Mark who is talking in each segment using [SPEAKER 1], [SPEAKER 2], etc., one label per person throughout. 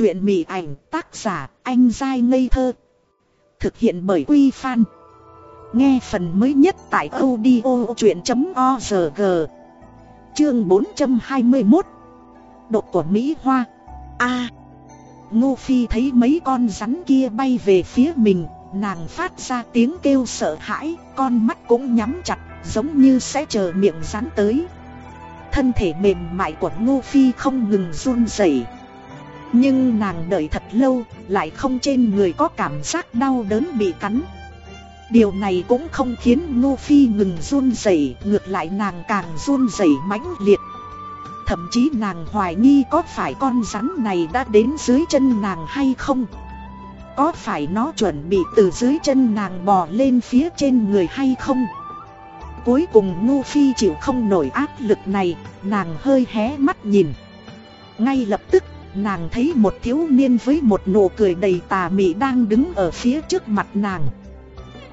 [SPEAKER 1] Chuyện mị ảnh tác giả anh dai ngây thơ. Thực hiện bởi Quy Phan. Nghe phần mới nhất tại audio chuyện.org. Chương 421. Độc của Mỹ Hoa. A. Ngô Phi thấy mấy con rắn kia bay về phía mình, nàng phát ra tiếng kêu sợ hãi, con mắt cũng nhắm chặt, giống như sẽ chờ miệng rắn tới. Thân thể mềm mại của Ngô Phi không ngừng run rẩy. Nhưng nàng đợi thật lâu, lại không trên người có cảm giác đau đớn bị cắn. Điều này cũng không khiến Ngô Phi ngừng run rẩy, ngược lại nàng càng run rẩy mãnh liệt. Thậm chí nàng hoài nghi có phải con rắn này đã đến dưới chân nàng hay không. Có phải nó chuẩn bị từ dưới chân nàng bò lên phía trên người hay không. Cuối cùng Ngô Phi chịu không nổi áp lực này, nàng hơi hé mắt nhìn. Ngay lập tức nàng thấy một thiếu niên với một nụ cười đầy tà mị đang đứng ở phía trước mặt nàng.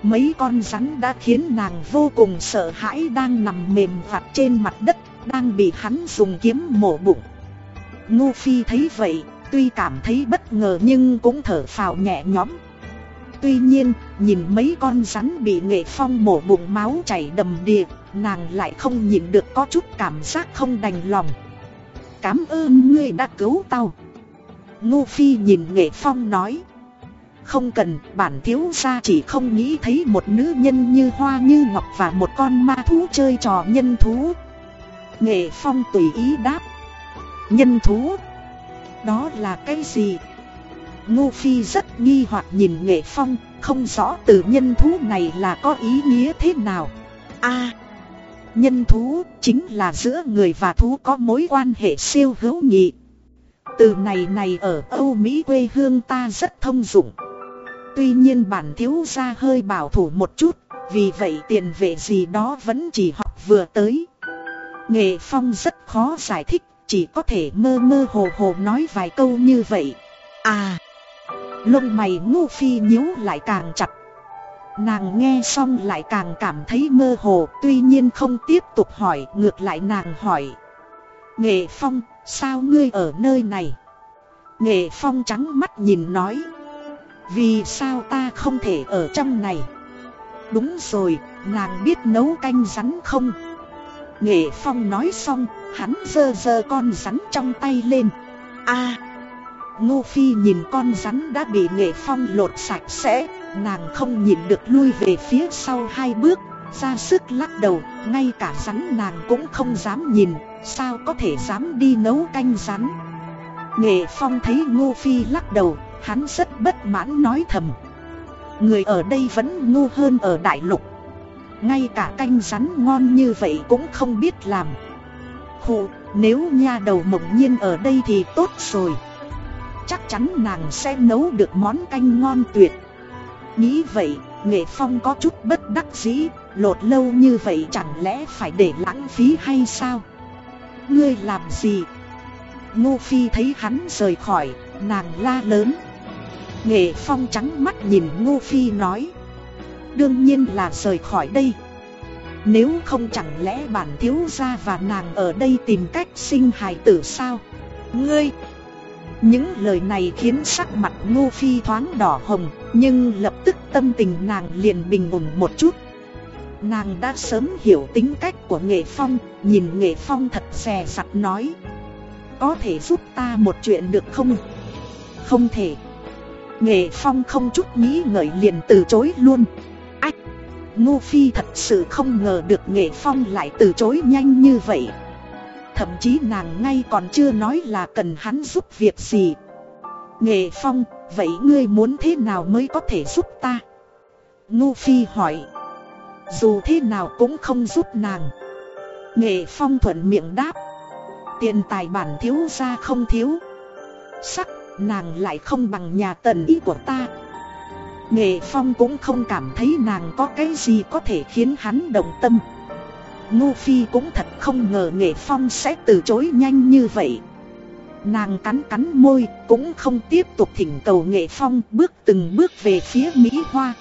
[SPEAKER 1] Mấy con rắn đã khiến nàng vô cùng sợ hãi đang nằm mềm vặt trên mặt đất, đang bị hắn dùng kiếm mổ bụng. Ngô Phi thấy vậy, tuy cảm thấy bất ngờ nhưng cũng thở phào nhẹ nhõm. Tuy nhiên, nhìn mấy con rắn bị nghệ phong mổ bụng máu chảy đầm đìa, nàng lại không nhìn được có chút cảm giác không đành lòng. Cảm ơn ngươi đã cứu tao. Ngô Phi nhìn nghệ phong nói. Không cần, bản thiếu gia chỉ không nghĩ thấy một nữ nhân như hoa như ngọc và một con ma thú chơi trò nhân thú. Nghệ phong tùy ý đáp. Nhân thú? Đó là cái gì? Ngô Phi rất nghi hoặc nhìn Nghệ Phong, không rõ từ nhân thú này là có ý nghĩa thế nào. A, nhân thú chính là giữa người và thú có mối quan hệ siêu hữu nghị. Từ này này ở Âu Mỹ quê hương ta rất thông dụng. Tuy nhiên bản thiếu gia hơi bảo thủ một chút, vì vậy tiền vệ gì đó vẫn chỉ học vừa tới. Nghệ Phong rất khó giải thích, chỉ có thể mơ mơ hồ hồ nói vài câu như vậy. À, lông mày ngu phi nhíu lại càng chặt. Nàng nghe xong lại càng cảm thấy mơ hồ, tuy nhiên không tiếp tục hỏi, ngược lại nàng hỏi. Nghệ Phong, sao ngươi ở nơi này? Nghệ Phong trắng mắt nhìn nói. Vì sao ta không thể ở trong này? Đúng rồi, nàng biết nấu canh rắn không? Nghệ Phong nói xong, hắn giơ giơ con rắn trong tay lên. A, Ngô Phi nhìn con rắn đã bị Nghệ Phong lột sạch sẽ, nàng không nhìn được lui về phía sau hai bước, ra sức lắc đầu, ngay cả rắn nàng cũng không dám nhìn, sao có thể dám đi nấu canh rắn. Nghệ Phong thấy Ngô Phi lắc đầu, hắn rất bất mãn nói thầm. Người ở đây vẫn ngu hơn ở đại lục. Ngay cả canh rắn ngon như vậy cũng không biết làm. Hù, nếu nha đầu mộng nhiên ở đây thì tốt rồi. Chắc chắn nàng sẽ nấu được món canh ngon tuyệt. Nghĩ vậy, Nghệ Phong có chút bất đắc dĩ, lột lâu như vậy chẳng lẽ phải để lãng phí hay sao? Ngươi làm gì? Ngô Phi thấy hắn rời khỏi, nàng la lớn. Nghệ Phong trắng mắt nhìn Ngô Phi nói. Đương nhiên là rời khỏi đây. Nếu không chẳng lẽ bản thiếu gia và nàng ở đây tìm cách sinh hài tử sao? Ngươi! Những lời này khiến sắc mặt Ngô Phi thoáng đỏ hồng, nhưng lập tức tâm tình nàng liền bình ổn một chút. Nàng đã sớm hiểu tính cách của Nghệ Phong, nhìn Nghệ Phong thật xè sặt nói. Có thể giúp ta một chuyện được không? Không thể. Nghệ Phong không chút nghĩ ngợi liền từ chối luôn. Ách! Ngô Phi thật sự không ngờ được Nghệ Phong lại từ chối nhanh như vậy. Thậm chí nàng ngay còn chưa nói là cần hắn giúp việc gì. Nghệ Phong, vậy ngươi muốn thế nào mới có thể giúp ta? Ngu Phi hỏi. Dù thế nào cũng không giúp nàng. Nghệ Phong thuận miệng đáp. Tiền tài bản thiếu ra không thiếu Sắc nàng lại không bằng nhà tần ý của ta Nghệ Phong cũng không cảm thấy nàng có cái gì có thể khiến hắn động tâm Ngô Phi cũng thật không ngờ Nghệ Phong sẽ từ chối nhanh như vậy. Nàng cắn cắn môi cũng không tiếp tục thỉnh cầu Nghệ Phong bước từng bước về phía Mỹ Hoa.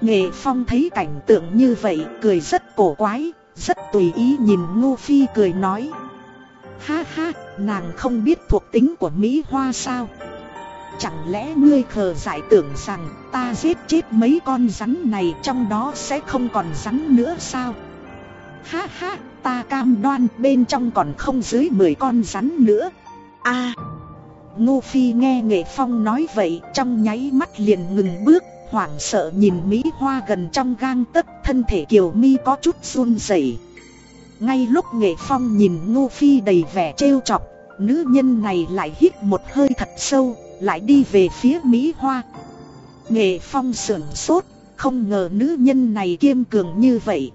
[SPEAKER 1] Nghệ Phong thấy cảnh tượng như vậy cười rất cổ quái Rất tùy ý nhìn Ngô Phi cười nói. Ha ha, nàng không biết thuộc tính của Mỹ Hoa sao? Chẳng lẽ ngươi khờ giải tưởng rằng ta giết chết mấy con rắn này trong đó sẽ không còn rắn nữa sao? Ha ha, ta cam đoan bên trong còn không dưới 10 con rắn nữa. a à, Ngô Phi nghe Nghệ Phong nói vậy trong nháy mắt liền ngừng bước, hoảng sợ nhìn Mỹ Hoa gần trong gang tấc thân thể Kiều Mi có chút run rẩy. Ngay lúc Nghệ Phong nhìn Ngô Phi đầy vẻ trêu chọc, nữ nhân này lại hít một hơi thật sâu, lại đi về phía Mỹ Hoa. Nghệ Phong sưởng sốt, không ngờ nữ nhân này kiêm cường như vậy.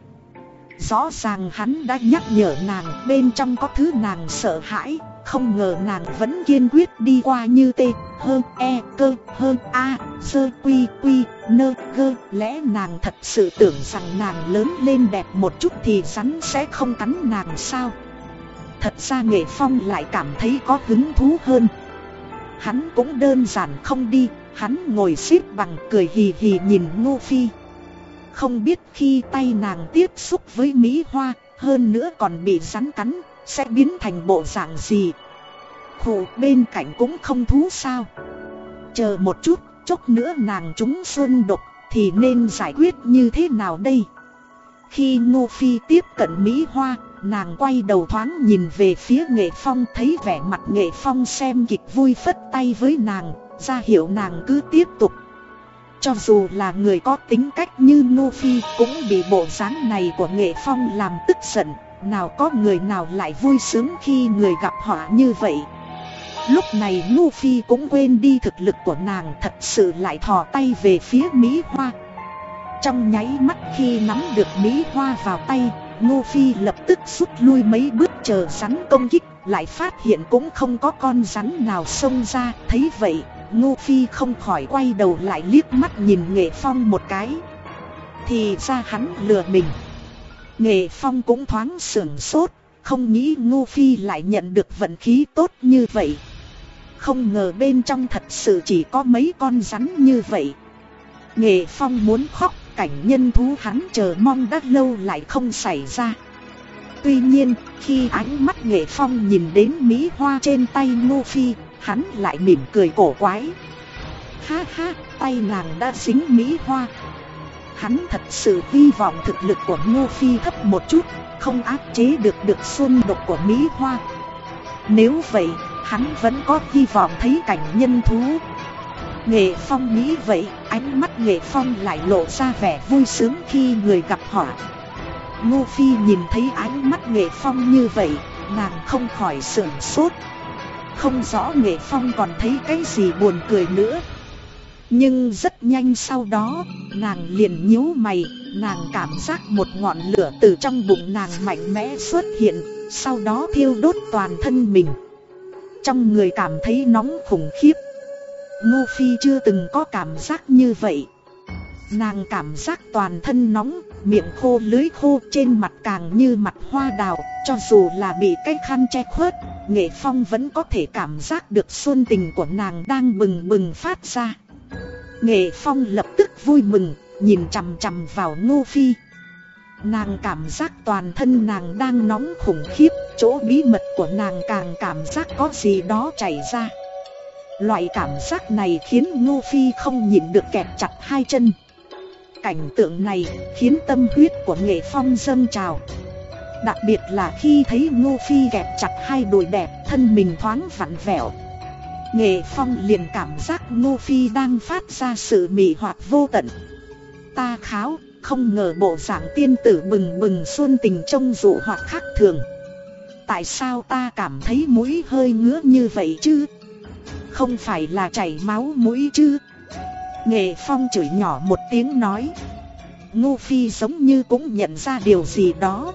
[SPEAKER 1] Rõ ràng hắn đã nhắc nhở nàng bên trong có thứ nàng sợ hãi, không ngờ nàng vẫn kiên quyết đi qua như T, hơn E, cơ, hơn A, sơ quy quy, nơ, gơ. Lẽ nàng thật sự tưởng rằng nàng lớn lên đẹp một chút thì rắn sẽ không cắn nàng sao? Thật ra nghệ phong lại cảm thấy có hứng thú hơn. Hắn cũng đơn giản không đi, hắn ngồi xếp bằng cười hì hì nhìn Ngô Phi. Không biết khi tay nàng tiếp xúc với Mỹ Hoa, hơn nữa còn bị rắn cắn sẽ biến thành bộ dạng gì? Khổ bên cạnh cũng không thú sao? Chờ một chút, chốc nữa nàng chúng xuân độc Thì nên giải quyết như thế nào đây? Khi Ngô Phi tiếp cận Mỹ Hoa Nàng quay đầu thoáng nhìn về phía Nghệ Phong Thấy vẻ mặt Nghệ Phong xem kịch vui phất tay với nàng ra hiệu nàng cứ tiếp tục cho dù là người có tính cách như Ngô Phi cũng bị bộ dáng này của Nghệ Phong làm tức giận, nào có người nào lại vui sướng khi người gặp họ như vậy. Lúc này Ngô Phi cũng quên đi thực lực của nàng thật sự lại thò tay về phía Mỹ Hoa. Trong nháy mắt khi nắm được Mỹ Hoa vào tay Ngô Phi lập tức rút lui mấy bước chờ rắn công kích, Lại phát hiện cũng không có con rắn nào xông ra, Thấy vậy Ngô Phi không khỏi quay đầu lại liếc mắt nhìn Nghệ Phong một cái Thì ra hắn lừa mình Nghệ Phong cũng thoáng sưởng sốt, không nghĩ Ngô Phi lại nhận được vận khí tốt như vậy. Không ngờ bên trong thật sự chỉ có mấy con rắn như vậy. Nghệ Phong muốn khóc, cảnh nhân thú hắn chờ mong đã lâu lại không xảy ra. Tuy nhiên, khi ánh mắt Nghệ Phong nhìn đến Mỹ Hoa trên tay Ngô Phi, hắn lại mỉm cười cổ quái. Ha ha, tay nàng đã dính Mỹ Hoa, Hắn thật sự hy vọng thực lực của Ngô Phi thấp một chút, không áp chế được được xuân độc của Mỹ Hoa. Nếu vậy, hắn vẫn có hy vọng thấy cảnh nhân thú. Nghệ Phong nghĩ vậy, ánh mắt Nghệ Phong lại lộ ra vẻ vui sướng khi người gặp họ. Ngô Phi nhìn thấy ánh mắt Nghệ Phong như vậy, nàng không khỏi sửng sốt. Không rõ Nghệ Phong còn thấy cái gì buồn cười nữa, nhưng rất nhanh sau đó, nàng liền nhíu mày, nàng cảm giác một ngọn lửa từ trong bụng nàng mạnh mẽ xuất hiện, sau đó thiêu đốt toàn thân mình. Trong người cảm thấy nóng khủng khiếp. Ngô Phi chưa từng có cảm giác như vậy. Nàng cảm giác toàn thân nóng, miệng khô lưới khô trên mặt càng như mặt hoa đào, cho dù là bị cái khăn che khuất, Nghệ Phong vẫn có thể cảm giác được xuân tình của nàng đang bừng bừng phát ra. Nghệ Phong lập tức vui mừng, nhìn chằm chằm vào Ngô Phi. Nàng cảm giác toàn thân nàng đang nóng khủng khiếp, chỗ bí mật của nàng càng cảm giác có gì đó chảy ra. Loại cảm giác này khiến Ngô Phi không nhịn được kẹp chặt hai chân. Cảnh tượng này khiến tâm huyết của Nghệ Phong dâng trào. Đặc biệt là khi thấy Ngô Phi kẹp chặt hai đùi đẹp, thân mình thoáng vặn vẹo. Nghệ Phong liền cảm giác Ngô Phi đang phát ra sự mị hoạt vô tận. Ta kháo, không ngờ bộ dạng tiên tử bừng bừng xuân tình trông dụ hoặc khác thường. Tại sao ta cảm thấy mũi hơi ngứa như vậy chứ? Không phải là chảy máu mũi chứ? Nghệ Phong chửi nhỏ một tiếng nói. Ngô Phi giống như cũng nhận ra điều gì đó.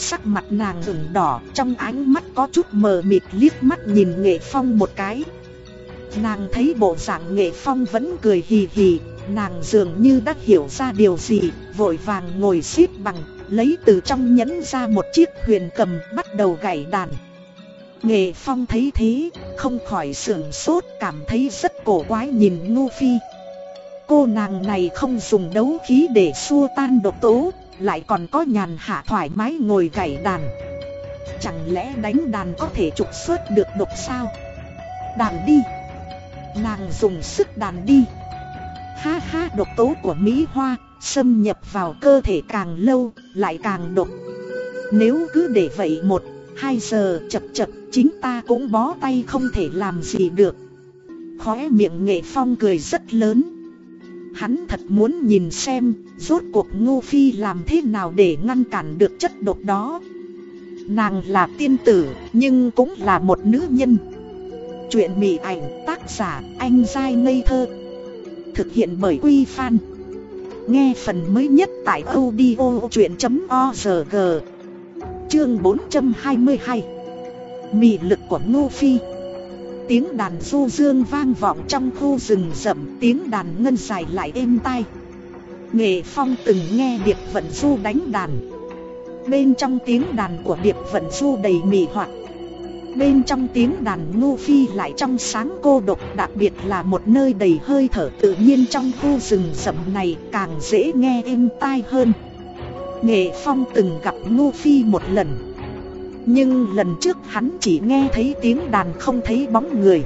[SPEAKER 1] Sắc mặt nàng ửng đỏ, trong ánh mắt có chút mờ mịt liếc mắt nhìn nghệ phong một cái. Nàng thấy bộ dạng nghệ phong vẫn cười hì hì, Nàng dường như đã hiểu ra điều gì, Vội vàng ngồi xếp bằng, Lấy từ trong nhẫn ra một chiếc huyền cầm, bắt đầu gảy đàn. Nghệ phong thấy thế, Không khỏi sưởng sốt, Cảm thấy rất cổ quái nhìn Ngô Phi. Cô nàng này không dùng đấu khí để xua tan độc tố, lại còn có nhàn hạ thoải mái ngồi gảy đàn. Chẳng lẽ đánh đàn có thể trục xuất được độc sao? Đàn đi. Nàng dùng sức đàn đi. Ha ha, độc tố của Mỹ Hoa Xâm nhập vào cơ thể càng lâu, Lại càng độc. Nếu cứ để vậy một, Hai giờ chập chập, Chính ta cũng bó tay không thể làm gì được. Khóe miệng nghệ phong cười rất lớn. Hắn thật muốn nhìn xem, Rốt cuộc Ngô Phi làm thế nào để ngăn cản được chất độc đó. Nàng là tiên tử, Nhưng cũng là một nữ nhân. Chuyện mị ảnh tác giả anh dai ngây thơ. Thực hiện bởi Quy Phan. Nghe phần mới nhất tại audio chuyện.org Chương 422 Mị lực của Ngô Phi. Tiếng đàn du dương vang vọng trong khu rừng rậm, Tiếng đàn ngân dài lại êm tai. Nghệ Phong từng nghe Điệp Vận Du đánh đàn. Bên trong tiếng đàn của Điệp Vận Du đầy mị hoặc. Bên trong tiếng đàn Ngô Phi lại trong sáng cô độc, Đặc biệt là một nơi đầy hơi thở tự nhiên trong khu rừng rậm này càng dễ nghe êm tai hơn. Nghệ Phong từng gặp Ngô Phi một lần. Nhưng lần trước hắn chỉ nghe thấy tiếng đàn không thấy bóng người.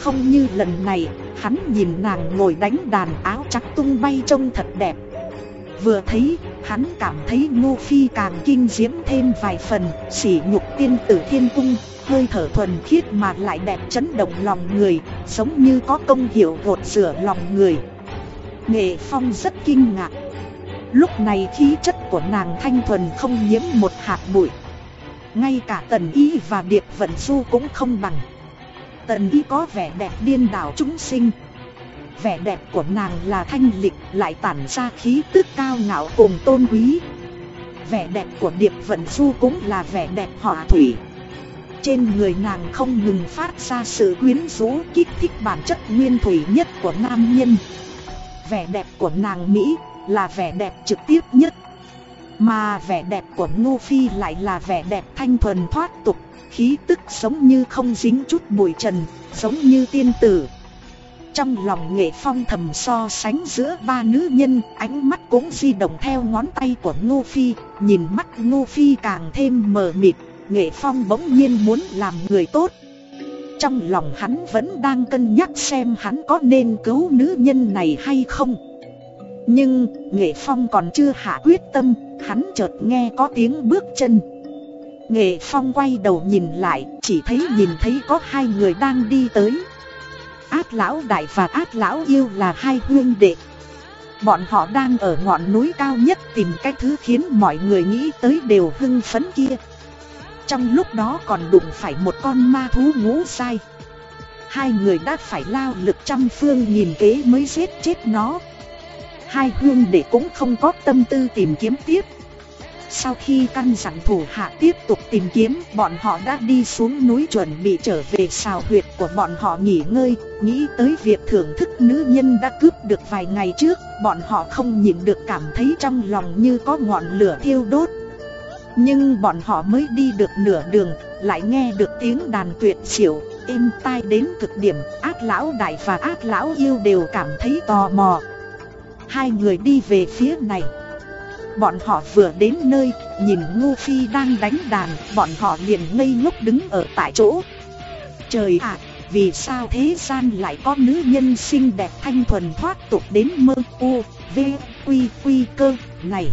[SPEAKER 1] Không như lần này, hắn nhìn nàng ngồi đánh đàn áo trắng tung bay trông thật đẹp. Vừa thấy, hắn cảm thấy Ngô Phi càng kinh diễm thêm vài phần Sỉ nhục tiên tử thiên cung, hơi thở thuần khiết mà lại đẹp chấn động lòng người Giống như có công hiệu gột rửa lòng người. Nghệ Phong rất kinh ngạc. Lúc này khí chất của nàng thanh thuần không nhiễm một hạt bụi. Ngay cả tần y và điệp vận du cũng không bằng. Tần y có vẻ đẹp điên đảo chúng sinh. Vẻ đẹp của nàng là thanh lịch lại tản ra khí tức cao ngạo cùng tôn quý. Vẻ đẹp của điệp vận du cũng là vẻ đẹp hỏa thủy. Trên người nàng không ngừng phát ra sự quyến rũ kích thích bản chất nguyên thủy nhất của nam nhân. Vẻ đẹp của nàng Mỹ là vẻ đẹp trực tiếp nhất. Mà vẻ đẹp của Ngô Phi lại là vẻ đẹp thanh thuần thoát tục Khí tức giống như không dính chút bụi trần, giống như tiên tử. Trong lòng nghệ phong thầm so sánh giữa ba nữ nhân Ánh mắt cũng di động theo ngón tay của Ngô Phi Nhìn mắt Ngô Phi càng thêm mờ mịt Nghệ phong bỗng nhiên muốn làm người tốt. Trong lòng hắn vẫn đang cân nhắc xem hắn có nên cứu nữ nhân này hay không. Nhưng, Nghệ phong còn chưa hạ quyết tâm, Hắn chợt nghe có tiếng bước chân. Nghệ phong quay đầu nhìn lại, Chỉ thấy nhìn thấy có hai người đang đi tới. Át lão đại và át lão yêu là hai huyên đệ. Bọn họ đang ở ngọn núi cao nhất tìm cái thứ khiến mọi người nghĩ tới đều hưng phấn kia. Trong lúc đó còn đụng phải một con ma thú ngũ sai. Hai người đã phải lao lực trăm phương nhìn kế mới giết chết nó. Hai hương để cũng không có tâm tư tìm kiếm tiếp sau khi căn dặn thủ hạ tiếp tục tìm kiếm, bọn họ đã đi xuống núi chuẩn bị trở về xào huyệt của bọn họ nghỉ ngơi, nghĩ tới việc thưởng thức nữ nhân đã cướp được vài ngày trước, bọn họ không nhịn được cảm thấy trong lòng như có ngọn lửa thiêu đốt. Nhưng bọn họ mới đi được nửa đường, lại nghe được tiếng đàn tuyệt diệu, êm tai đến cực điểm, ác lão đại và ác lão yêu đều cảm thấy tò mò. Hai người đi về phía này. Bọn họ vừa đến nơi, nhìn Ngô Phi đang đánh đàn, bọn họ liền ngây ngốc đứng ở tại chỗ. Trời ạ, vì sao thế gian lại có nữ nhân xinh đẹp thanh thuần thoát tục đến mơ u, v, quy, quy cơ, này.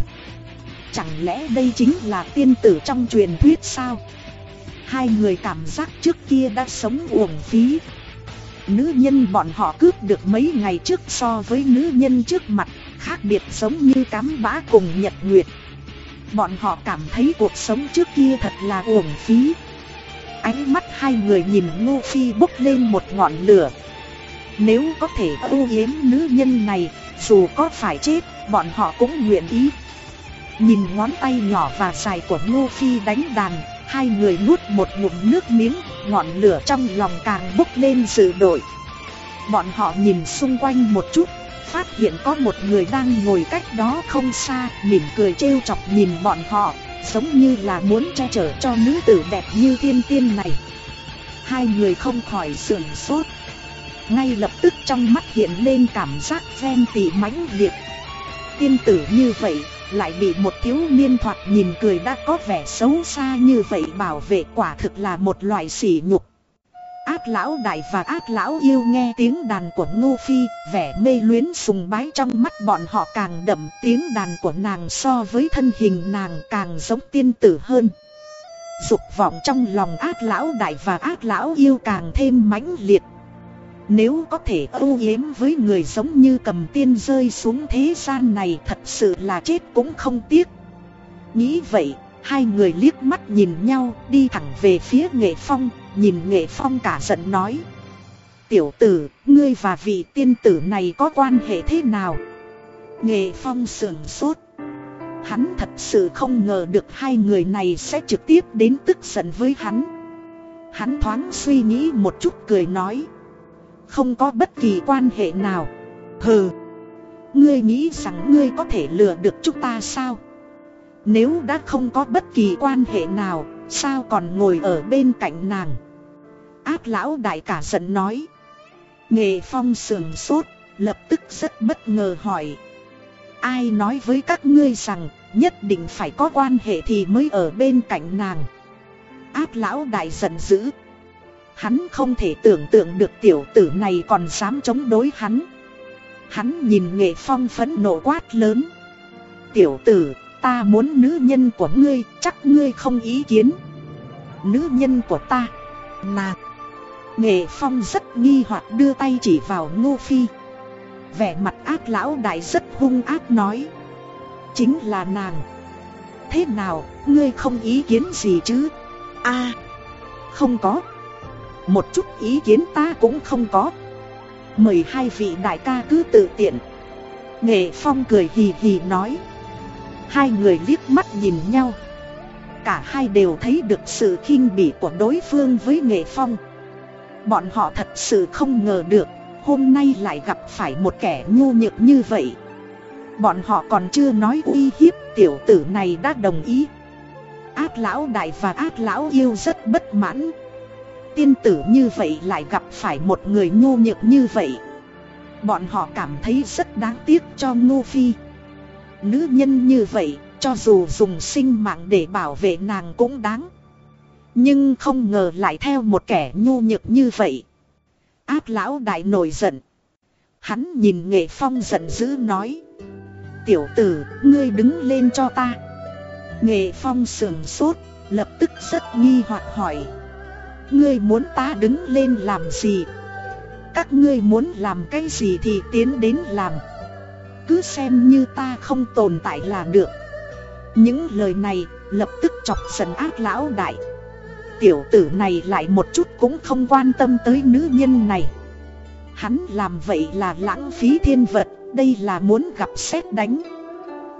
[SPEAKER 1] Chẳng lẽ đây chính là tiên tử trong truyền thuyết sao? Hai người cảm giác trước kia đã sống uổng phí. Nữ nhân bọn họ cướp được mấy ngày trước so với nữ nhân trước mặt khác biệt giống như cám bã cùng nhật nguyệt. Bọn họ cảm thấy cuộc sống trước kia thật là uổng phí. Ánh mắt hai người nhìn Ngô Phi bốc lên một ngọn lửa. Nếu có thể ưu yếm nữ nhân này, dù có phải chết, bọn họ cũng nguyện ý. Nhìn ngón tay nhỏ và dài của Ngô Phi đánh đàn, hai người nuốt một ngụm nước miếng, ngọn lửa trong lòng càng bốc lên sự đổi. Bọn họ nhìn xung quanh một chút, phát hiện có một người đang ngồi cách đó không xa, mỉm cười trêu chọc nhìn bọn họ, giống như là muốn che chở cho nữ tử đẹp như tiên tiên này. Hai người không khỏi sườn sốt. Ngay lập tức trong mắt hiện lên cảm giác ghen tị mãnh liệt. Tiên tử như vậy, lại bị một thiếu niên thoạt nhìn cười đã có vẻ xấu xa như vậy bảo vệ quả thực là một loại sỉ nhục. ác lão đại và ác lão yêu nghe tiếng đàn của Ngô Phi, vẻ mê luyến sùng bái trong mắt bọn họ càng đậm tiếng đàn của nàng so với thân hình nàng càng giống tiên tử hơn. Dục vọng trong lòng ác lão đại và ác lão yêu càng thêm mãnh liệt. Nếu có thể ưu yếm với người giống như cầm tiên rơi xuống thế gian này thật sự là chết cũng không tiếc. Nghĩ vậy, hai người liếc mắt nhìn nhau đi thẳng về phía nghệ phong, nhìn nghệ phong cả giận nói. Tiểu tử, ngươi và vị tiên tử này có quan hệ thế nào? Nghệ phong sườn sốt. Hắn thật sự không ngờ được hai người này sẽ trực tiếp đến tức giận với hắn. Hắn thoáng suy nghĩ một chút cười nói. Không có bất kỳ quan hệ nào. Hừ. Ngươi nghĩ rằng ngươi có thể lừa được chúng ta sao? Nếu đã không có bất kỳ quan hệ nào, sao còn ngồi ở bên cạnh nàng? Ác lão đại cả giận nói. Nghệ phong sườn sốt, lập tức rất bất ngờ hỏi. Ai nói với các ngươi rằng nhất định phải có quan hệ thì mới ở bên cạnh nàng. Ác lão đại giận dữ. Hắn không thể tưởng tượng được tiểu tử này còn dám chống đối hắn. Hắn nhìn nghệ phong phẫn nộ quát lớn. Tiểu tử, ta muốn nữ nhân của ngươi, chắc ngươi không ý kiến. Nữ nhân của ta, nàng. Nghệ phong rất nghi hoặc đưa tay chỉ vào ngô phi. Vẻ mặt ác lão đại rất hung ác nói. Chính là nàng. Thế nào, ngươi không ý kiến gì chứ? a không có. Một chút ý kiến ta cũng không có. Mời hai vị đại ca cứ tự tiện. Nghệ Phong cười hì hì nói. Hai người liếc mắt nhìn nhau. Cả hai đều thấy được sự khinh bỉ của đối phương với Nghệ Phong. Bọn họ thật sự không ngờ được, hôm nay lại gặp phải một kẻ nhu nhược như vậy. Bọn họ còn chưa nói uy hiếp, tiểu tử này đã đồng ý. Ác lão đại và ác lão yêu rất bất mãn. Tiên tử như vậy lại gặp phải một người nhu nhược như vậy. Bọn họ cảm thấy rất đáng tiếc cho Ngô Phi. Nữ nhân như vậy, cho dù dùng sinh mạng để bảo vệ nàng cũng đáng. Nhưng không ngờ lại theo một kẻ nhu nhược như vậy. Ác lão đại nổi giận. Hắn nhìn nghệ phong giận dữ nói. Tiểu tử, ngươi đứng lên cho ta. Nghệ phong sườn sốt, lập tức rất nghi hoặc hỏi. Ngươi muốn ta đứng lên làm gì? Các ngươi muốn làm cái gì thì tiến đến làm. Cứ xem như ta không tồn tại là được. Những lời này lập tức chọc giận ác lão đại. Tiểu tử này lại một chút cũng không quan tâm tới nữ nhân này. Hắn làm vậy là lãng phí thiên vật, đây là muốn gặp xét đánh.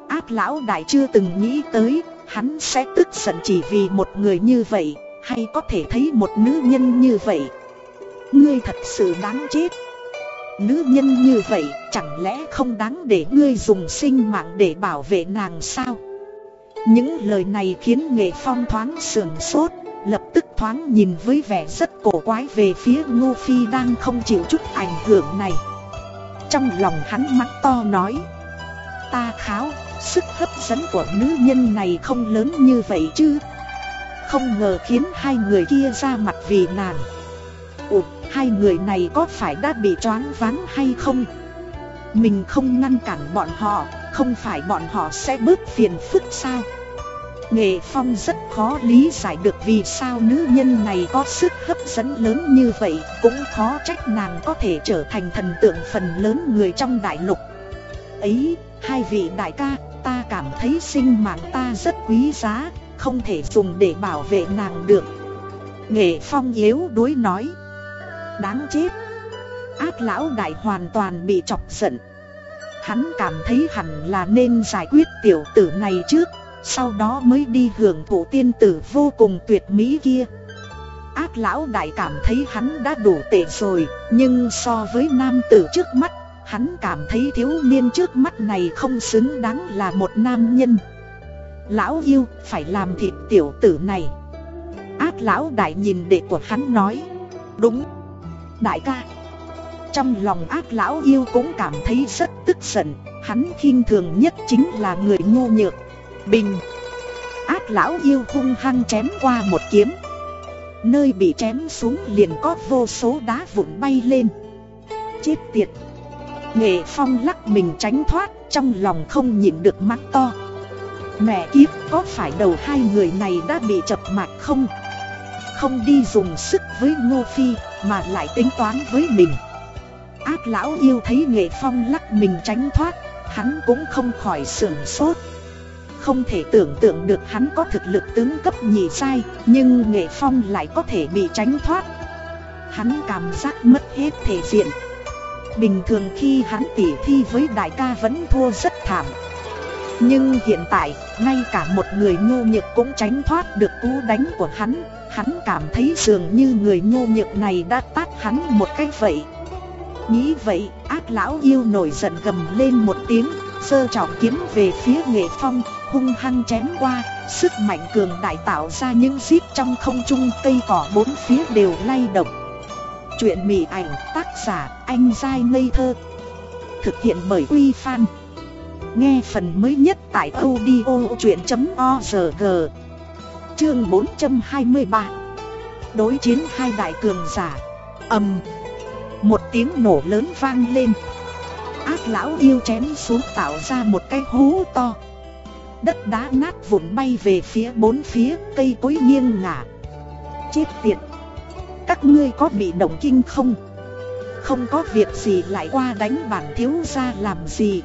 [SPEAKER 1] Ác lão đại chưa từng nghĩ tới, hắn sẽ tức giận chỉ vì một người như vậy, hay có thể thấy một nữ nhân như vậy. Ngươi thật sự đáng chết. Nữ nhân như vậy chẳng lẽ không đáng để ngươi dùng sinh mạng để bảo vệ nàng sao? Những lời này khiến nghệ phong thoáng sườn sốt Lập tức thoáng nhìn với vẻ rất cổ quái về phía Ngô Phi đang không chịu chút ảnh hưởng này Trong lòng hắn mắt to nói Ta kháo, sức hấp dẫn của nữ nhân này không lớn như vậy chứ không ngờ khiến hai người kia ra mặt vì nàng Ủa, hai người này có phải đã bị choáng váng hay không? Mình không ngăn cản bọn họ, không phải bọn họ sẽ bớt phiền phức sao? Nghệ Phong rất khó lý giải được vì sao nữ nhân này có sức hấp dẫn lớn như vậy Cũng khó trách nàng có thể trở thành thần tượng phần lớn người trong đại lục Ấy, hai vị đại ca, ta cảm thấy sinh mạng ta rất quý giá không thể dùng để bảo vệ nàng được. Nghệ Phong yếu đuối nói, Đáng chết, Ác lão đại hoàn toàn bị chọc giận. Hắn cảm thấy hẳn là nên giải quyết tiểu tử này trước, sau đó mới đi hưởng thụ tiên tử vô cùng tuyệt mỹ kia. Ác lão đại cảm thấy hắn đã đủ tệ rồi, Nhưng so với nam tử trước mắt, Hắn cảm thấy thiếu niên trước mắt này không xứng đáng là một nam nhân. Lão yêu, phải làm thịt tiểu tử này. Ác lão đại nhìn đệ của hắn nói. Đúng. Đại ca. Trong lòng ác lão yêu cũng cảm thấy rất tức giận. Hắn khinh thường nhất chính là người ngu nhược. Bình. Ác lão yêu hung hăng chém qua một kiếm. Nơi bị chém xuống liền có vô số đá vụn bay lên. Chết tiệt. Nghệ Phong lắc mình tránh thoát, Trong lòng không nhịn được mắt to. Mẹ kiếp, có phải đầu hai người này đã bị chập mạch không? Không đi dùng sức với Ngô Phi, Mà lại tính toán với mình. Ác lão yêu thấy Nghệ Phong lắc mình tránh thoát, Hắn cũng không khỏi sửng sốt. Không thể tưởng tượng được hắn có thực lực tướng cấp nhị sai Nhưng Nghệ Phong lại có thể bị tránh thoát. Hắn cảm giác mất hết thể diện. Bình thường khi hắn tỉ thi với đại ca vẫn thua rất thảm. Nhưng hiện tại, ngay cả một người nhu nhược cũng tránh thoát được cú đánh của hắn. Hắn cảm thấy dường như người nhu nhược này đã tát hắn một cách vậy. Nghĩ vậy, ác lão yêu nổi giận gầm lên một tiếng Sơ trọng kiếm về phía nghệ phong, hung hăng chém qua. Sức mạnh cường đại tạo ra những xíp trong không trung cây cỏ bốn phía đều lay động. Chuyện mỉ ảnh tác giả anh dai ngây thơ. Thực hiện bởi Quy Phan. Nghe phần mới nhất tại audio chuyện.org Chương 423 Đối chiến hai đại cường giả. Ầm. Một tiếng nổ lớn vang lên. Ác lão yêu chém xuống tạo ra một cái hố to. Đất đá nát vụn bay về phía bốn phía, Cây cối nghiêng ngả. Chết tiệt. Các ngươi có bị động kinh không? Không có việc gì lại qua đánh bản thiếu gia làm gì?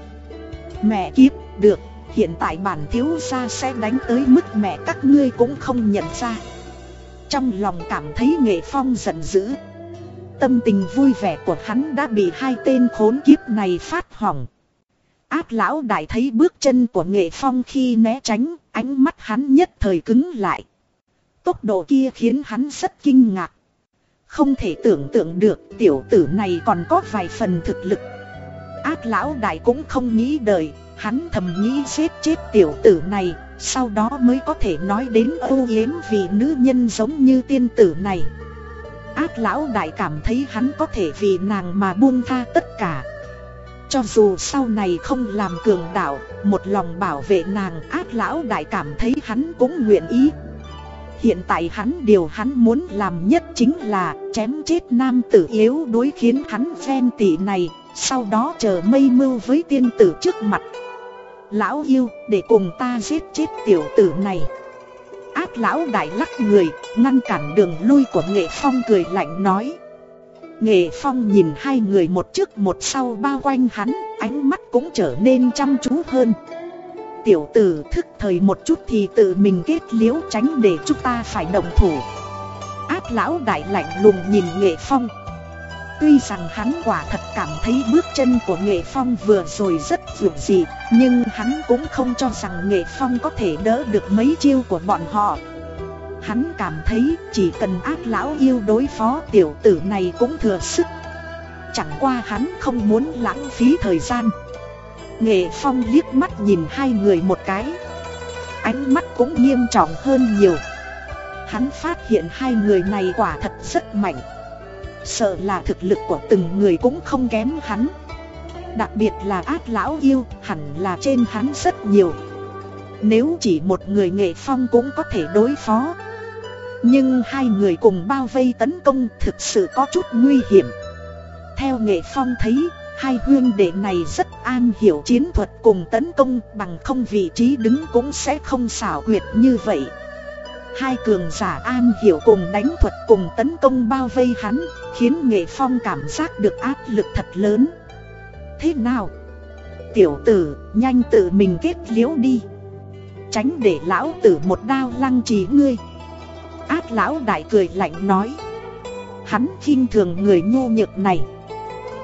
[SPEAKER 1] Mẹ kiếp, được, hiện tại bản thiếu gia sẽ đánh tới mức mẹ các ngươi cũng không nhận ra Trong lòng cảm thấy nghệ phong giận dữ Tâm tình vui vẻ của hắn đã bị hai tên khốn kiếp này phát hỏng Ác lão đại thấy bước chân của nghệ phong khi né tránh, ánh mắt hắn nhất thời cứng lại. Tốc độ kia khiến hắn rất kinh ngạc. Không thể tưởng tượng được tiểu tử này còn có vài phần thực lực Ác lão đại cũng không nghĩ đời Hắn thầm nghĩ giết chết tiểu tử này Sau đó mới có thể nói đến âu yếm vì nữ nhân giống như tiên tử này. Ác lão đại cảm thấy hắn có thể vì nàng mà buông tha tất cả. Cho dù sau này không làm cường đạo Một lòng bảo vệ nàng ác lão đại cảm thấy hắn cũng nguyện ý. Hiện tại hắn điều hắn muốn làm nhất chính là chém chết nam tử yếu đối khiến hắn ven tỷ này, sau đó chờ mây mưu với tiên tử trước mặt. Lão yêu, để cùng ta giết chết tiểu tử này. Ác lão đại lắc người, ngăn cản đường lui của nghệ phong cười lạnh nói. Nghệ phong nhìn hai người một trước một sau bao quanh hắn, ánh mắt cũng trở nên chăm chú hơn tiểu tử thức thời một chút thì tự mình kết liễu tránh để chúng ta phải đồng thủ Ác lão đại lạnh lùng nhìn nghệ phong Tuy rằng hắn quả thật cảm thấy bước chân của nghệ phong vừa rồi rất vượt dị Nhưng hắn cũng không cho rằng nghệ phong có thể đỡ được mấy chiêu của bọn họ. Hắn cảm thấy chỉ cần ác lão yêu đối phó tiểu tử này cũng thừa sức. Chẳng qua hắn không muốn lãng phí thời gian. Nghệ Phong liếc mắt nhìn hai người một cái. Ánh mắt cũng nghiêm trọng hơn nhiều. Hắn phát hiện hai người này quả thật rất mạnh. Sợ là thực lực của từng người cũng không kém hắn. Đặc biệt là ác lão yêu hẳn là trên hắn rất nhiều. Nếu chỉ một người nghệ phong cũng có thể đối phó. Nhưng hai người cùng bao vây tấn công thực sự có chút nguy hiểm. Theo nghệ phong thấy Hai huyên đệ này rất an hiểu chiến thuật cùng tấn công bằng không vị trí đứng cũng sẽ không xảo quyệt như vậy. Hai cường giả an hiểu cùng đánh thuật cùng tấn công bao vây hắn, khiến nghệ phong cảm giác được áp lực thật lớn. Thế nào? Tiểu tử, nhanh tự mình kết liễu đi. Tránh để lão tử một đao lăng trì ngươi. Át lão đại cười lạnh nói. Hắn khinh thường người nhô nhược này.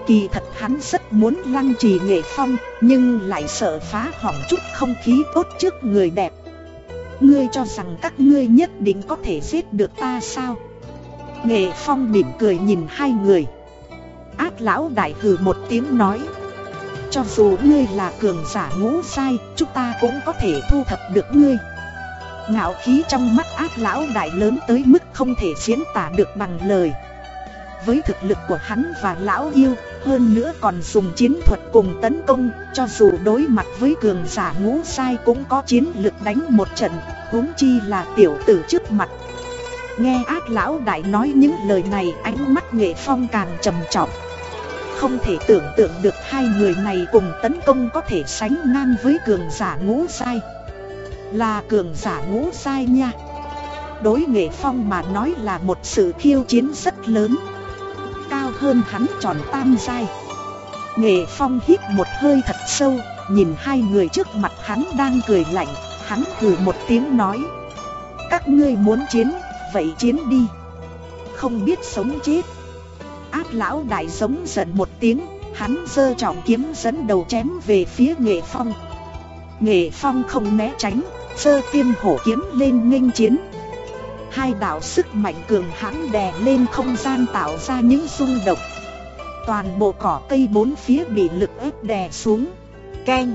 [SPEAKER 1] Kỳ thật hắn rất muốn lăng trì nghệ phong Nhưng lại sợ phá hỏng chút không khí tốt trước người đẹp Ngươi cho rằng các ngươi nhất định có thể giết được ta sao Nghệ phong mỉm cười nhìn hai người. Ác lão đại hừ một tiếng nói. Cho dù ngươi là cường giả ngũ sai Chúng ta cũng có thể thu thập được ngươi. Ngạo khí trong mắt ác lão đại lớn tới mức không thể diễn tả được bằng lời. Với thực lực của hắn và lão yêu, hơn nữa còn dùng chiến thuật cùng tấn công, cho dù đối mặt với cường giả ngũ sai cũng có chiến lực đánh một trận, huống chi là tiểu tử trước mặt. Nghe ác lão đại nói những lời này, ánh mắt nghệ phong càng trầm trọng. Không thể tưởng tượng được hai người này cùng tấn công có thể sánh ngang với cường giả ngũ sai. Là cường giả ngũ sai nha. Đối nghệ phong mà nói là một sự khiêu chiến rất lớn. Cao hơn hắn tròn tam sai Nghệ phong hít một hơi thật sâu, Nhìn hai người trước mặt hắn đang cười lạnh. Hắn cười một tiếng nói, Các ngươi muốn chiến vậy chiến đi. Không biết sống chết. Áp lão đại giống giận một tiếng, Hắn giơ trọng kiếm dẫn đầu chém về phía nghệ phong. Nghệ phong không né tránh, Giơ tiêm hổ kiếm lên nghênh chiến. Hai đạo sức mạnh cường hãn đè lên không gian tạo ra những rung động Toàn bộ cỏ cây bốn phía bị lực ép đè xuống. Keng.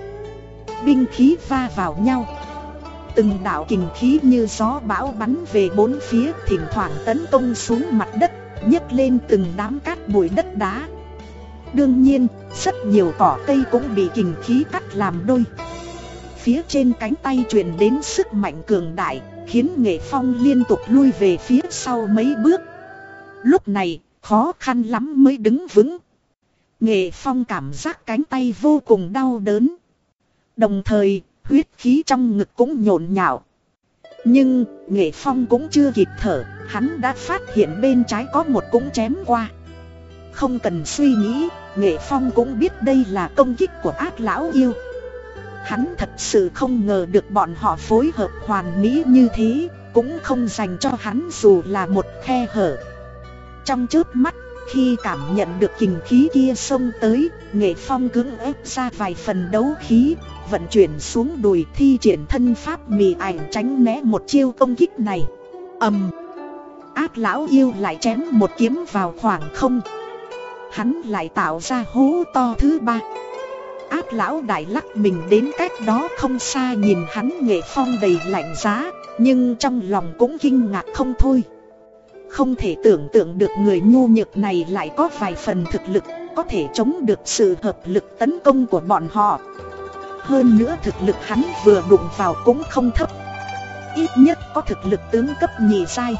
[SPEAKER 1] Binh khí va vào nhau. Từng đạo kình khí như gió bão bắn về bốn phía Thỉnh thoảng tấn công xuống mặt đất nhấc lên từng đám cát bụi đất đá. Đương nhiên, rất nhiều cỏ cây cũng bị kình khí cắt làm đôi. Phía trên cánh tay truyền đến sức mạnh cường đại Khiến nghệ phong liên tục lui về phía sau mấy bước. Lúc này, khó khăn lắm mới đứng vững. Nghệ phong cảm giác cánh tay vô cùng đau đớn. Đồng thời, huyết khí trong ngực cũng nhộn nhạo. Nhưng, nghệ phong cũng chưa kịp thở, hắn đã phát hiện bên trái có một cũng chém qua. Không cần suy nghĩ, nghệ phong cũng biết đây là công kích của ác lão yêu. Hắn thật sự không ngờ được bọn họ phối hợp hoàn mỹ như thế, cũng không dành cho hắn dù là một khe hở. Trong chớp mắt, khi cảm nhận được kình khí kia xông tới, nghệ phong cứng ép ra vài phần đấu khí, vận chuyển xuống đùi thi triển thân pháp mì ảnh tránh né một chiêu công kích này. ầm, ác lão yêu lại chém một kiếm vào khoảng không. Hắn lại tạo ra hố to thứ ba. Ác lão đại lắc mình đến cách đó không xa nhìn hắn nghệ phong đầy lạnh giá, nhưng trong lòng cũng kinh ngạc không thôi. Không thể tưởng tượng được người nhu nhược này lại có vài phần thực lực, Có thể chống được sự hợp lực tấn công của bọn họ. Hơn nữa thực lực hắn vừa đụng vào cũng không thấp. Ít nhất có thực lực tướng cấp nhị sai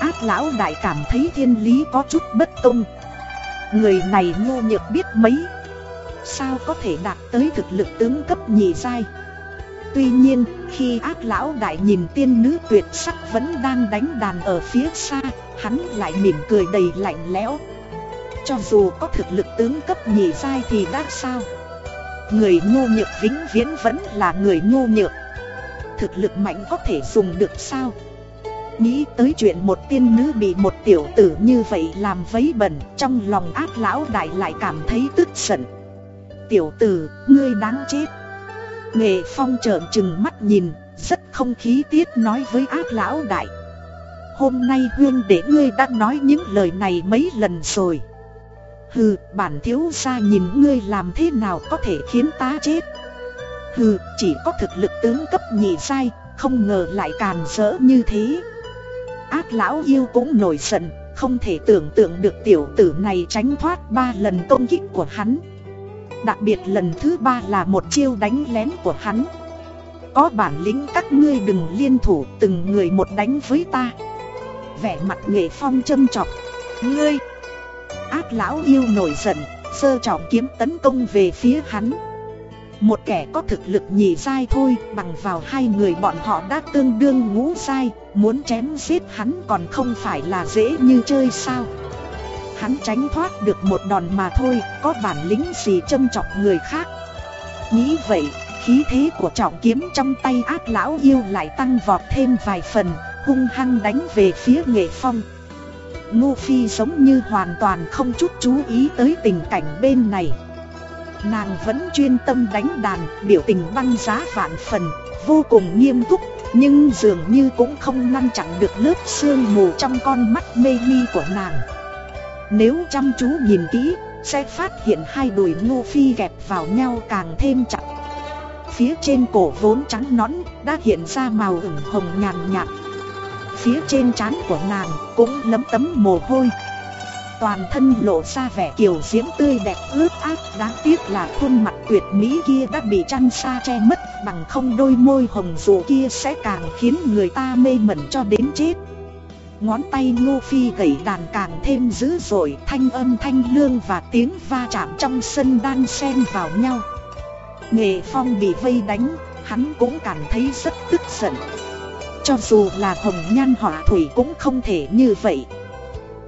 [SPEAKER 1] Ác lão đại cảm thấy thiên lý có chút bất công. Người này nhu nhược biết mấy? Sao có thể đạt tới thực lực tướng cấp nhị sai Tuy nhiên, khi ác lão đại nhìn tiên nữ tuyệt sắc vẫn đang đánh đàn ở phía xa, hắn lại mỉm cười đầy lạnh lẽo. Cho dù có thực lực tướng cấp nhị giai thì đã sao? Người nhu nhược vĩnh viễn vẫn là người nhu nhược. Thực lực mạnh có thể dùng được sao? Nghĩ tới chuyện một tiên nữ bị một tiểu tử như vậy làm vấy bẩn Trong lòng ác lão đại lại cảm thấy tức giận Tiểu tử, ngươi đáng chết Nghệ Phong trợn trừng mắt nhìn, rất không khí tiết nói với ác lão đại. Hôm nay huyên để ngươi đã nói những lời này mấy lần rồi. Hừ, bản thiếu gia nhìn ngươi làm thế nào có thể khiến ta chết. Hừ, chỉ có thực lực tướng cấp nhị sai, không ngờ lại càn rỡ như thế. Ác lão yêu cũng nổi giận, không thể tưởng tượng được tiểu tử này tránh thoát ba lần công kích của hắn. Đặc biệt lần thứ ba là một chiêu đánh lén của hắn. Có bản lĩnh các ngươi đừng liên thủ, từng người một đánh với ta. Vẻ mặt nghệ phong châm chọc. Ngươi, Ác lão yêu nổi giận, Sơ trọng kiếm tấn công về phía hắn. Một kẻ có thực lực nhì sai thôi, Bằng vào hai người bọn họ đã tương đương ngũ sai Muốn chém giết hắn còn không phải là dễ như chơi sao? Hắn tránh thoát được một đòn mà thôi, có bản lĩnh gì châm chọc người khác. Nghĩ vậy, khí thế của trọng kiếm trong tay ác lão yêu lại tăng vọt thêm vài phần, hung hăng đánh về phía nghệ phong. Ngô Phi giống như hoàn toàn không chút chú ý tới tình cảnh bên này. Nàng vẫn chuyên tâm đánh đàn, biểu tình băng giá vạn phần, vô cùng nghiêm túc, nhưng dường như cũng không ngăn chặn được lớp sương mù trong con mắt mê ly của nàng. Nếu chăm chú nhìn kỹ, sẽ phát hiện hai đùi ngô phi kẹp vào nhau càng thêm chặt. Phía trên cổ vốn trắng nõn đã hiện ra màu ửng hồng nhàn nhạt. Phía trên trán của nàng cũng lấm tấm mồ hôi. Toàn thân lộ ra vẻ kiều diễm tươi đẹp ướt át Đáng tiếc là khuôn mặt tuyệt mỹ kia đã bị chăn xa che mất Bằng không đôi môi hồng dù kia sẽ càng khiến người ta mê mẩn cho đến chết Ngón tay Ngô Phi gẩy đàn càng thêm dữ dội, Thanh âm thanh lương và tiếng va chạm trong sân đan xen vào nhau. Nghệ Phong bị vây đánh, Hắn cũng cảm thấy rất tức giận. Cho dù là hồng nhan họa thủy cũng không thể như vậy.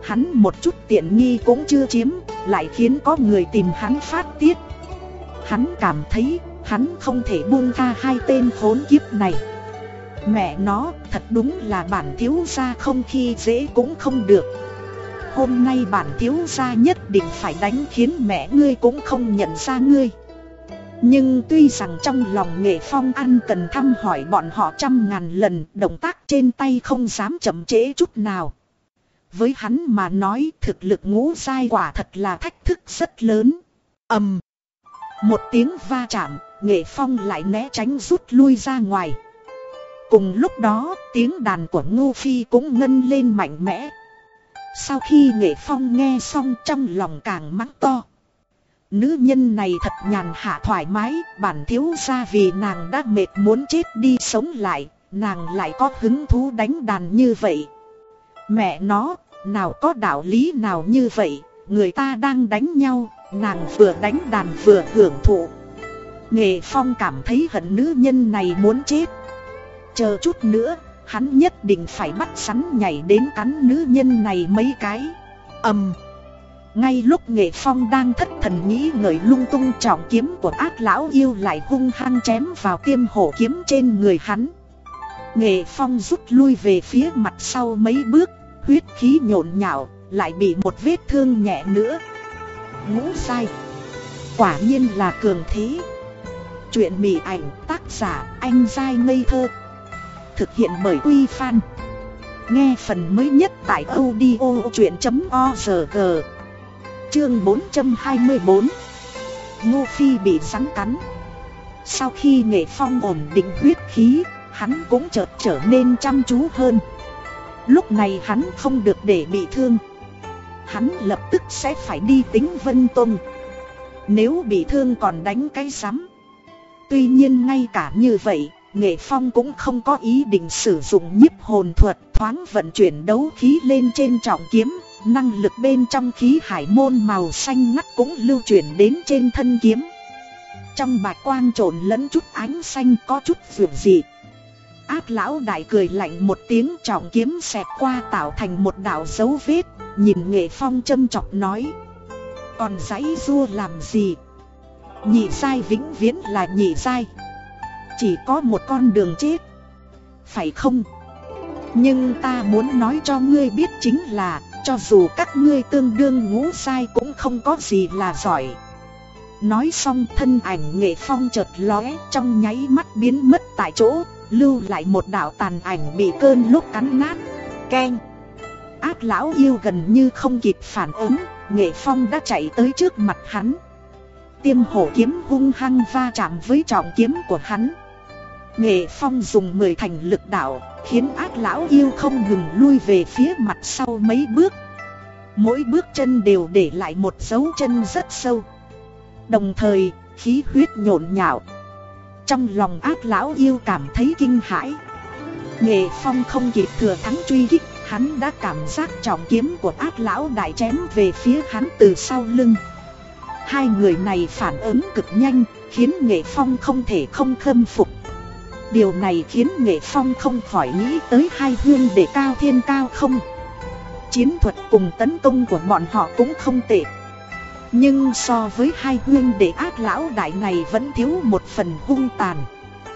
[SPEAKER 1] Hắn một chút tiện nghi cũng chưa chiếm, Lại khiến có người tìm hắn phát tiết. Hắn cảm thấy, hắn không thể buông tha hai tên khốn kiếp này. Mẹ nó thật đúng là bản thiếu gia không khi dễ cũng không được. Hôm nay bản thiếu gia nhất định phải đánh khiến mẹ ngươi cũng không nhận ra ngươi. Nhưng tuy rằng trong lòng nghệ phong ăn cần thăm hỏi bọn họ trăm ngàn lần Động tác trên tay không dám chậm trễ chút nào. Với hắn mà nói thực lực ngũ sai quả thật là thách thức rất lớn. Ầm. Một tiếng va chạm, nghệ phong lại né tránh rút lui ra ngoài. Cùng lúc đó, tiếng đàn của Ngô Phi cũng ngân lên mạnh mẽ. Sau khi Nghệ Phong nghe xong trong lòng càng mắng to. Nữ nhân này thật nhàn hạ thoải mái, bản thiếu ra vì nàng đã mệt muốn chết đi sống lại, nàng lại có hứng thú đánh đàn như vậy. Mẹ nó, nào có đạo lý nào như vậy, người ta đang đánh nhau, nàng vừa đánh đàn vừa hưởng thụ. Nghệ Phong cảm thấy hận nữ nhân này muốn chết. Chờ chút nữa, hắn nhất định phải bắt sắn nhảy đến cắn nữ nhân này mấy cái. ầm. Ngay lúc nghệ phong đang thất thần nghĩ ngợi lung tung trọng kiếm của ác lão yêu lại hung hăng chém vào tiêm hổ kiếm trên người hắn. Nghệ phong rút lui về phía mặt sau mấy bước, huyết khí nhộn nhạo, lại bị một vết thương nhẹ nữa. Ngũ sai. Quả nhiên là cường thế. Chuyện mỉ ảnh tác giả anh dai ngây thơ Thực hiện bởi Quy Phan. Nghe phần mới nhất tại audio chuyện.org Chương 424 Ngô Phi bị rắn cắn. Sau khi nghệ phong ổn định huyết khí, Hắn cũng chợt trở nên chăm chú hơn. Lúc này hắn không được để bị thương. Hắn lập tức sẽ phải đi tính Vân Tông. Nếu bị thương còn đánh cái rắm. Tuy nhiên ngay cả như vậy Nghệ Phong cũng không có ý định sử dụng nhiếp hồn thuật thoáng vận chuyển đấu khí lên trên trọng kiếm, năng lực bên trong khí hải môn màu xanh ngắt cũng lưu chuyển đến trên thân kiếm. Trong bạch quang trộn lẫn chút ánh xanh có chút vượt dị. Ác lão đại cười lạnh một tiếng trọng kiếm xẹt qua tạo thành một đạo dấu vết, nhìn Nghệ Phong châm chọc nói. Còn giấy rua làm gì? Nhị sai vĩnh viễn là nhị sai. Chỉ có một con đường chết. Phải không? Nhưng ta muốn nói cho ngươi biết chính là, Cho dù các ngươi tương đương ngũ sai cũng không có gì là giỏi. Nói xong thân ảnh nghệ phong chợt lóe Trong nháy mắt biến mất tại chỗ, Lưu lại một đạo tàn ảnh bị cơn lúc cắn nát. Keng! Ác lão yêu gần như không kịp phản ứng, Nghệ phong đã chạy tới trước mặt hắn. Tiêm hổ kiếm hung hăng va chạm với trọng kiếm của hắn. Nghệ Phong dùng mười thành lực đạo, khiến ác lão yêu không ngừng lui về phía mặt sau mấy bước. Mỗi bước chân đều để lại một dấu chân rất sâu. Đồng thời, khí huyết nhộn nhạo. Trong lòng ác lão yêu cảm thấy kinh hãi. Nghệ Phong không kịp thừa thắng truy kích, hắn đã cảm giác trọng kiếm của ác lão đại chém về phía hắn từ sau lưng. Hai người này phản ứng cực nhanh, khiến Nghệ Phong không thể không khâm phục. Điều này khiến Nghệ Phong không khỏi nghĩ tới hai huyên để cao thiên cao không. Chiến thuật cùng tấn công của bọn họ cũng không tệ. Nhưng so với hai huyên để ác lão đại này vẫn thiếu một phần hung tàn.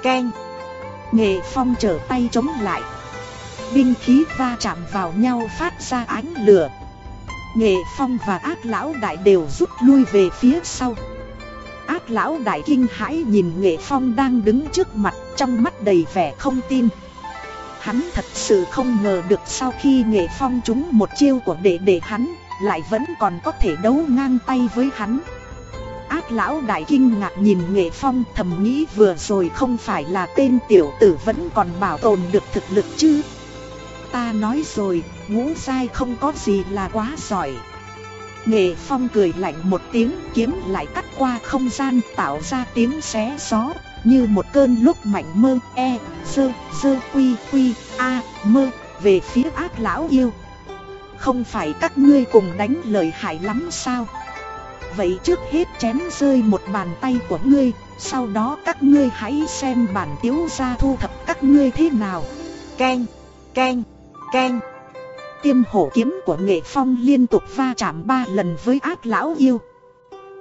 [SPEAKER 1] Ken. Nghệ Phong trở tay chống lại. Binh khí va chạm vào nhau phát ra ánh lửa. Nghệ Phong và ác lão đại đều rút lui về phía sau ác lão đại kinh hãi nhìn nghệ phong đang đứng trước mặt trong mắt đầy vẻ không tin. Hắn thật sự không ngờ được sau khi nghệ phong trúng một chiêu của đệ đệ hắn Lại vẫn còn có thể đấu ngang tay với hắn. Ác lão đại kinh ngạc nhìn nghệ phong thầm nghĩ vừa rồi không phải là tên tiểu tử vẫn còn bảo tồn được thực lực chứ? Ta nói rồi, ngũ sai không có gì là quá giỏi. Nghệ Phong cười lạnh một tiếng kiếm lại cắt qua không gian tạo ra tiếng xé gió Như một cơn lúc mạnh mơ e, sơ, sơ quy quy, a, mơ về phía ác lão yêu. Không phải các ngươi cùng đánh lời hại lắm sao? Vậy trước hết chém rơi một bàn tay của ngươi Sau đó các ngươi hãy xem bản tiếu ra thu thập các ngươi thế nào. Ken, ken, ken Tiêm hổ kiếm của nghệ phong liên tục va chạm ba lần với ác lão yêu.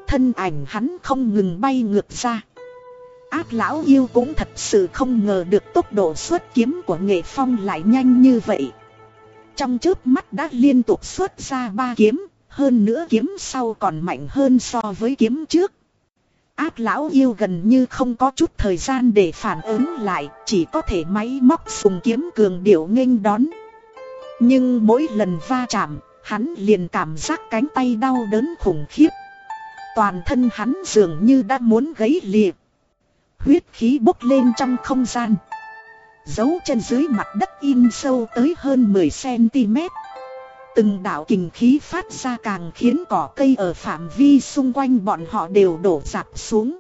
[SPEAKER 1] Thân ảnh hắn không ngừng bay ngược ra. Ác lão yêu cũng thật sự không ngờ được tốc độ xuất kiếm của nghệ phong lại nhanh như vậy. Trong chớp mắt đã liên tục xuất ra ba kiếm, Hơn nữa kiếm sau còn mạnh hơn so với kiếm trước. Ác lão yêu gần như không có chút thời gian để phản ứng lại, Chỉ có thể máy móc sùng kiếm cường điệu nghênh đón. Nhưng mỗi lần va chạm, Hắn liền cảm giác cánh tay đau đớn khủng khiếp. Toàn thân hắn dường như đã muốn gãy liệt Huyết khí bốc lên trong không gian. Dấu chân dưới mặt đất in sâu tới hơn 10cm Từng đạo kình khí phát ra càng khiến cỏ cây ở phạm vi xung quanh bọn họ đều đổ dạp xuống.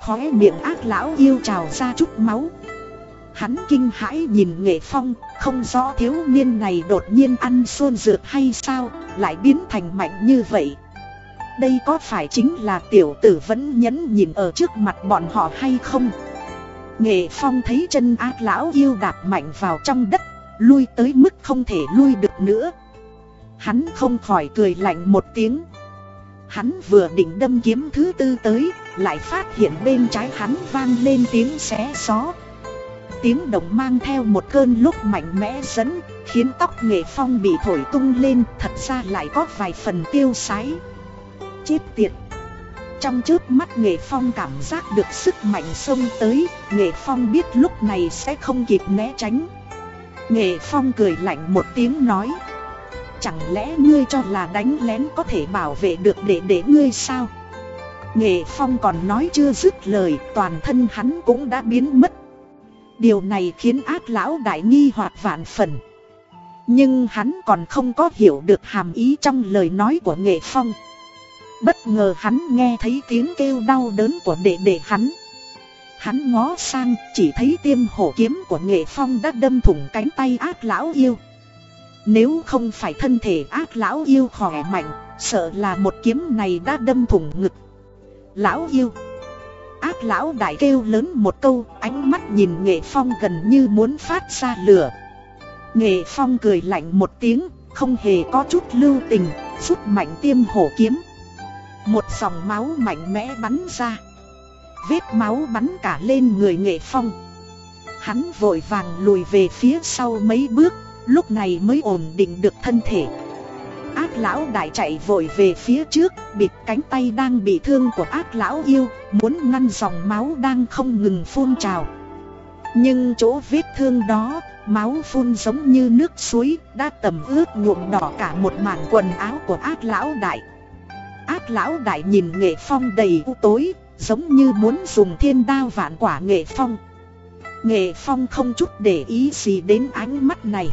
[SPEAKER 1] Khóe miệng ác lão yêu trào ra chút máu. Hắn kinh hãi nhìn nghệ phong Không rõ thiếu niên này đột nhiên ăn xuân dược hay sao Lại biến thành mạnh như vậy đây có phải chính là tiểu tử vẫn nhẫn nhìn ở trước mặt bọn họ hay không? Nghệ Phong thấy chân ác lão yêu đạp mạnh vào trong đất, lui tới mức không thể lui được nữa. Hắn không khỏi cười lạnh một tiếng. Hắn vừa định đâm kiếm thứ tư tới, lại phát hiện bên trái hắn vang lên tiếng xé gió. Tiếng động mang theo một cơn lúc mạnh mẽ dẫn, khiến tóc nghệ phong bị thổi tung lên, thật ra lại có vài phần tiêu sái. Chết tiệt! Trong trước mắt Nghệ Phong cảm giác được sức mạnh xông tới Nghệ Phong biết lúc này sẽ không kịp né tránh. Nghệ Phong cười lạnh một tiếng nói Chẳng lẽ ngươi cho là đánh lén có thể bảo vệ được để để ngươi sao? Nghệ Phong còn nói chưa dứt lời Toàn thân hắn cũng đã biến mất. Điều này khiến ác lão đại nghi hoặc vạn phần. Nhưng hắn còn không có hiểu được hàm ý trong lời nói của Nghệ Phong. Bất ngờ hắn nghe thấy tiếng kêu đau đớn của đệ đệ hắn. Hắn ngó sang, chỉ thấy tiêm hổ kiếm của nghệ phong đã đâm thủng cánh tay ác lão yêu. Nếu không phải thân thể ác lão yêu khỏe mạnh, Sợ là một kiếm này đã đâm thủng ngực. Lão yêu Ác lão đại kêu lớn một câu, Ánh mắt nhìn nghệ phong gần như muốn phát ra lửa. Nghệ phong cười lạnh một tiếng, Không hề có chút lưu tình, Rút mạnh tiêm hổ kiếm. Một dòng máu mạnh mẽ bắn ra. Vết máu bắn cả lên người nghệ phong. Hắn vội vàng lùi về phía sau mấy bước, Lúc này mới ổn định được thân thể. Ác lão đại chạy vội về phía trước Bịt cánh tay đang bị thương của ác lão yêu Muốn ngăn dòng máu đang không ngừng phun trào Nhưng chỗ vết thương đó Máu phun giống như nước suối Đã tầm ướt nhuộm đỏ cả một mảng quần áo của ác lão đại Ác lão đại nhìn nghệ phong đầy u tối, giống như muốn dùng thiên đao vạn quả nghệ phong. Nghệ phong không chút để ý gì đến ánh mắt này.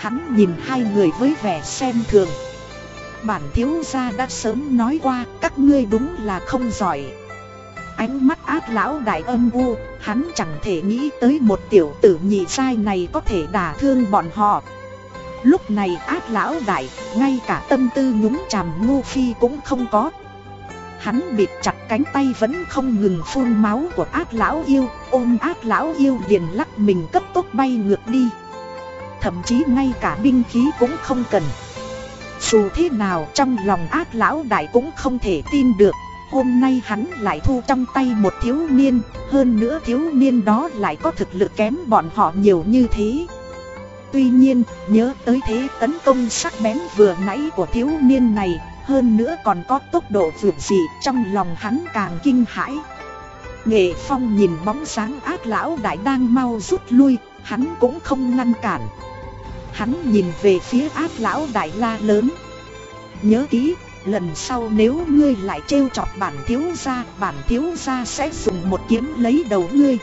[SPEAKER 1] Hắn nhìn hai người với vẻ xem thường. Bản thiếu gia đã sớm nói qua các ngươi đúng là không giỏi. Ánh mắt ác lão đại âm u, hắn chẳng thể nghĩ tới một tiểu tử nhị sai này có thể đả thương bọn họ. Lúc này ác lão đại, ngay cả tâm tư nhúng chàm ngu phi cũng không có Hắn bịt chặt cánh tay vẫn không ngừng phun máu của ác lão yêu Ôm ác lão yêu liền lắc mình cấp tốc bay ngược đi Thậm chí ngay cả binh khí cũng không cần. Dù thế nào trong lòng ác lão đại cũng không thể tin được. Hôm nay hắn lại thu trong tay một thiếu niên Hơn nữa thiếu niên đó lại có thực lực kém bọn họ nhiều như thế. Tuy nhiên, nhớ tới thế tấn công sắc bén vừa nãy của thiếu niên này, hơn nữa còn có tốc độ vượt dị trong lòng hắn càng kinh hãi. Nghệ Phong nhìn bóng sáng ác lão đại đang mau rút lui, hắn cũng không ngăn cản. Hắn nhìn về phía ác lão đại la lớn. Nhớ kỹ, lần sau nếu ngươi lại trêu chọc bản thiếu gia, bản thiếu gia sẽ dùng một kiếm lấy đầu ngươi.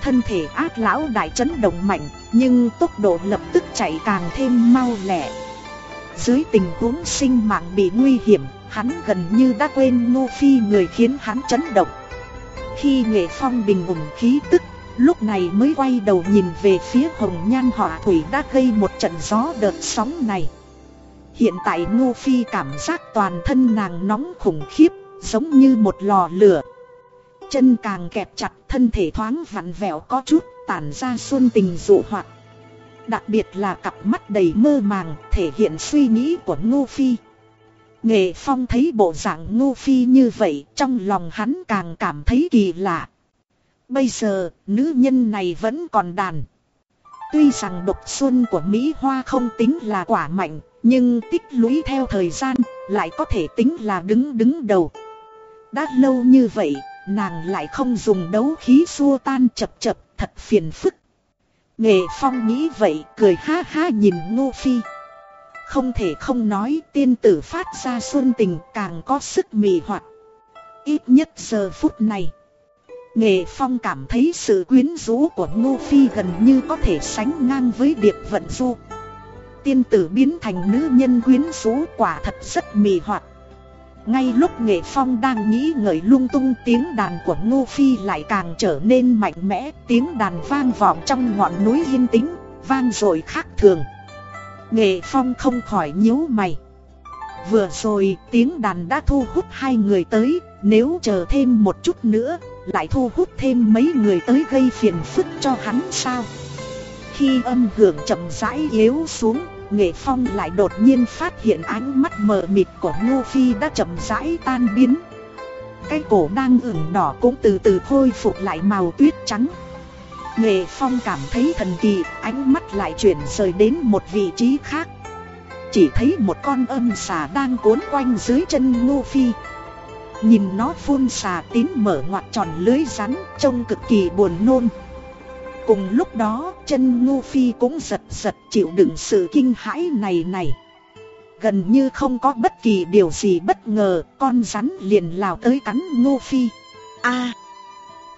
[SPEAKER 1] Thân thể ác lão đại chấn động mạnh, nhưng tốc độ lập tức chạy càng thêm mau lẹ Dưới tình huống sinh mạng bị nguy hiểm Hắn gần như đã quên Ngô Phi người khiến hắn chấn động Khi nghệ phong bình ổn khí tức Lúc này mới quay đầu nhìn về phía hồng nhan họ thủy đã gây một trận gió đợt sóng này. Hiện tại Ngô Phi cảm giác toàn thân nàng nóng khủng khiếp, Giống như một lò lửa. Chân càng kẹp chặt, thân thể thoáng vặn vẹo có chút, tản ra xuân tình dụ hoạt Đặc biệt là cặp mắt đầy mơ màng, thể hiện suy nghĩ của Ngô Phi. Nghệ Phong thấy bộ dạng Ngô Phi như vậy, trong lòng hắn càng cảm thấy kỳ lạ. Bây giờ, nữ nhân này vẫn còn đàn. Tuy rằng độc xuân của Mỹ Hoa không tính là quả mạnh, Nhưng tích lũy theo thời gian lại có thể tính là đứng đứng đầu. Đã lâu như vậy, nàng lại không dùng đấu khí xua tan chập chập, thật phiền phức. Nghệ Phong nghĩ vậy, cười ha ha nhìn Ngô Phi. Không thể không nói, tiên tử phát ra xuân tình càng có sức mì hoạt. Ít nhất giờ phút này Nghệ Phong cảm thấy sự quyến rũ của Ngô Phi gần như có thể sánh ngang với Điệp Vận Du. Tiên tử biến thành nữ nhân quyến rũ quả thật rất mì hoạt. Ngay lúc Nghệ Phong đang nghĩ ngợi lung tung tiếng đàn của Ngô Phi lại càng trở nên mạnh mẽ Tiếng đàn vang vọng trong ngọn núi yên tĩnh, vang rồi khác thường. Nghệ Phong không khỏi nhíu mày. Vừa rồi tiếng đàn đã thu hút hai người tới Nếu chờ thêm một chút nữa lại thu hút thêm mấy người tới gây phiền phức cho hắn sao Khi âm hưởng chậm rãi yếu xuống Nghệ Phong lại đột nhiên phát hiện ánh mắt mờ mịt của Ngô Phi đã chậm rãi tan biến. Cái cổ đang ửng đỏ cũng từ từ khôi phục lại màu tuyết trắng. Nghệ Phong cảm thấy thần kỳ, ánh mắt lại chuyển rời đến một vị trí khác. Chỉ thấy một con âm xà đang cuốn quanh dưới chân Ngô Phi. Nhìn nó phun xà tím mở ngoặt tròn lưới rắn, trông cực kỳ buồn nôn. Cùng lúc đó chân Ngô Phi cũng giật giật chịu đựng sự kinh hãi này này. Gần như không có bất kỳ điều gì bất ngờ Con rắn liền lao tới cắn Ngô Phi. A!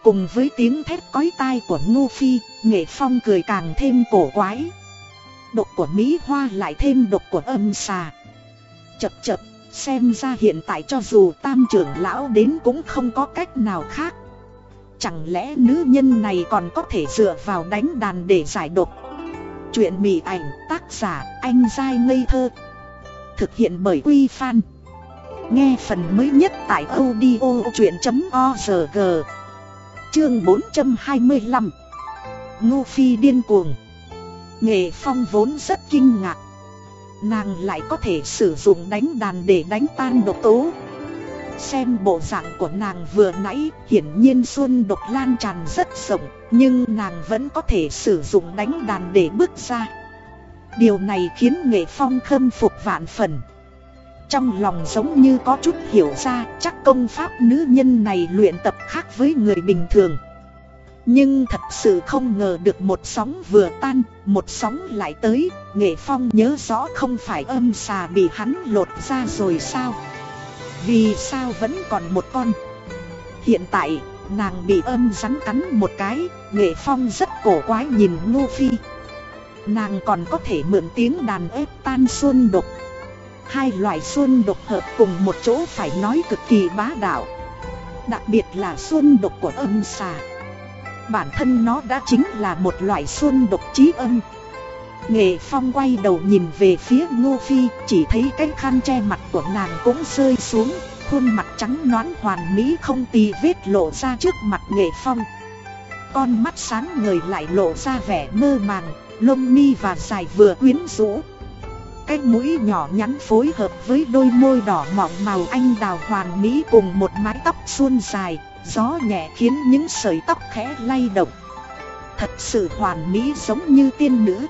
[SPEAKER 1] Cùng với tiếng thét cói tai của Ngô Phi Nghệ Phong cười càng thêm cổ quái. Độc của Mỹ Hoa lại thêm độc của âm xà. Chập chập. Xem ra hiện tại cho dù tam trưởng lão đến cũng không có cách nào khác. Chẳng lẽ nữ nhân này còn có thể dựa vào đánh đàn để giải độc? Chuyện mỉ ảnh tác giả anh dai ngây thơ. Thực hiện bởi Quy Phan. Nghe phần mới nhất tại audio chuyện.org Chương 425 Ngô Phi điên cuồng. Nghệ Phong vốn rất kinh ngạc. Nàng lại có thể sử dụng đánh đàn để đánh tan độc tố. Xem bộ dạng của nàng vừa nãy, Hiển nhiên xuân độc lan tràn rất rộng, Nhưng nàng vẫn có thể sử dụng đánh đàn để bước ra. Điều này khiến nghệ phong khâm phục vạn phần. Trong lòng giống như có chút hiểu ra, Chắc công pháp nữ nhân này luyện tập khác với người bình thường nhưng thật sự không ngờ được một sóng vừa tan, một sóng lại tới, nghệ phong nhớ rõ không phải âm xà bị hắn lột ra rồi sao. Vì sao vẫn còn một con? Hiện tại nàng bị âm rắn cắn một cái Nghệ Phong rất cổ quái nhìn Ngô Phi. Nàng còn có thể mượn tiếng đàn ép tan xuân độc Hai loại xuân độc hợp cùng một chỗ phải nói cực kỳ bá đạo. Đặc biệt là xuân độc của âm xà. Bản thân nó đã chính là một loại xuân độc trí âm. Nghệ Phong quay đầu nhìn về phía Ngô Phi, Chỉ thấy cái khăn che mặt của nàng cũng rơi xuống, Khuôn mặt trắng nõn hoàn mỹ không tì vết lộ ra trước mặt Nghệ Phong. Con mắt sáng người lại lộ ra vẻ mơ màng, Lông mi và dài vừa quyến rũ. Cái mũi nhỏ nhắn phối hợp với đôi môi đỏ mọng màu anh đào hoàn mỹ cùng một mái tóc suôn dài. Gió nhẹ khiến những sợi tóc khẽ lay động. Thật sự hoàn mỹ giống như tiên nữ.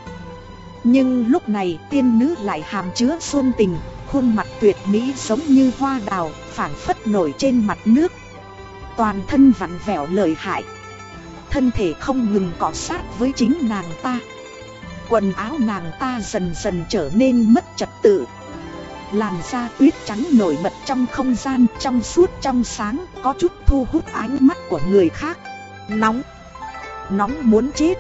[SPEAKER 1] Nhưng lúc này tiên nữ lại hàm chứa xuân tình, Khuôn mặt tuyệt mỹ giống như hoa đào phản phất nổi trên mặt nước. Toàn thân vặn vẹo lợi hại. Thân thể không ngừng cọ sát với chính nàng ta. Quần áo nàng ta dần dần trở nên mất trật tự. Làn da tuyết trắng nổi bật trong không gian, trong suốt, trong sáng, Có chút thu hút ánh mắt của người khác. Nóng. Nóng muốn chết.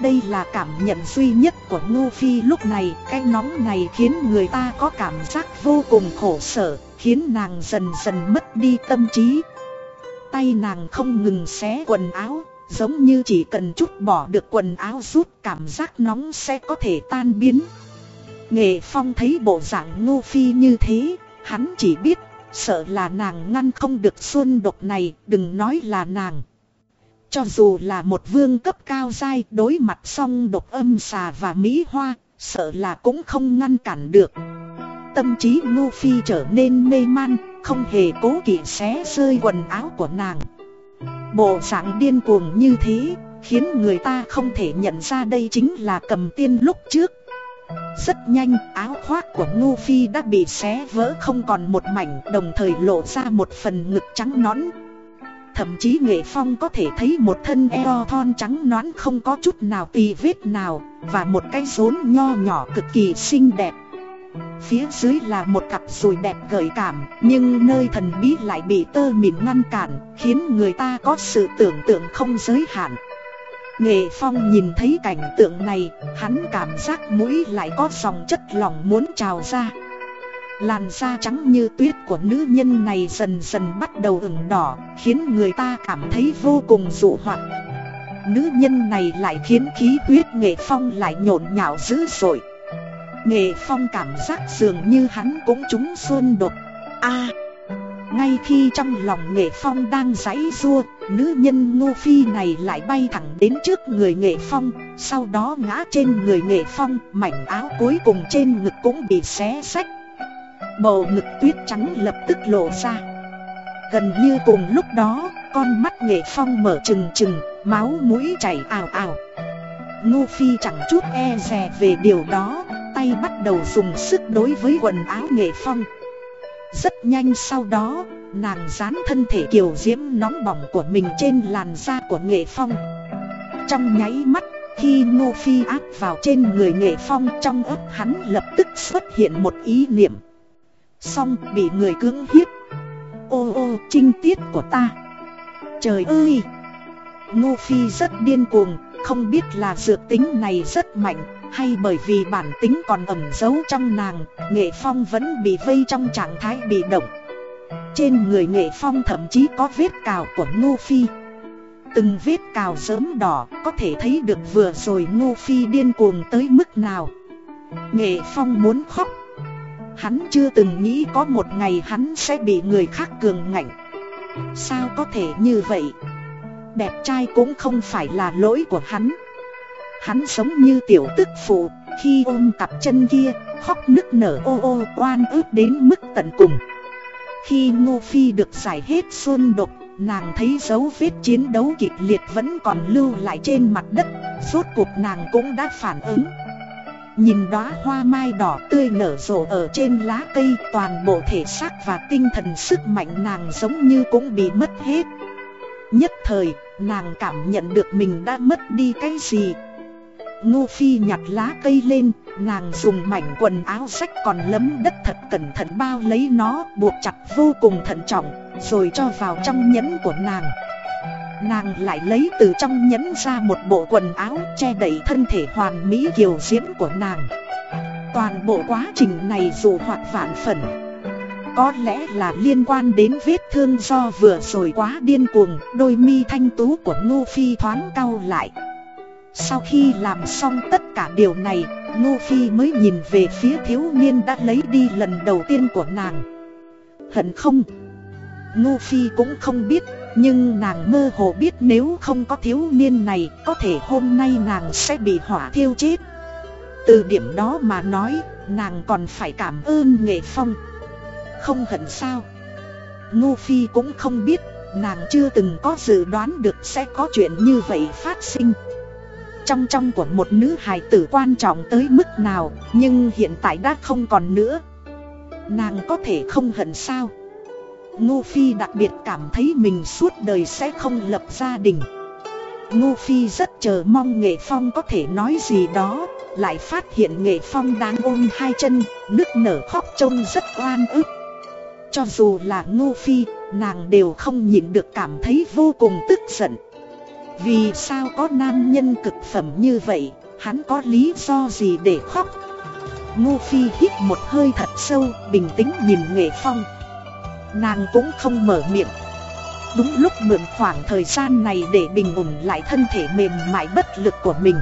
[SPEAKER 1] Đây là cảm nhận duy nhất của Ngô Phi lúc này. Cái nóng này khiến người ta có cảm giác vô cùng khổ sở, Khiến nàng dần dần mất đi tâm trí. Tay nàng không ngừng xé quần áo, Giống như chỉ cần chút bỏ được quần áo rút, cảm giác nóng sẽ có thể tan biến. Nghệ Phong thấy bộ dạng ngô phi như thế, Hắn chỉ biết, sợ là nàng ngăn không được xuân độc này, đừng nói là nàng. Cho dù là một vương cấp cao dai đối mặt song độc âm xà và mỹ hoa, Sợ là cũng không ngăn cản được. Tâm trí ngô phi trở nên mê man, Không hề cố kỵ xé rơi quần áo của nàng. Bộ dạng điên cuồng như thế, Khiến người ta không thể nhận ra đây chính là cầm tiên lúc trước. Rất nhanh, áo khoác của Ngô Phi đã bị xé vỡ không còn một mảnh, Đồng thời lộ ra một phần ngực trắng nõn. Thậm chí Nghệ Phong có thể thấy một thân eo thon trắng nõn không có chút nào tì vết nào, Và một cái rốn nho nhỏ cực kỳ xinh đẹp. Phía dưới là một cặp rùi đẹp gợi cảm, Nhưng nơi thần bí lại bị tơ mịn ngăn cản, Khiến người ta có sự tưởng tượng không giới hạn. Nghệ Phong nhìn thấy cảnh tượng này, Hắn cảm giác mũi lại có dòng chất lỏng muốn trào ra. Làn da trắng như tuyết của nữ nhân này dần dần bắt đầu ửng đỏ, Khiến người ta cảm thấy vô cùng dụ hoặc. Nữ nhân này lại khiến khí huyết nghệ phong lại nhộn nhạo dữ dội. Nghệ Phong cảm giác dường như hắn cũng trúng xuân đột. A! Ngay khi trong lòng Nghệ Phong đang giãy rua, nữ nhân Ngô Phi này lại bay thẳng đến trước người Nghệ Phong, sau đó ngã trên người Nghệ Phong, mảnh áo cuối cùng trên ngực cũng bị xé sách. Bầu ngực tuyết trắng lập tức lộ ra. Gần như cùng lúc đó, con mắt Nghệ Phong mở trừng trừng, máu mũi chảy ào ào. Ngô Phi chẳng chút e dè về điều đó, tay bắt đầu dùng sức đối với quần áo nghệ phong rất nhanh sau đó, nàng dán thân thể kiều diễm nóng bỏng của mình trên làn da của nghệ phong. Trong nháy mắt, khi Ngô Phi áp vào trên người nghệ phong trong ấp hắn lập tức xuất hiện một ý niệm. Xong bị người cưỡng hiếp. Ô ô trinh tiết của ta. Trời ơi! Ngô Phi rất điên cuồng Không biết là dược tính này rất mạnh hay bởi vì bản tính còn ẩn giấu trong nàng, nghệ phong vẫn bị vây trong trạng thái bị động. Trên người nghệ phong thậm chí có vết cào của Ngô Phi. Từng vết cào sớm đỏ có thể thấy được vừa rồi Ngô Phi điên cuồng tới mức nào. Nghệ phong muốn khóc. Hắn chưa từng nghĩ có một ngày hắn sẽ bị người khác cường ngạnh. Sao có thể như vậy? Đẹp trai cũng không phải là lỗi của hắn. Hắn sống như tiểu tức phụ, khi ôm cặp chân kia, khóc nức nở ô ô oan ức đến mức tận cùng. Khi Ngô Phi được giải hết xuân độc, nàng thấy dấu vết chiến đấu kịch liệt vẫn còn lưu lại trên mặt đất, rốt cuộc nàng cũng đã phản ứng. Nhìn đóa hoa mai đỏ tươi nở rộ ở trên lá cây toàn bộ thể xác và tinh thần sức mạnh nàng giống như cũng bị mất hết. Nhất thời, nàng cảm nhận được mình đã mất đi cái gì, Ngô Phi nhặt lá cây lên, nàng dùng mảnh quần áo sách còn lấm đất thật cẩn thận bao lấy nó, buộc chặt vô cùng thận trọng, rồi cho vào trong nhẫn của nàng. Nàng lại lấy từ trong nhẫn ra một bộ quần áo che đậy thân thể hoàn mỹ kiều diễm của nàng. Toàn bộ quá trình này dù hoạt vạn phần. Có lẽ là liên quan đến vết thương do vừa rồi quá điên cuồng, đôi mi thanh tú của Ngô Phi thoáng cau lại. Sau khi làm xong tất cả điều này, Ngô Phi mới nhìn về phía thiếu niên đã lấy đi lần đầu tiên của nàng. Hận không? Ngô Phi cũng không biết, nhưng nàng mơ hồ biết nếu không có thiếu niên này, có thể hôm nay nàng sẽ bị hỏa thiêu chết. Từ điểm đó mà nói, nàng còn phải cảm ơn nghệ phong. Không hận sao? Ngô Phi cũng không biết, nàng chưa từng có dự đoán được sẽ có chuyện như vậy phát sinh trong trong của một nữ hài tử quan trọng tới mức nào, Nhưng hiện tại đã không còn nữa. Nàng có thể không hận sao? Ngô Phi đặc biệt cảm thấy mình suốt đời sẽ không lập gia đình. Ngô Phi rất chờ mong Nghệ Phong có thể nói gì đó, Lại phát hiện Nghệ Phong đang ôm hai chân, Nức nở khóc trông rất oan ức. Cho dù là Ngô Phi, Nàng đều không nhịn được cảm thấy vô cùng tức giận vì sao có nam nhân cực phẩm như vậy, hắn có lý do gì để khóc? Ngô Phi hít một hơi thật sâu, bình tĩnh nhìn Nghệ Phong. Nàng cũng không mở miệng. Đúng lúc mượn khoảng thời gian này để bình ổn lại thân thể mềm mại bất lực của mình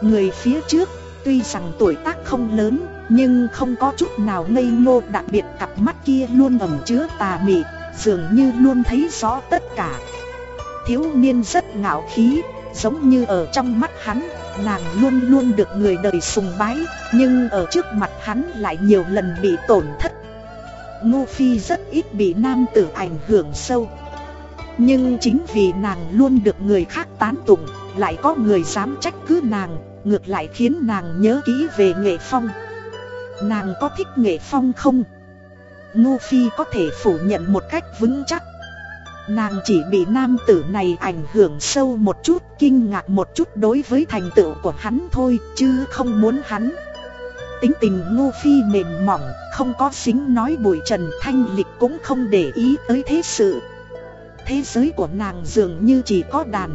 [SPEAKER 1] Người phía trước tuy rằng tuổi tác không lớn Nhưng không có chút nào ngây ngô đặc biệt cặp mắt kia luôn ẩm chứa tà mị Dường như luôn thấy rõ tất cả Thiếu niên rất ngạo khí, Giống như ở trong mắt hắn, Nàng luôn luôn được người đời sùng bái, Nhưng ở trước mặt hắn lại nhiều lần bị tổn thất. Ngô Phi rất ít bị nam tử ảnh hưởng sâu. Nhưng chính vì nàng luôn được người khác tán tụng, Lại có người dám trách cứ nàng, Ngược lại khiến nàng nhớ kỹ về nghệ phong. Nàng có thích nghệ phong không? Ngô Phi có thể phủ nhận một cách vững chắc. Nàng chỉ bị nam tử này ảnh hưởng sâu một chút, Kinh ngạc một chút đối với thành tựu của hắn thôi, Chứ không muốn hắn. Tính tình ngô phi mềm mỏng, Không có xính nói bụi trần, thanh lịch cũng không để ý tới thế sự. Thế giới của nàng dường như chỉ có đàn.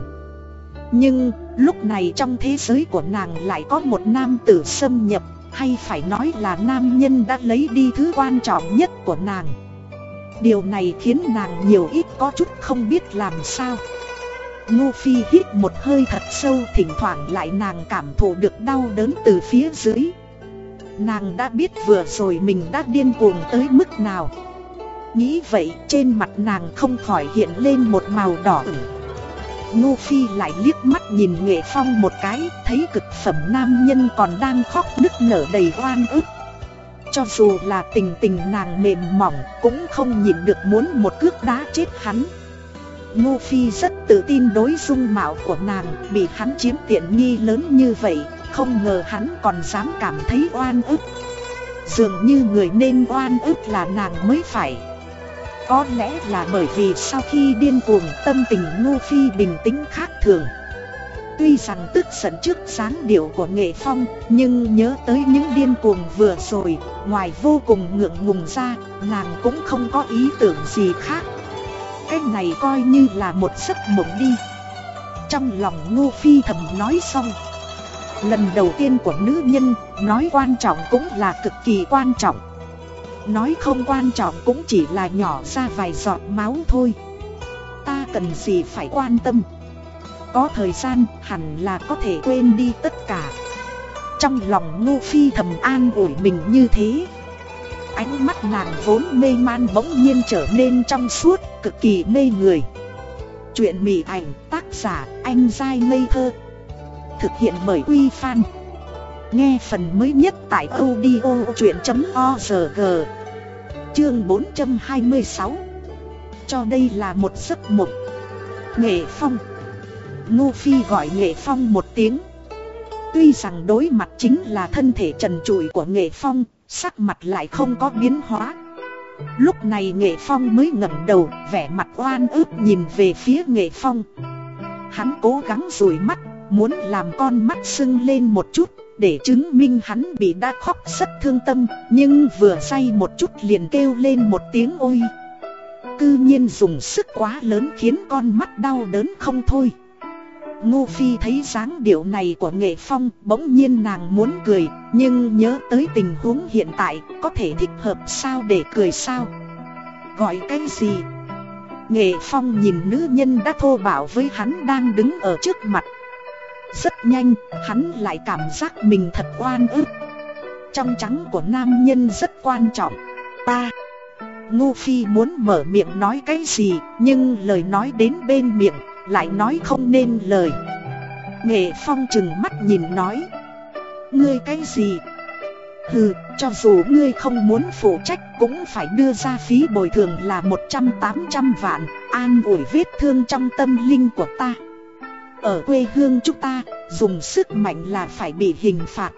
[SPEAKER 1] Nhưng, lúc này trong thế giới của nàng lại có một nam tử xâm nhập, Hay phải nói là nam nhân đã lấy đi thứ quan trọng nhất của nàng. Điều này khiến nàng nhiều ít có chút không biết làm sao. Ngô Phi hít một hơi thật sâu, thỉnh thoảng lại nàng cảm thụ được đau đớn từ phía dưới. Nàng đã biết vừa rồi mình đã điên cuồng tới mức nào. Nghĩ vậy, trên mặt nàng không khỏi hiện lên một màu đỏ ửng. Ngô Phi lại liếc mắt nhìn Nghệ Phong một cái, Thấy cực phẩm nam nhân còn đang khóc nức nở đầy oan ức cho dù là tình tình nàng mềm mỏng cũng không nhịn được muốn một cước đá chết hắn. Ngô Phi rất tự tin đối dung mạo của nàng, Bị hắn chiếm tiện nghi lớn như vậy, Không ngờ hắn còn dám cảm thấy oan ức. Dường như người nên oan ức là nàng mới phải. Có lẽ là bởi vì sau khi điên cuồng, tâm tình Ngô Phi bình tĩnh khác thường. Tuy rằng tức giận trước dáng điệu của nghệ phong, Nhưng nhớ tới những điên cuồng vừa rồi, Ngoài vô cùng ngượng ngùng ra, Nàng cũng không có ý tưởng gì khác. Cái này coi như là một giấc mộng đi. Trong lòng Ngô Phi thầm nói xong. Lần đầu tiên của nữ nhân, Nói quan trọng cũng là cực kỳ quan trọng. Nói không quan trọng cũng chỉ là nhỏ ra vài giọt máu thôi. Ta cần gì phải quan tâm? Có thời gian hẳn là có thể quên đi tất cả. Trong lòng Ngô Phi thầm an ủi mình như thế. Ánh mắt nàng vốn mê man bỗng nhiên trở nên trong suốt, cực kỳ mê người. Chuyện mỉ ảnh tác giả anh dai ngây thơ. Thực hiện bởi Uy Fan Nghe phần mới nhất tại audio chuyện.org Chương 426 Cho đây là một giấc mộng. Nghệ Phong. Luffy Phi gọi Nghệ Phong một tiếng. Tuy rằng đối mặt chính là thân thể trần trụi của Nghệ Phong, Sắc mặt lại không có biến hóa. Lúc này Nghệ Phong mới ngẩng đầu, Vẻ mặt oan ức nhìn về phía Nghệ Phong. Hắn cố gắng rủi mắt, Muốn làm con mắt sưng lên một chút, Để chứng minh hắn bị đã khóc rất thương tâm, Nhưng vừa say một chút liền kêu lên một tiếng ôi. Cư nhiên dùng sức quá lớn khiến con mắt đau đớn không thôi. Ngô Phi thấy dáng điệu này của nghệ phong bỗng nhiên nàng muốn cười, Nhưng nhớ tới tình huống hiện tại, có thể thích hợp sao để cười sao? Gọi cái gì? Nghệ phong nhìn nữ nhân đã thô bảo với hắn đang đứng ở trước mặt. Rất nhanh, hắn lại cảm giác mình thật oan ức. Trong trắng của nam nhân rất quan trọng. Ta, Ngô Phi muốn mở miệng nói cái gì, Nhưng lời nói đến bên miệng lại nói không nên lời. Nghệ Phong chừng mắt nhìn nói. Ngươi cái gì? Hừ, cho dù ngươi không muốn phụ trách cũng phải đưa ra phí bồi thường là 100-800 vạn An ủi vết thương trong tâm linh của ta. Ở quê hương chúng ta, dùng sức mạnh là phải bị hình phạt.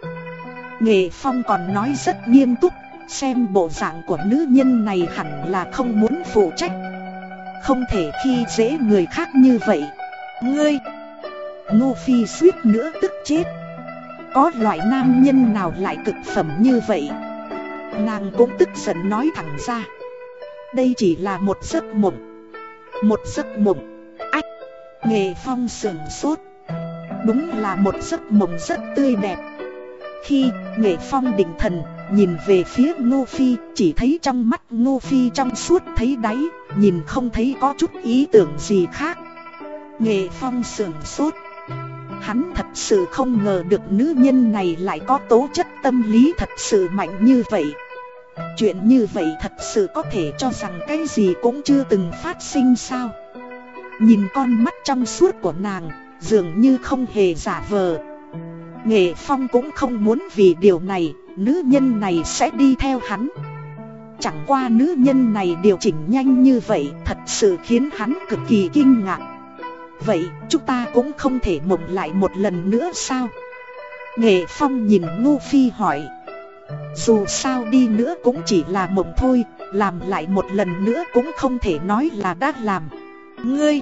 [SPEAKER 1] Nghệ Phong còn nói rất nghiêm túc Xem bộ dạng của nữ nhân này hẳn là không muốn phụ trách không thể khi dễ người khác như vậy. Ngươi, Ngô Phi suýt nữa tức chết. Có loại nam nhân nào lại cực phẩm như vậy? Nàng cũng tức giận nói thẳng ra. Đây chỉ là một giấc mộng. Một giấc mộng. Ách, Nghề phong sườn sốt. Đúng là một giấc mộng rất tươi đẹp. Khi nghệ phong định thần nhìn về phía Ngô Phi, chỉ thấy trong mắt Ngô Phi trong suốt thấy đáy, nhìn không thấy có chút ý tưởng gì khác. Nghệ Phong sườn sốt. Hắn thật sự không ngờ được nữ nhân này lại có tố chất tâm lý thật sự mạnh như vậy. Chuyện như vậy thật sự có thể cho rằng cái gì cũng chưa từng phát sinh sao. Nhìn con mắt trong suốt của nàng, dường như không hề giả vờ. Nghệ Phong cũng không muốn vì điều này, nữ nhân này sẽ đi theo hắn. Chẳng qua nữ nhân này điều chỉnh nhanh như vậy thật sự khiến hắn cực kỳ kinh ngạc. Vậy chúng ta cũng không thể mộng lại một lần nữa sao? Nghệ Phong nhìn Ngô Phi hỏi. Dù sao đi nữa cũng chỉ là mộng thôi, làm lại một lần nữa cũng không thể nói là đã làm. Ngươi!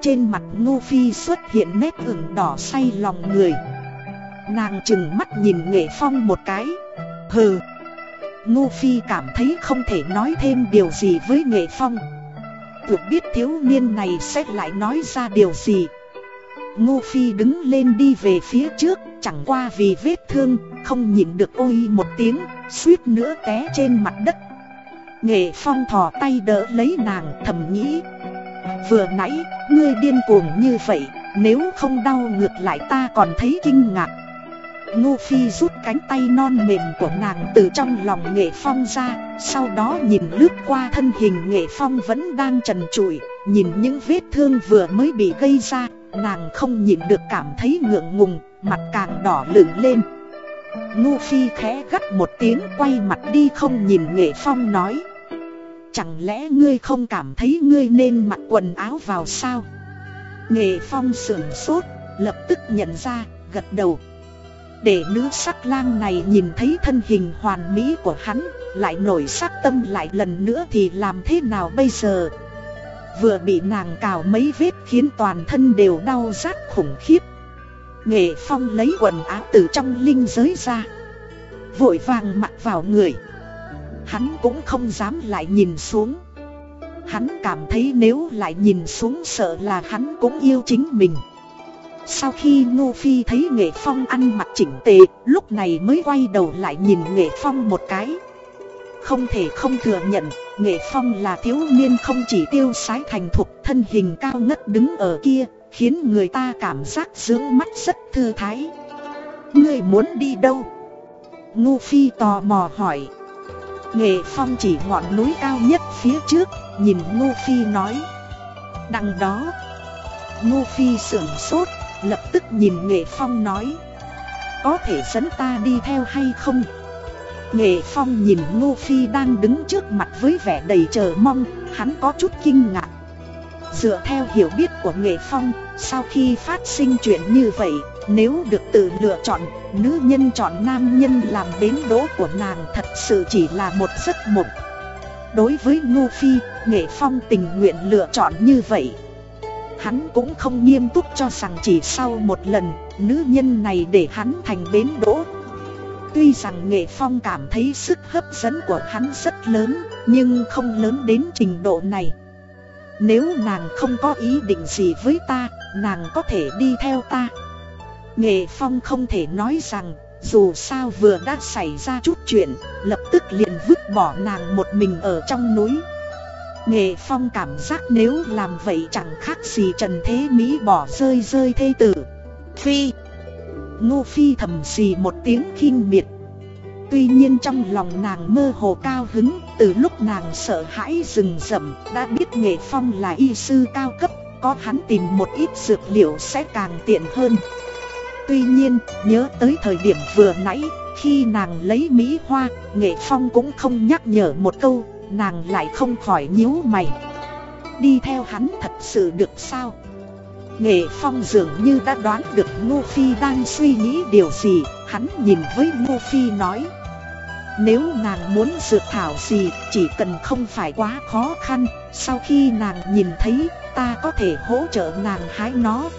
[SPEAKER 1] Trên mặt Ngô Phi xuất hiện nét ửng đỏ say lòng người. Nàng chừng mắt nhìn Nghệ Phong một cái. Hừ! Ngô Phi cảm thấy không thể nói thêm điều gì với Nghệ Phong. được biết thiếu niên này sẽ lại nói ra điều gì. Ngô Phi đứng lên đi về phía trước, chẳng qua vì vết thương, không nhịn được ôi một tiếng, suýt nữa té trên mặt đất. Nghệ Phong thò tay đỡ lấy nàng thầm nghĩ. Vừa nãy, ngươi điên cuồng như vậy, nếu không đau ngược lại ta còn thấy kinh ngạc. Ngô Phi rút cánh tay non mềm của nàng từ trong lòng Nghệ Phong ra, sau đó nhìn lướt qua thân hình Nghệ Phong vẫn đang trần trụi, nhìn những vết thương vừa mới bị gây ra, nàng không nhịn được cảm thấy ngượng ngùng, mặt càng đỏ lửng lên. Ngô Phi khẽ gắt một tiếng quay mặt đi không nhìn Nghệ Phong nói Chẳng lẽ ngươi không cảm thấy ngươi nên mặc quần áo vào sao? Nghệ Phong sưởng sốt, lập tức nhận ra, gật đầu để nữ sắc lang này nhìn thấy thân hình hoàn mỹ của hắn, Lại nổi sắc tâm lại lần nữa thì làm thế nào bây giờ? Vừa bị nàng cào mấy vết khiến toàn thân đều đau rát khủng khiếp. Nghệ Phong lấy quần áo từ trong linh giới ra, Vội vàng mặc vào người. Hắn cũng không dám lại nhìn xuống. Hắn cảm thấy nếu lại nhìn xuống sợ là hắn cũng yêu chính mình sau khi Ngô Phi thấy Nghệ Phong ăn mặc chỉnh tề, lúc này mới quay đầu lại nhìn Nghệ Phong một cái. Không thể không thừa nhận, Nghệ Phong là thiếu niên không chỉ tiêu sái thành thục thân hình cao ngất đứng ở kia, khiến người ta cảm giác dưỡng mắt rất thư thái. Ngươi muốn đi đâu? Ngô Phi tò mò hỏi. Nghệ Phong chỉ ngọn núi cao nhất phía trước, nhìn Ngô Phi nói. Đằng đó, Ngô Phi sửng sốt, Lập tức nhìn Nghệ Phong nói. Có thể dẫn ta đi theo hay không? Nghệ Phong nhìn Ngô Phi đang đứng trước mặt với vẻ đầy chờ mong, Hắn có chút kinh ngạc. Dựa theo hiểu biết của Nghệ Phong, Sau khi phát sinh chuyện như vậy, Nếu được tự lựa chọn, Nữ nhân chọn nam nhân làm bến đỗ của nàng Thật sự chỉ là một giấc mộng. Đối với Ngô Phi, Nghệ Phong tình nguyện lựa chọn như vậy. Hắn cũng không nghiêm túc cho rằng chỉ sau một lần, nữ nhân này để hắn thành bến đỗ. Tuy rằng Nghệ Phong cảm thấy sức hấp dẫn của hắn rất lớn, nhưng không lớn đến trình độ này. Nếu nàng không có ý định gì với ta, nàng có thể đi theo ta. Nghệ Phong không thể nói rằng, dù sao vừa đã xảy ra chút chuyện, lập tức liền vứt bỏ nàng một mình ở trong núi. Nghệ Phong cảm giác nếu làm vậy chẳng khác gì Trần Thế Mỹ bỏ rơi rơi thê tử. Phi. Ngô Phi thầm xì một tiếng khinh miệt. Tuy nhiên trong lòng nàng mơ hồ cao hứng, từ lúc nàng sợ hãi rừng rậm, đã biết Nghệ Phong là y sư cao cấp, có hắn tìm một ít dược liệu sẽ càng tiện hơn. Tuy nhiên, nhớ tới thời điểm vừa nãy, khi nàng lấy Mỹ Hoa, Nghệ Phong cũng không nhắc nhở một câu, nàng lại không khỏi nhíu mày. Đi theo hắn thật sự được sao? Nghệ Phong dường như đã đoán được Ngô Phi đang suy nghĩ điều gì, Hắn nhìn với Ngô Phi nói. Nếu nàng muốn dược thảo gì, chỉ cần không phải quá khó khăn, Sau khi nàng nhìn thấy, ta có thể hỗ trợ nàng hái nó.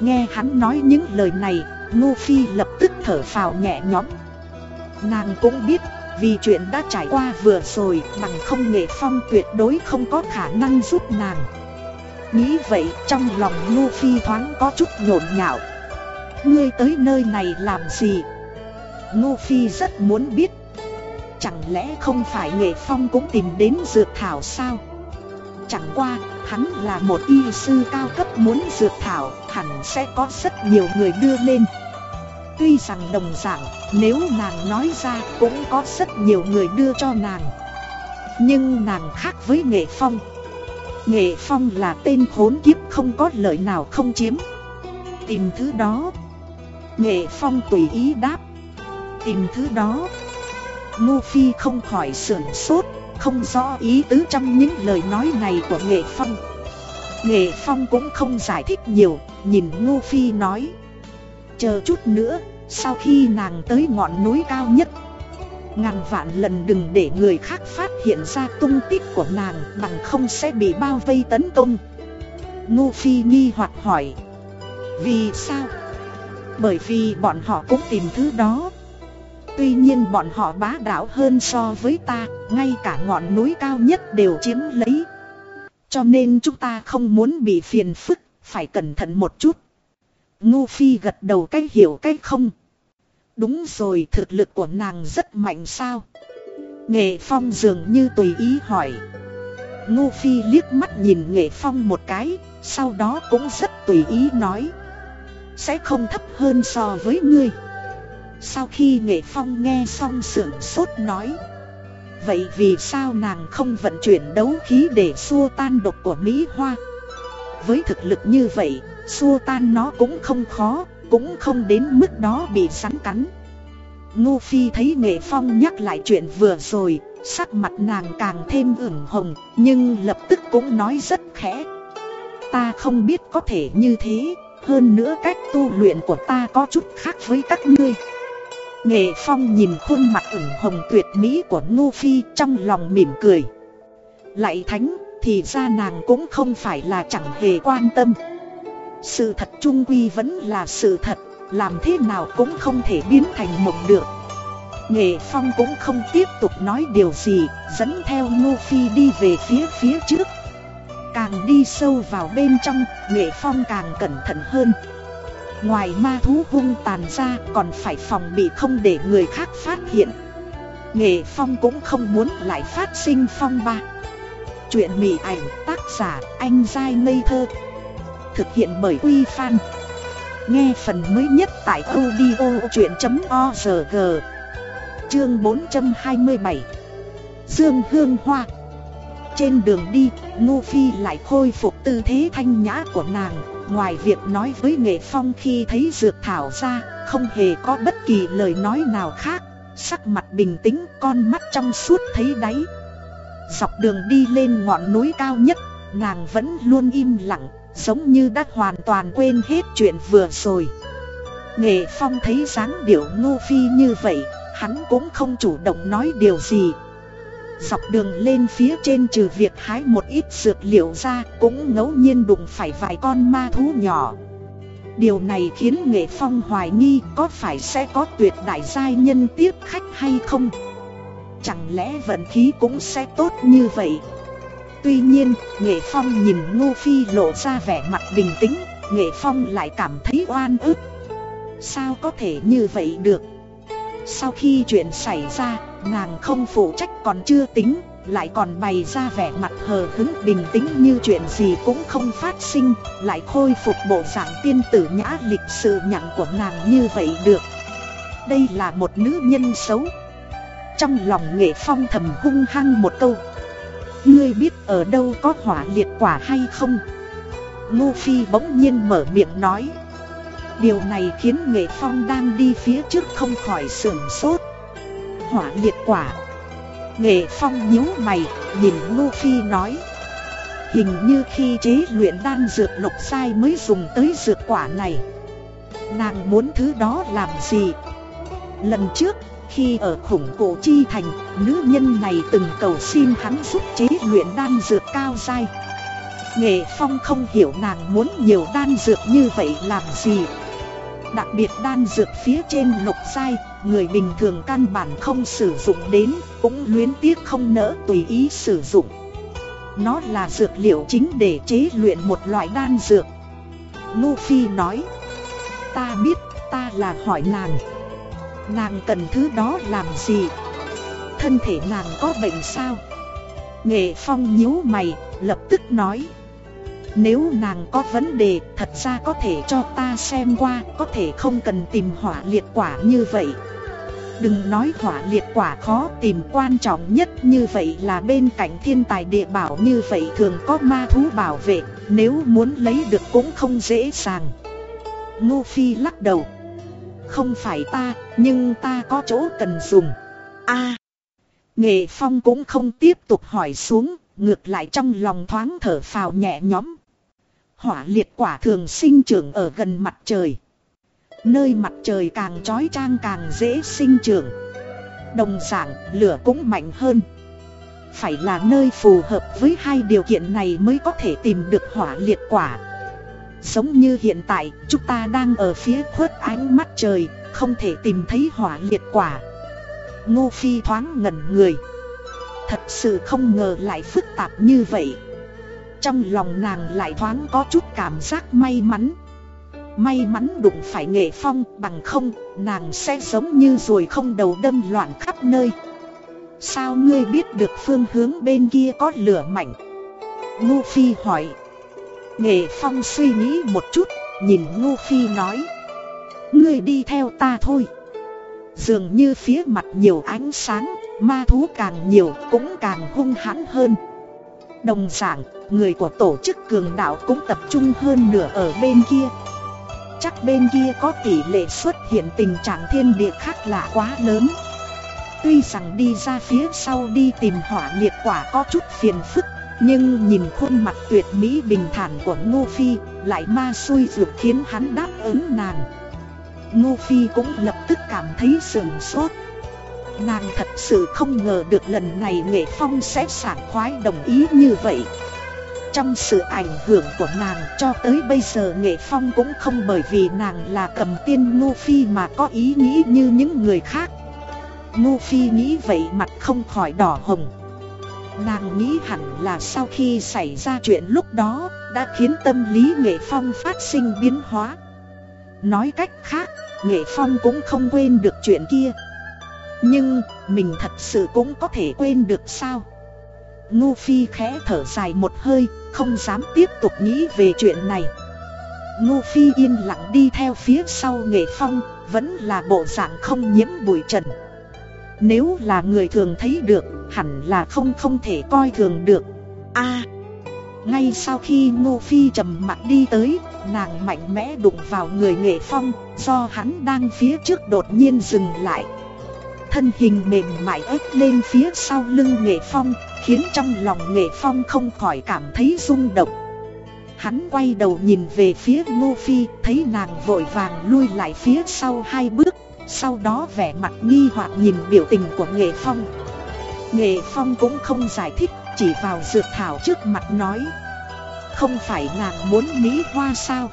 [SPEAKER 1] Nghe hắn nói những lời này, Ngô Phi lập tức thở phào nhẹ nhõm. Nàng cũng biết vì chuyện đã trải qua vừa rồi, bằng không nghệ phong tuyệt đối không có khả năng giúp nàng. Nghĩ vậy, trong lòng Ngô Phi thoáng có chút nhộn nhạo. Ngươi tới nơi này làm gì? Ngô Phi rất muốn biết. Chẳng lẽ không phải Nghệ Phong cũng tìm đến dược thảo sao? Chẳng qua, hắn là một y sư cao cấp muốn dược thảo, Hẳn sẽ có rất nhiều người đưa lên. Tuy rằng đồng dạng, nếu nàng nói ra cũng có rất nhiều người đưa cho nàng. Nhưng nàng khác với Nghệ Phong. Nghệ Phong là tên khốn kiếp không có lợi nào không chiếm. Tìm thứ đó. Nghệ Phong tùy ý đáp. Tìm thứ đó. Ngô Phi không khỏi sườn sốt, Không rõ ý tứ trong những lời nói này của Nghệ Phong. Nghệ Phong cũng không giải thích nhiều, Nhìn Ngô Phi nói. Chờ chút nữa, Sau khi nàng tới ngọn núi cao nhất, Ngàn vạn lần đừng để người khác phát hiện ra tung tích của nàng Bằng không sẽ bị bao vây tấn công. Ngô Phi nghi hoặc hỏi, Vì sao? Bởi vì bọn họ cũng tìm thứ đó. Tuy nhiên bọn họ bá đạo hơn so với ta, Ngay cả ngọn núi cao nhất đều chiếm lấy. Cho nên chúng ta không muốn bị phiền phức, Phải cẩn thận một chút. Ngô Phi gật đầu cái hiểu cái không? Đúng rồi thực lực của nàng rất mạnh sao? Nghệ Phong dường như tùy ý hỏi. Ngô Phi liếc mắt nhìn Nghệ Phong một cái Sau đó cũng rất tùy ý nói. Sẽ không thấp hơn so với ngươi. Sau khi Nghệ Phong nghe xong sưởng sốt nói. Vậy vì sao nàng không vận chuyển đấu khí để xua tan độc của Mỹ Hoa? Với thực lực như vậy, xua tan nó cũng không khó, cũng không đến mức đó bị sắn cắn. Ngô Phi thấy Nghệ Phong nhắc lại chuyện vừa rồi, Sắc mặt nàng càng thêm ửng hồng, Nhưng lập tức cũng nói rất khẽ. Ta không biết có thể như thế, Hơn nữa cách tu luyện của ta có chút khác với các ngươi. Nghệ Phong nhìn khuôn mặt ửng hồng tuyệt mỹ của Ngô Phi trong lòng mỉm cười. Lại thánh, thì ra nàng cũng không phải là chẳng hề quan tâm sự thật trung quy vẫn là sự thật, Làm thế nào cũng không thể biến thành mộng được. Nghệ Phong cũng không tiếp tục nói điều gì, Dẫn theo Ngô Phi đi về phía phía trước. Càng đi sâu vào bên trong, Nghệ Phong càng cẩn thận hơn. Ngoài ma thú hung tàn ra, còn phải phòng bị không để người khác phát hiện. Nghệ Phong cũng không muốn lại phát sinh phong ba. Chuyện mị ảnh tác giả anh dai ngây thơ. Thực hiện bởi Uy Fan Nghe phần mới nhất tại audio chuyện.org Chương 427 Dương Hương Hoa. Trên đường đi, Ngô Phi lại khôi phục tư thế thanh nhã của nàng. Ngoài việc nói với Nghệ Phong khi thấy dược thảo ra Không hề có bất kỳ lời nói nào khác. Sắc mặt bình tĩnh, con mắt trong suốt thấy đáy. Dọc đường đi lên ngọn núi cao nhất Nàng vẫn luôn im lặng. Giống như đã hoàn toàn quên hết chuyện vừa rồi. Nghệ Phong thấy dáng điệu ngô phi như vậy, Hắn cũng không chủ động nói điều gì. Dọc đường lên phía trên trừ việc hái một ít dược liệu ra, Cũng ngẫu nhiên đụng phải vài con ma thú nhỏ. Điều này khiến Nghệ Phong hoài nghi có phải sẽ có tuyệt đại giai nhân tiếp khách hay không. Chẳng lẽ vận khí cũng sẽ tốt như vậy? Tuy nhiên, Nghệ Phong nhìn Ngô Phi lộ ra vẻ mặt bình tĩnh, Nghệ Phong lại cảm thấy oan ức. Sao có thể như vậy được? Sau khi chuyện xảy ra, nàng không phụ trách còn chưa tính, lại còn bày ra vẻ mặt hờ hứng bình tĩnh như chuyện gì cũng không phát sinh, lại khôi phục bộ dạng tiên tử nhã lịch sự nhặn của nàng như vậy được. Đây là một nữ nhân xấu. Trong lòng nghệ phong thầm hung hăng một câu. Ngươi biết ở đâu có hỏa liệt quả hay không? Luffy Phi bỗng nhiên mở miệng nói. Điều này khiến Nghệ Phong đang đi phía trước không khỏi sưởng sốt. Hỏa liệt quả. Nghệ Phong nhíu mày, nhìn Luffy Phi nói. Hình như khi chế luyện đan dược lục sai mới dùng tới dược quả này. Nàng muốn thứ đó làm gì? Lần trước khi ở khủng cổ chi thành, nữ nhân này từng cầu xin hắn giúp chế luyện đan dược cao dai. Nghệ Phong không hiểu nàng muốn nhiều đan dược như vậy làm gì. Đặc biệt đan dược phía trên lục sai, người bình thường căn bản không sử dụng đến, cũng luyến tiếc không nỡ tùy ý sử dụng. Nó là dược liệu chính để chế luyện một loại đan dược. Luffy nói, ta biết, ta là hỏi nàng. Nàng cần thứ đó làm gì? Thân thể nàng có bệnh sao? Nghệ Phong nhíu mày, lập tức nói. Nếu nàng có vấn đề, thật ra có thể cho ta xem qua Có thể không cần tìm hỏa liệt quả như vậy. Đừng nói hỏa liệt quả khó tìm quan trọng nhất như vậy là bên cạnh thiên tài địa bảo như vậy thường có ma thú bảo vệ Nếu muốn lấy được cũng không dễ dàng. Ngô Phi lắc đầu. Không phải ta, nhưng ta có chỗ cần dùng a Nghệ Phong cũng không tiếp tục hỏi xuống, ngược lại trong lòng thoáng thở phào nhẹ nhõm. Hỏa liệt quả thường sinh trưởng ở gần mặt trời. Nơi mặt trời càng trói trang càng dễ sinh trưởng. Đồng dạng, lửa cũng mạnh hơn. Phải là nơi phù hợp với hai điều kiện này mới có thể tìm được hỏa liệt quả. Giống như hiện tại, chúng ta đang ở phía khuất ánh mắt trời, không thể tìm thấy hỏa liệt quả. Ngô Phi thoáng ngẩn người. Thật sự không ngờ lại phức tạp như vậy. Trong lòng nàng lại thoáng có chút cảm giác may mắn. May mắn đụng phải nghệ phong bằng không Nàng sẽ giống như rồi không đầu đâm loạn khắp nơi. Sao ngươi biết được phương hướng bên kia có lửa mạnh? Ngô Phi hỏi. Nghệ phong suy nghĩ một chút Nhìn Ngô Phi nói Ngươi đi theo ta thôi Dường như phía mặt nhiều ánh sáng, ma thú càng nhiều cũng càng hung hãn hơn. Đồng dạng, người của tổ chức cường đạo cũng tập trung hơn nửa ở bên kia. Chắc bên kia có tỷ lệ xuất hiện tình trạng thiên địa khác lạ quá lớn. Tuy rằng đi ra phía sau đi tìm hỏa liệt quả có chút phiền phức, nhưng nhìn khuôn mặt tuyệt mỹ bình thản của Ngô Phi, lại ma xui ruột khiến hắn đáp ứng nàng. Ngô Phi cũng lập tức cảm thấy sườn sốt. Nàng thật sự không ngờ được lần này Nghệ Phong sẽ sảng khoái đồng ý như vậy. Trong sự ảnh hưởng của nàng cho tới bây giờ Nghệ Phong cũng không bởi vì nàng là cầm tiên Ngô Phi mà có ý nghĩ như những người khác. Ngô Phi nghĩ vậy mặt không khỏi đỏ hồng. Nàng nghĩ hẳn là sau khi xảy ra chuyện lúc đó Đã khiến tâm lý Nghệ Phong phát sinh biến hóa. Nói cách khác, Nghệ Phong cũng không quên được chuyện kia. Nhưng, mình thật sự cũng có thể quên được sao? Ngô Phi khẽ thở dài một hơi, không dám tiếp tục nghĩ về chuyện này. Ngô Phi yên lặng đi theo phía sau Nghệ Phong, vẫn là bộ dạng không nhiễm bụi trần. Nếu là người thường thấy được, hẳn là không không thể coi thường được a ngay sau khi Ngô Phi trầm mặt đi tới, nàng mạnh mẽ đụng vào người nghệ phong, do hắn đang phía trước đột nhiên dừng lại. Thân hình mềm mại ép lên phía sau lưng nghệ phong, khiến trong lòng nghệ phong không khỏi cảm thấy rung động. Hắn quay đầu nhìn về phía Ngô Phi, thấy nàng vội vàng lui lại phía sau hai bước, sau đó vẻ mặt nghi hoặc nhìn biểu tình của nghệ phong. Nghệ phong cũng không giải thích chỉ vào dược thảo trước mặt nói. Không phải nàng muốn Mỹ Hoa sao?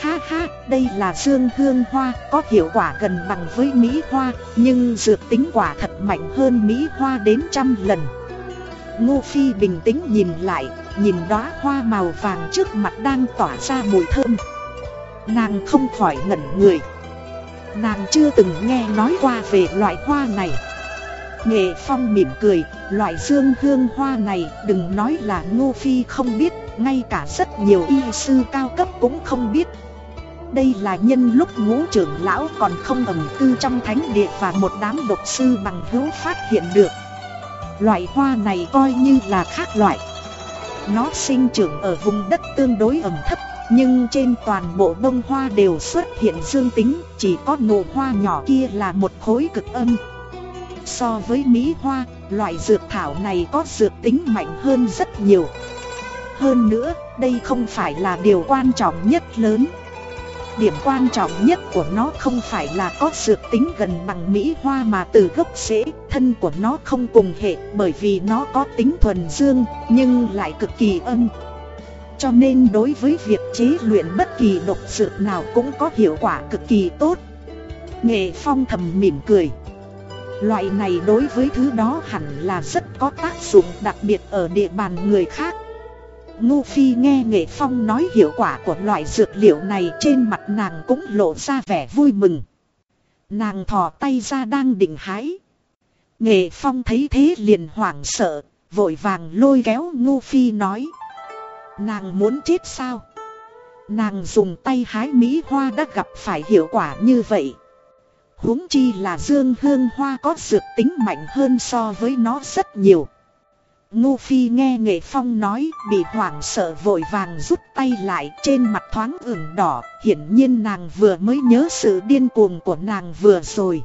[SPEAKER 1] Ha ha, đây là dương hương hoa, có hiệu quả gần bằng với Mỹ Hoa Nhưng dược tính quả thật mạnh hơn Mỹ Hoa đến trăm lần. Ngô Phi bình tĩnh nhìn lại, nhìn đóa hoa màu vàng trước mặt đang tỏa ra mùi thơm. Nàng không khỏi ngẩn người. Nàng chưa từng nghe nói qua về loại hoa này Nghệ Phong mỉm cười, loại dương hương hoa này đừng nói là Ngô Phi không biết, ngay cả rất nhiều y sư cao cấp cũng không biết. Đây là nhân lúc ngũ trưởng lão còn không ẩm cư trong thánh địa và một đám độc sư bằng hữu phát hiện được. Loại hoa này coi như là khác loại. Nó sinh trưởng ở vùng đất tương đối ẩm thấp, nhưng trên toàn bộ bông hoa đều xuất hiện dương tính, chỉ có nụ hoa nhỏ kia là một khối cực âm. So với Mỹ Hoa, loại dược thảo này có dược tính mạnh hơn rất nhiều. Hơn nữa, đây không phải là điều quan trọng nhất lớn. Điểm quan trọng nhất của nó không phải là có dược tính gần bằng Mỹ Hoa mà từ gốc rễ, thân của nó không cùng hệ bởi vì nó có tính thuần dương, nhưng lại cực kỳ âm. Cho nên đối với việc chế luyện bất kỳ độc dược nào cũng có hiệu quả cực kỳ tốt. Nghệ Phong thầm mỉm cười. Loại này đối với thứ đó hẳn là rất có tác dụng đặc biệt ở địa bàn người khác Ngô Phi nghe Nghệ Phong nói hiệu quả của loại dược liệu này trên mặt nàng cũng lộ ra vẻ vui mừng Nàng thò tay ra đang định hái. Nghệ Phong thấy thế liền hoảng sợ, vội vàng lôi kéo Ngô Phi nói. Nàng muốn chết sao? Nàng dùng tay hái Mỹ Hoa đã gặp phải hiệu quả như vậy. huống chi là dương hương hoa có dược tính mạnh hơn so với nó rất nhiều. Ngô Phi nghe Nghệ Phong nói, bị hoảng sợ vội vàng rút tay lại trên mặt thoáng ửng đỏ Hiển nhiên nàng vừa mới nhớ sự điên cuồng của nàng vừa rồi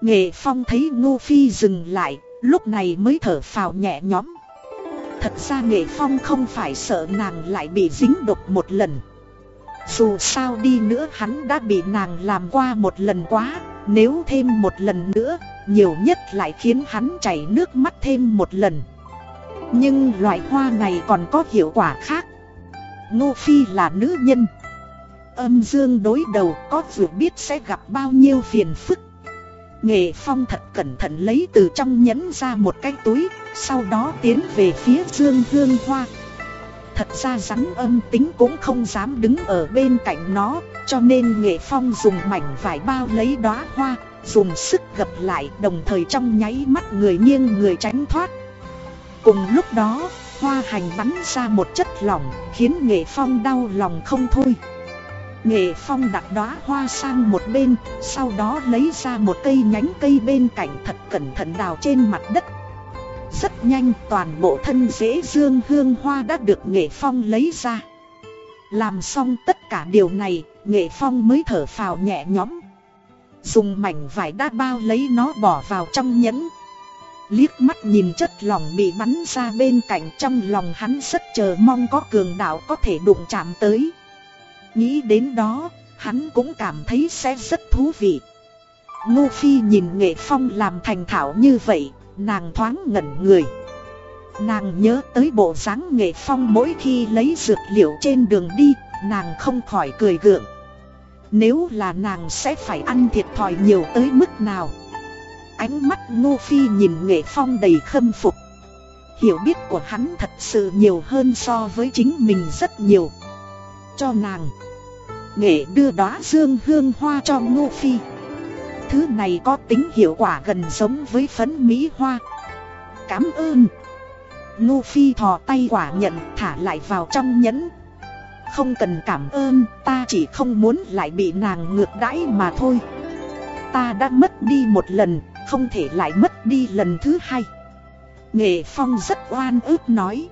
[SPEAKER 1] Nghệ Phong thấy Ngô Phi dừng lại, lúc này mới thở phào nhẹ nhõm Thật ra Nghệ Phong không phải sợ nàng lại bị dính độc một lần. Dù sao đi nữa hắn đã bị nàng làm qua một lần quá, Nếu thêm một lần nữa, Nhiều nhất lại khiến hắn chảy nước mắt thêm một lần. Nhưng loại hoa này còn có hiệu quả khác. Ngô Phi là nữ nhân. Âm dương đối đầu có vừa biết sẽ gặp bao nhiêu phiền phức. Nghệ Phong thật cẩn thận lấy từ trong nhẫn ra một cái túi Sau đó tiến về phía dương hương hoa Thật ra rắn âm tính cũng không dám đứng ở bên cạnh nó Cho nên Nghệ Phong dùng mảnh vải bao lấy đóa hoa Dùng sức gập lại đồng thời trong nháy mắt người nghiêng người tránh thoát Cùng lúc đó, hoa hành bắn ra một chất lỏng, khiến nghệ phong đau lòng không thôi. Nghệ phong đặt đóa hoa sang một bên, sau đó lấy ra một cây nhánh cây bên cạnh thật cẩn thận đào trên mặt đất. Rất nhanh toàn bộ thân rễ dương hương hoa đã được nghệ phong lấy ra. Làm xong tất cả điều này, nghệ phong mới thở phào nhẹ nhõm. Dùng mảnh vải đã bao lấy nó bỏ vào trong nhẫn, liếc mắt nhìn chất lỏng bị bắn ra bên cạnh trong lòng hắn rất chờ mong có cường đạo có thể đụng chạm tới. Nghĩ đến đó, hắn cũng cảm thấy sẽ rất thú vị. Ngô Phi nhìn nghệ phong làm thành thảo như vậy, nàng thoáng ngẩn người. Nàng nhớ tới bộ dáng nghệ phong mỗi khi lấy dược liệu trên đường đi, nàng không khỏi cười gượng. Nếu là nàng sẽ phải ăn thiệt thòi nhiều tới mức nào. Ánh mắt Ngô Phi nhìn Nghệ Phong đầy khâm phục. Hiểu biết của hắn thật sự nhiều hơn so với chính mình rất nhiều. Cho nàng. Nghệ đưa đóa dương hương hoa cho Ngô Phi. Thứ này có tính hiệu quả gần giống với phấn mỹ hoa. Cảm ơn. Ngô Phi thò tay quả nhận thả lại vào trong nhẫn. Không cần cảm ơn, ta chỉ không muốn lại bị nàng ngược đãi mà thôi. Ta đã mất đi một lần, không thể lại mất đi lần thứ hai Nghệ Phong rất oan ức nói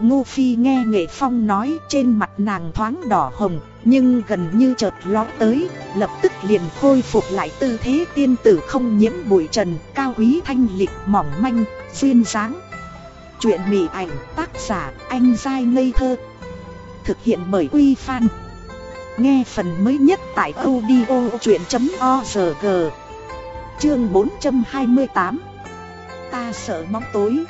[SPEAKER 1] Ngô Phi nghe Nghệ Phong nói trên mặt nàng thoáng đỏ hồng Nhưng gần như chợt ló tới Lập tức liền khôi phục lại tư thế tiên tử không nhiễm bụi trần Cao quý thanh lịch mỏng manh, duyên dáng. Chuyện mị ảnh tác giả anh dai ngây thơ Thực hiện bởi Quy Phan. Nghe phần mới nhất tại audio chuyện.org Chương 428 Ta sợ bóng tối.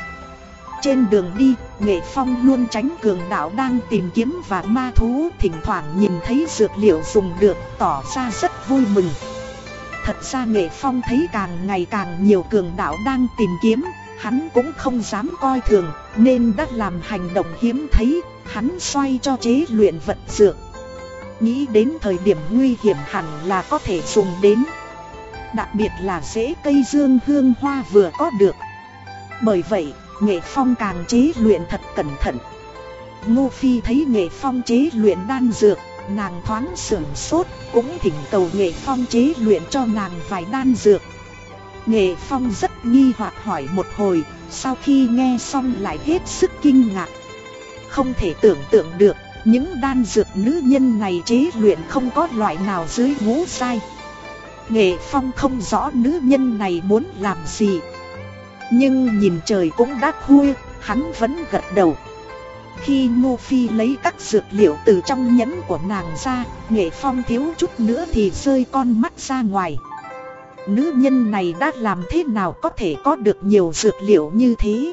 [SPEAKER 1] Trên đường đi, Nghệ Phong luôn tránh cường đạo đang tìm kiếm và ma thú Thỉnh thoảng nhìn thấy dược liệu dùng được tỏ ra rất vui mừng. Thật ra Nghệ Phong thấy càng ngày càng nhiều cường đạo đang tìm kiếm Hắn cũng không dám coi thường nên đã làm hành động hiếm thấy Hắn xoay cho chế luyện vận dược. Nghĩ đến thời điểm nguy hiểm hẳn là có thể dùng đến. Đặc biệt là rễ cây dương hương hoa vừa có được. Bởi vậy, nghệ phong càng chế luyện thật cẩn thận. Ngô Phi thấy nghệ phong chế luyện đan dược, Nàng thoáng sưởng sốt, Cũng thỉnh cầu nghệ phong chế luyện cho nàng vài đan dược. Nghệ phong rất nghi hoặc hỏi một hồi, Sau khi nghe xong lại hết sức kinh ngạc. Không thể tưởng tượng được, Những đan dược nữ nhân này chế luyện không có loại nào dưới ngũ sai. Nghệ Phong không rõ nữ nhân này muốn làm gì. Nhưng nhìn trời cũng đã khuya, hắn vẫn gật đầu. Khi Ngô Phi lấy các dược liệu từ trong nhẫn của nàng ra Nghệ Phong thiếu chút nữa thì rơi con mắt ra ngoài. Nữ nhân này đã làm thế nào có thể có được nhiều dược liệu như thế?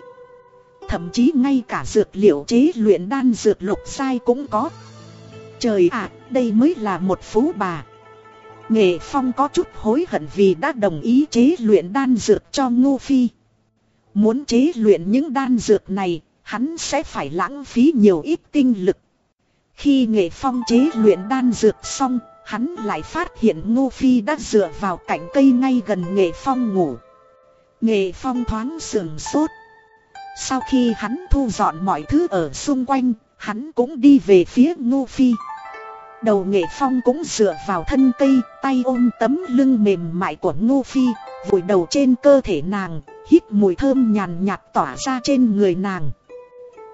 [SPEAKER 1] Thậm chí ngay cả dược liệu chế luyện đan dược lục sai cũng có. Trời ạ, đây mới là một phú bà. Nghệ Phong có chút hối hận vì đã đồng ý chế luyện đan dược cho Ngô Phi. Muốn chế luyện những đan dược này, hắn sẽ phải lãng phí nhiều ít tinh lực. Khi Nghệ Phong chế luyện đan dược xong, hắn lại phát hiện Ngô Phi đã dựa vào cạnh cây ngay gần Nghệ Phong ngủ. Nghệ Phong thoáng sườn sốt. Sau khi hắn thu dọn mọi thứ ở xung quanh, hắn cũng đi về phía Ngô Phi. Đầu Nghệ Phong cũng dựa vào thân cây, tay ôm tấm lưng mềm mại của Ngô Phi, vùi đầu trên cơ thể nàng, hít mùi thơm nhàn nhạt tỏa ra trên người nàng.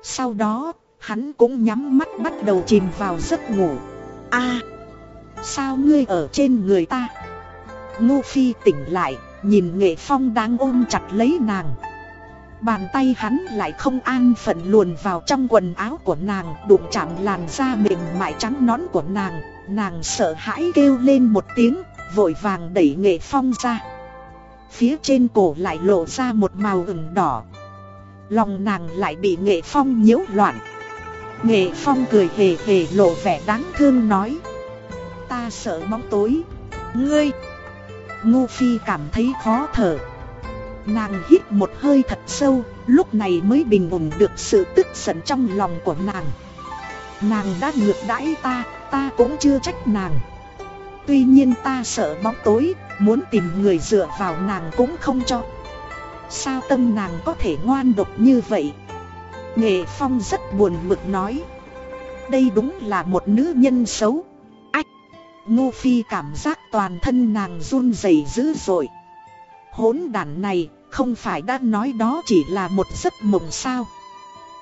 [SPEAKER 1] Sau đó, hắn cũng nhắm mắt bắt đầu chìm vào giấc ngủ. A, sao ngươi ở trên người ta? Ngô Phi tỉnh lại, nhìn Nghệ Phong đang ôm chặt lấy nàng. Bàn tay hắn lại không an phận luồn vào trong quần áo của nàng Đụng chạm làn da mềm mại trắng nón của nàng Nàng sợ hãi kêu lên một tiếng Vội vàng đẩy nghệ phong ra Phía trên cổ lại lộ ra một màu ửng đỏ. Lòng nàng lại bị nghệ phong nhiễu loạn. Nghệ phong cười hề hề lộ vẻ đáng thương nói. Ta sợ bóng tối. Ngươi. Ngô Phi cảm thấy khó thở. Nàng hít một hơi thật sâu, lúc này mới bình ổn được sự tức giận trong lòng của nàng. Nàng đã ngược đãi ta, ta cũng chưa trách nàng. Tuy nhiên ta sợ bóng tối, muốn tìm người dựa vào nàng cũng không cho. Sao tâm nàng có thể ngoan độc như vậy? Nghệ Phong rất buồn bực nói. Đây đúng là một nữ nhân xấu. Ách! Ngô Phi cảm giác toàn thân nàng run rẩy dữ dội hỗn đản này, không phải đã nói đó chỉ là một giấc mộng sao?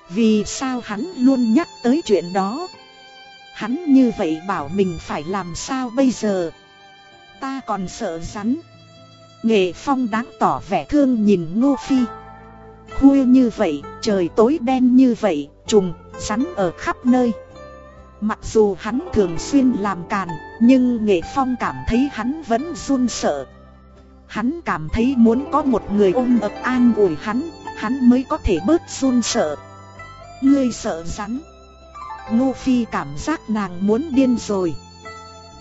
[SPEAKER 1] Vì sao hắn luôn nhắc tới chuyện đó? Hắn như vậy bảo mình phải làm sao bây giờ? Ta còn sợ rắn. Nghệ Phong đáng tỏ vẻ thương nhìn Ngô Phi. Khuya như vậy, trời tối đen như vậy, trùng, rắn ở khắp nơi. Mặc dù hắn thường xuyên làm càn, nhưng Nghệ Phong cảm thấy hắn vẫn run sợ. Hắn cảm thấy muốn có một người ôm ập an ủi hắn, hắn mới có thể bớt run sợ. Ngươi sợ rắn. Ngô Phi cảm giác nàng muốn điên rồi.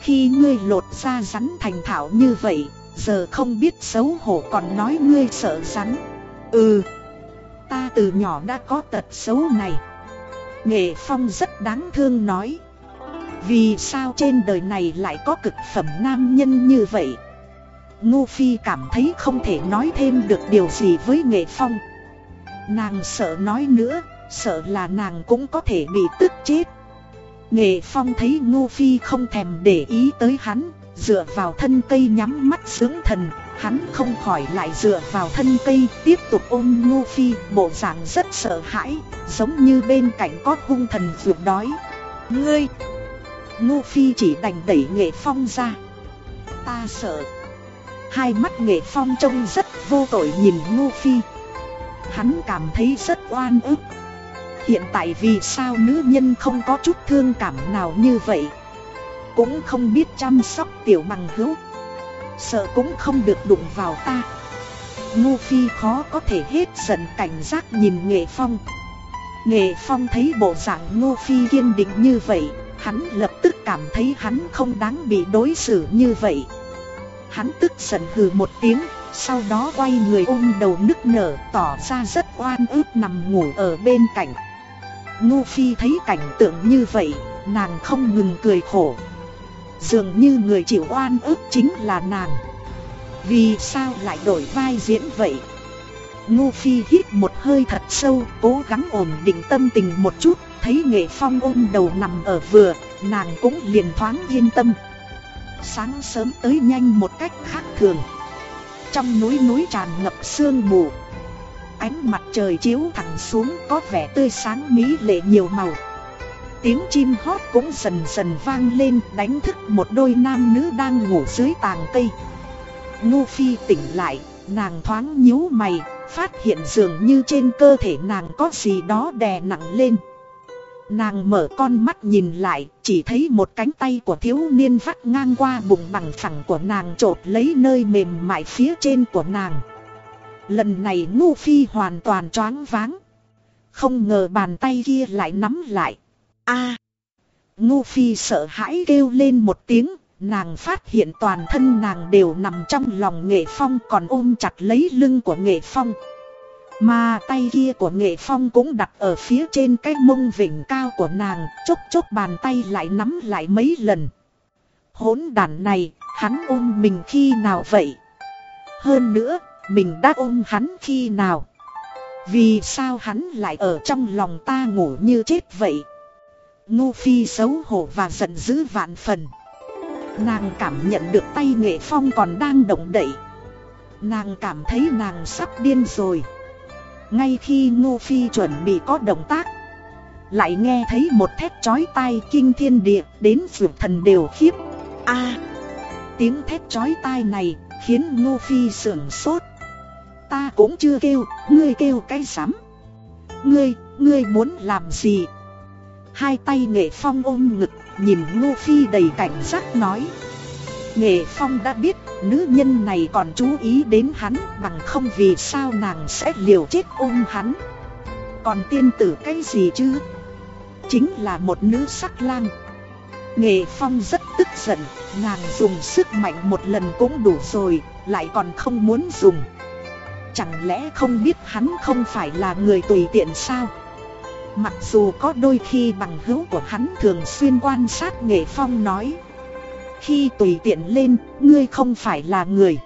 [SPEAKER 1] Khi ngươi lột ra rắn thành thảo như vậy, giờ không biết xấu hổ còn nói ngươi sợ rắn. Ừ, ta từ nhỏ đã có tật xấu này. Nghệ Phong rất đáng thương nói. Vì sao trên đời này lại có cực phẩm nam nhân như vậy? Ngô Phi cảm thấy không thể nói thêm được điều gì với Nghệ Phong Nàng sợ nói nữa, sợ là nàng cũng có thể bị tức chết Nghệ Phong thấy Ngô Phi không thèm để ý tới hắn, Dựa vào thân cây nhắm mắt sướng thần, Hắn không khỏi lại dựa vào thân cây Tiếp tục ôm Ngô Phi, Bộ dạng rất sợ hãi, Giống như bên cạnh có hung thần vượt đói. Ngươi! Ngô Phi chỉ đành đẩy Nghệ Phong ra. Ta sợ. Hai mắt nghệ phong trông rất vô tội nhìn Ngô Phi. Hắn cảm thấy rất oan ức. Hiện tại vì sao nữ nhân không có chút thương cảm nào như vậy? Cũng không biết chăm sóc tiểu bằng hữu. Sợ cũng không được đụng vào ta. Ngô Phi khó có thể hết giận cảnh giác nhìn Nghệ Phong. Nghệ Phong thấy bộ dạng Ngô Phi kiên định như vậy Hắn lập tức cảm thấy hắn không đáng bị đối xử như vậy. Hắn tức giận hừ một tiếng, sau đó quay người ôm đầu nức nở tỏ ra rất oan ức nằm ngủ ở bên cạnh. Ngô Phi thấy cảnh tượng như vậy, nàng không ngừng cười khổ. Dường như người chịu oan ức chính là nàng. Vì sao lại đổi vai diễn vậy? Ngô Phi hít một hơi thật sâu, cố gắng ổn định tâm tình một chút, thấy nghệ phong ôm đầu nằm ở vừa, nàng cũng liền thoáng yên tâm. Sáng sớm tới nhanh một cách khác thường Trong núi núi tràn ngập sương mù Ánh mặt trời chiếu thẳng xuống có vẻ tươi sáng mỹ lệ nhiều màu. Tiếng chim hót cũng dần dần vang lên đánh thức một đôi nam nữ đang ngủ dưới tàng cây. Ngô Phi tỉnh lại, nàng thoáng nhíu mày, phát hiện dường như trên cơ thể nàng có gì đó đè nặng lên. Nàng mở con mắt nhìn lại, chỉ thấy một cánh tay của thiếu niên vắt ngang qua bụng bằng phẳng của nàng trột lấy nơi mềm mại phía trên của nàng. Lần này ngu Phi hoàn toàn choáng váng. Không ngờ bàn tay kia lại nắm lại. a à, Phi sợ hãi kêu lên một tiếng, nàng phát hiện toàn thân nàng đều nằm trong lòng nghệ phong còn ôm chặt lấy lưng của nghệ phong. Mà tay kia của nghệ phong cũng đặt ở phía trên cái mông vỉnh cao của nàng, chốc chốc bàn tay lại nắm lại mấy lần. Hỗn đàn này, hắn ôm mình khi nào vậy? Hơn nữa, mình đã ôm hắn khi nào? Vì sao hắn lại ở trong lòng ta ngủ như chết vậy? Ngô Phi xấu hổ và giận dữ vạn phần. Nàng cảm nhận được tay nghệ phong còn đang động đậy. Nàng cảm thấy nàng sắp điên rồi. Ngay khi Ngô Phi chuẩn bị có động tác, Lại nghe thấy một thét chói tai kinh thiên địa Đến vượt thần đều khiếp a Tiếng thét chói tai này khiến Ngô Phi sưởng sốt Ta cũng chưa kêu, ngươi kêu cái sắm. Ngươi, ngươi muốn làm gì? Hai tay nghệ phong ôm ngực Nhìn Ngô Phi đầy cảnh giác nói. Nghệ phong đã biết nữ nhân này còn chú ý đến hắn Bằng không vì sao nàng sẽ liều chết ôm hắn. Còn tiên tử cái gì chứ? Chính là một nữ sắc lang. Nghệ phong rất tức giận Nàng dùng sức mạnh một lần cũng đủ rồi Lại còn không muốn dùng. Chẳng lẽ không biết hắn không phải là người tùy tiện sao? Mặc dù có đôi khi bằng hữu của hắn thường xuyên quan sát nghệ phong nói Khi tùy tiện lên, ngươi không phải là người.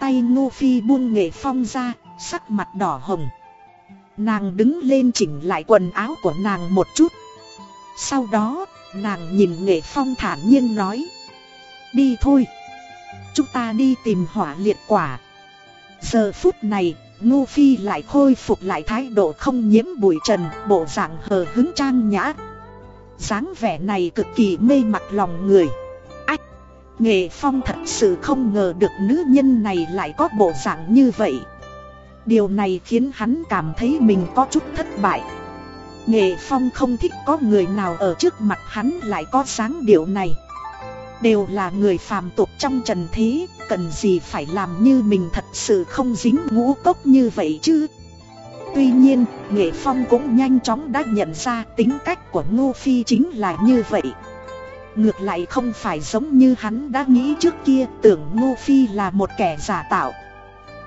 [SPEAKER 1] Tay ngô phi buông nghệ phong ra, sắc mặt đỏ hồng. Nàng đứng lên chỉnh lại quần áo của nàng một chút. Sau đó, nàng nhìn nghệ phong thản nhiên nói Đi thôi. Chúng ta đi tìm hỏa liệt quả. Giờ phút này Ngu Phi lại khôi phục lại thái độ không nhiễm bụi trần, bộ dạng hờ hứng trang nhã. dáng vẻ này cực kỳ mê mặt lòng người. Ách! Nghệ Phong thật sự không ngờ được nữ nhân này lại có bộ dạng như vậy. Điều này khiến hắn cảm thấy mình có chút thất bại. Nghệ Phong không thích có người nào ở trước mặt hắn lại có dáng điệu này. Đều là người phàm tục trong trần thế Cần gì phải làm như mình thật sự không dính ngũ cốc như vậy chứ? Tuy nhiên, Nghệ Phong cũng nhanh chóng đã nhận ra tính cách của Ngô Phi chính là như vậy. Ngược lại không phải giống như hắn đã nghĩ trước kia tưởng Ngô Phi là một kẻ giả tạo.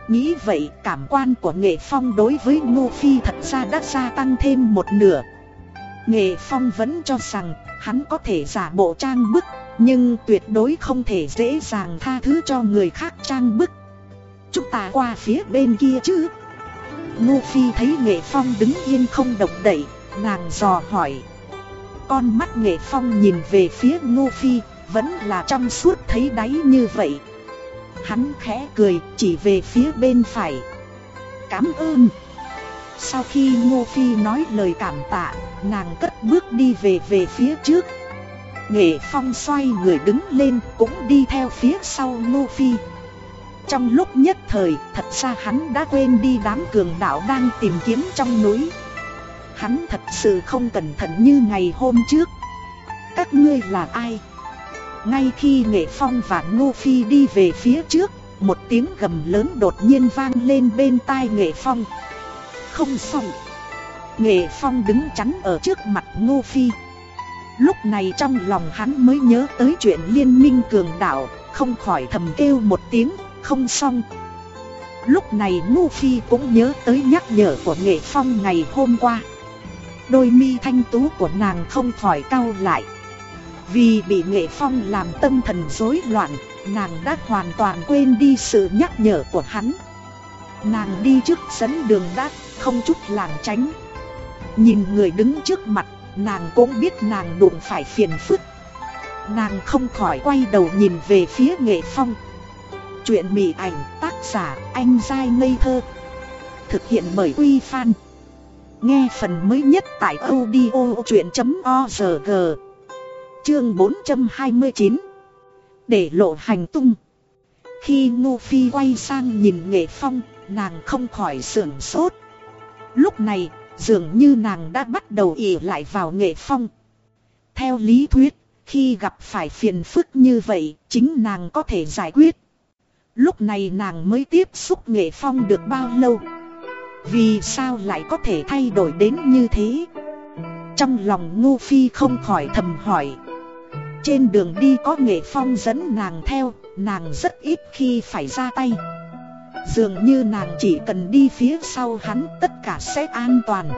[SPEAKER 1] Nghĩ vậy cảm quan của Nghệ Phong đối với Ngô Phi thật ra đã gia tăng thêm một nửa. Nghệ Phong vẫn cho rằng hắn có thể giả bộ trang bức nhưng tuyệt đối không thể dễ dàng tha thứ cho người khác trang bức. Chúng ta qua phía bên kia chứ. Ngô Phi thấy Nghệ Phong đứng yên không động đậy, Nàng dò hỏi. Con mắt Nghệ Phong nhìn về phía Ngô Phi, Vẫn là trong suốt thấy đáy như vậy. Hắn khẽ cười, chỉ về phía bên phải. Cảm ơn. Sau khi Ngô Phi nói lời cảm tạ, Nàng cất bước đi về về phía trước. Nghệ Phong xoay người đứng lên cũng đi theo phía sau Ngô Phi Trong lúc nhất thời, thật ra hắn đã quên đi đám cường đạo đang tìm kiếm trong núi. Hắn thật sự không cẩn thận như ngày hôm trước. Các ngươi là ai? Ngay khi Nghệ Phong và Ngô Phi đi về phía trước, Một tiếng gầm lớn đột nhiên vang lên bên tai Nghệ Phong. Không xong. Nghệ Phong đứng chắn ở trước mặt Ngô Phi Lúc này trong lòng hắn mới nhớ tới chuyện liên minh cường đạo, không khỏi thầm kêu một tiếng, không xong. Lúc này Ngu Phi cũng nhớ tới nhắc nhở của Nghệ Phong ngày hôm qua. Đôi mi thanh tú của nàng không khỏi cau lại. Vì bị Nghệ Phong làm tâm thần rối loạn, nàng đã hoàn toàn quên đi sự nhắc nhở của hắn. Nàng đi trước dẫn đường đát, không chút làng tránh. Nhìn người đứng trước mặt Nàng cũng biết nàng đụng phải phiền phức. Nàng không khỏi quay đầu nhìn về phía nghệ phong. Chuyện mị ảnh tác giả anh dai ngây thơ. Thực hiện bởi Uy Fan Nghe phần mới nhất tại audio chuyện.org Chương 429 Để lộ hành tung. Khi Ngô Phi quay sang nhìn nghệ phong, Nàng không khỏi sưởng sốt. Lúc này Dường như nàng đã bắt đầu ỉ lại vào nghệ phong. Theo lý thuyết, khi gặp phải phiền phức như vậy, chính nàng có thể giải quyết. Lúc này nàng mới tiếp xúc nghệ phong được bao lâu? Vì sao lại có thể thay đổi đến như thế? Trong lòng Ngô Phi không khỏi thầm hỏi. Trên đường đi có nghệ phong dẫn nàng theo, nàng rất ít khi phải ra tay. Dường như nàng chỉ cần đi phía sau hắn, tất cả sẽ an toàn.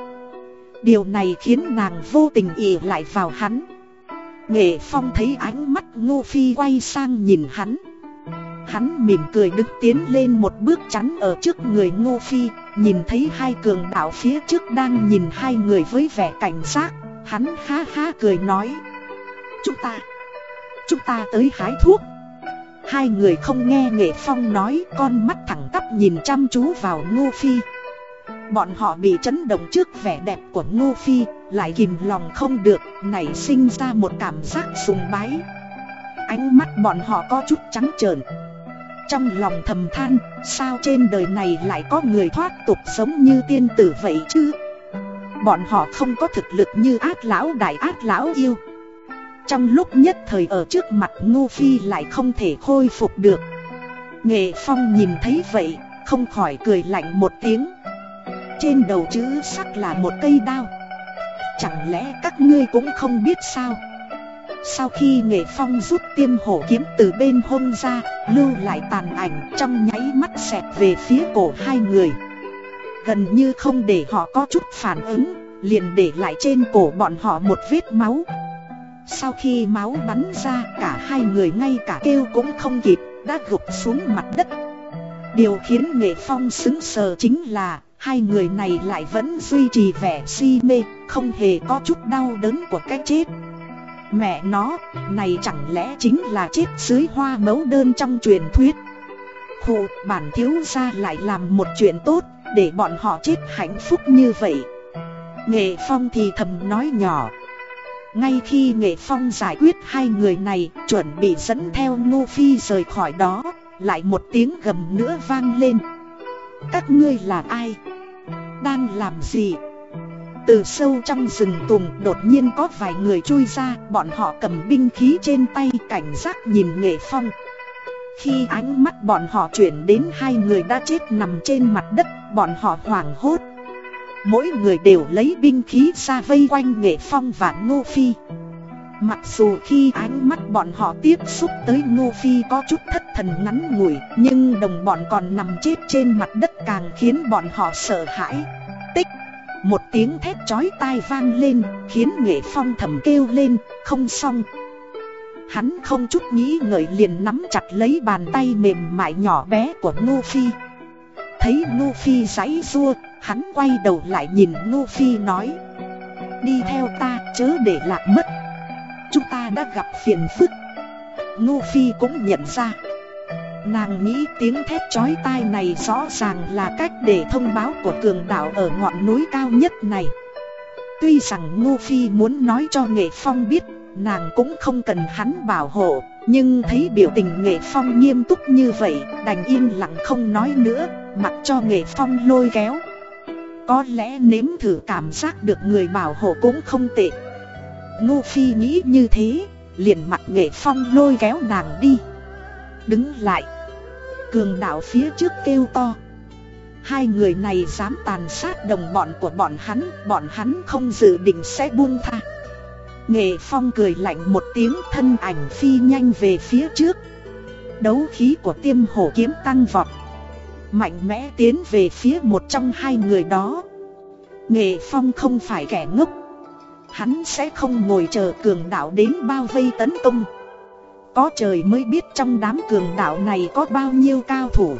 [SPEAKER 1] Điều này khiến nàng vô tình ỉ lại vào hắn. Nghệ Phong thấy ánh mắt Ngô Phi quay sang nhìn hắn. Hắn mỉm cười đứng tiến lên một bước chắn ở trước người Ngô Phi, Nhìn thấy hai cường đạo phía trước đang nhìn hai người với vẻ cảnh giác. Hắn ha ha cười nói, Chúng ta Chúng ta tới hái thuốc. Hai người không nghe Nghệ Phong nói, Con mắt thẳng tắp nhìn chăm chú vào Ngô Phi. Bọn họ bị chấn động trước vẻ đẹp của Ngô Phi, Lại kìm lòng không được, Nảy sinh ra một cảm giác sùng bái. Ánh mắt bọn họ có chút trắng trợn. Trong lòng thầm than, Sao trên đời này lại có người thoát tục sống như tiên tử vậy chứ? Bọn họ không có thực lực như ác lão đại ác lão yêu. Trong lúc nhất thời ở trước mặt Ngô Phi lại không thể khôi phục được. Nghệ Phong nhìn thấy vậy, Không khỏi cười lạnh một tiếng. Trên đầu chữ sắc là một cây đao. Chẳng lẽ các ngươi cũng không biết sao? Sau khi nghệ phong rút tiêm hổ kiếm từ bên hông ra, Lưu lại tàn ảnh trong nháy mắt xẹt về phía cổ hai người. Gần như không để họ có chút phản ứng, Liền để lại trên cổ bọn họ một vết máu. Sau khi máu bắn ra cả hai người ngay cả kêu cũng không kịp Đã gục xuống mặt đất Điều khiến nghệ phong xứng sờ chính là Hai người này lại vẫn duy trì vẻ si mê, không hề có chút đau đớn của cái chết. Mẹ nó, này chẳng lẽ chính là chết dưới hoa mấu đơn trong truyền thuyết. Hù, bản thiếu gia lại làm một chuyện tốt, để bọn họ chết hạnh phúc như vậy. Nghệ Phong thì thầm nói nhỏ. Ngay khi Nghệ Phong giải quyết hai người này, chuẩn bị dẫn theo Ngô Phi rời khỏi đó, lại một tiếng gầm nữa vang lên. Các ngươi là ai? đang làm gì? Từ sâu trong rừng tùng đột nhiên có vài người chui ra, bọn họ cầm binh khí trên tay cảnh giác nhìn nghệ phong. Khi ánh mắt bọn họ chuyển đến hai người đã chết nằm trên mặt đất, bọn họ hoảng hốt. Mỗi người đều lấy binh khí ra vây quanh nghệ phong và ngô phi. Mặc dù khi ánh mắt bọn họ tiếp xúc tới Ngô Phi có chút thất thần ngắn ngủi, Nhưng đồng bọn còn nằm chết trên mặt đất càng khiến bọn họ sợ hãi. Tích! Một tiếng thét chói tai vang lên, Khiến nghệ phong thầm kêu lên, Không xong. Hắn không chút nghĩ ngợi liền nắm chặt lấy bàn tay mềm mại nhỏ bé của Ngô Phi. Thấy Ngô Phi giãy rua Hắn quay đầu lại nhìn Ngô Phi nói, Đi theo ta, chớ để lạc mất. Chúng ta đã gặp phiền phức. Ngô Phi cũng nhận ra. Nàng nghĩ tiếng thét chói tai này rõ ràng là cách để thông báo của cường đạo ở ngọn núi cao nhất này. Tuy rằng Ngô Phi muốn nói cho Nghệ Phong biết, Nàng cũng không cần hắn bảo hộ. Nhưng thấy biểu tình Nghệ Phong nghiêm túc như vậy Đành yên lặng không nói nữa Mặc cho Nghệ Phong lôi kéo Có lẽ nếm thử cảm giác được người bảo hộ cũng không tệ Ngô Phi nghĩ như thế, liền mặt nghệ phong lôi kéo nàng đi. Đứng lại. Cường đạo phía trước kêu to. Hai người này dám tàn sát đồng bọn của bọn hắn, bọn hắn không dự định sẽ buông tha. Nghệ phong cười lạnh một tiếng thân ảnh phi nhanh về phía trước. Đấu khí của tiêm hổ kiếm tăng vọt. Mạnh mẽ tiến về phía một trong hai người đó. Nghệ phong không phải kẻ ngốc Hắn sẽ không ngồi chờ cường đạo đến bao vây tấn công Có trời mới biết trong đám cường đạo này có bao nhiêu cao thủ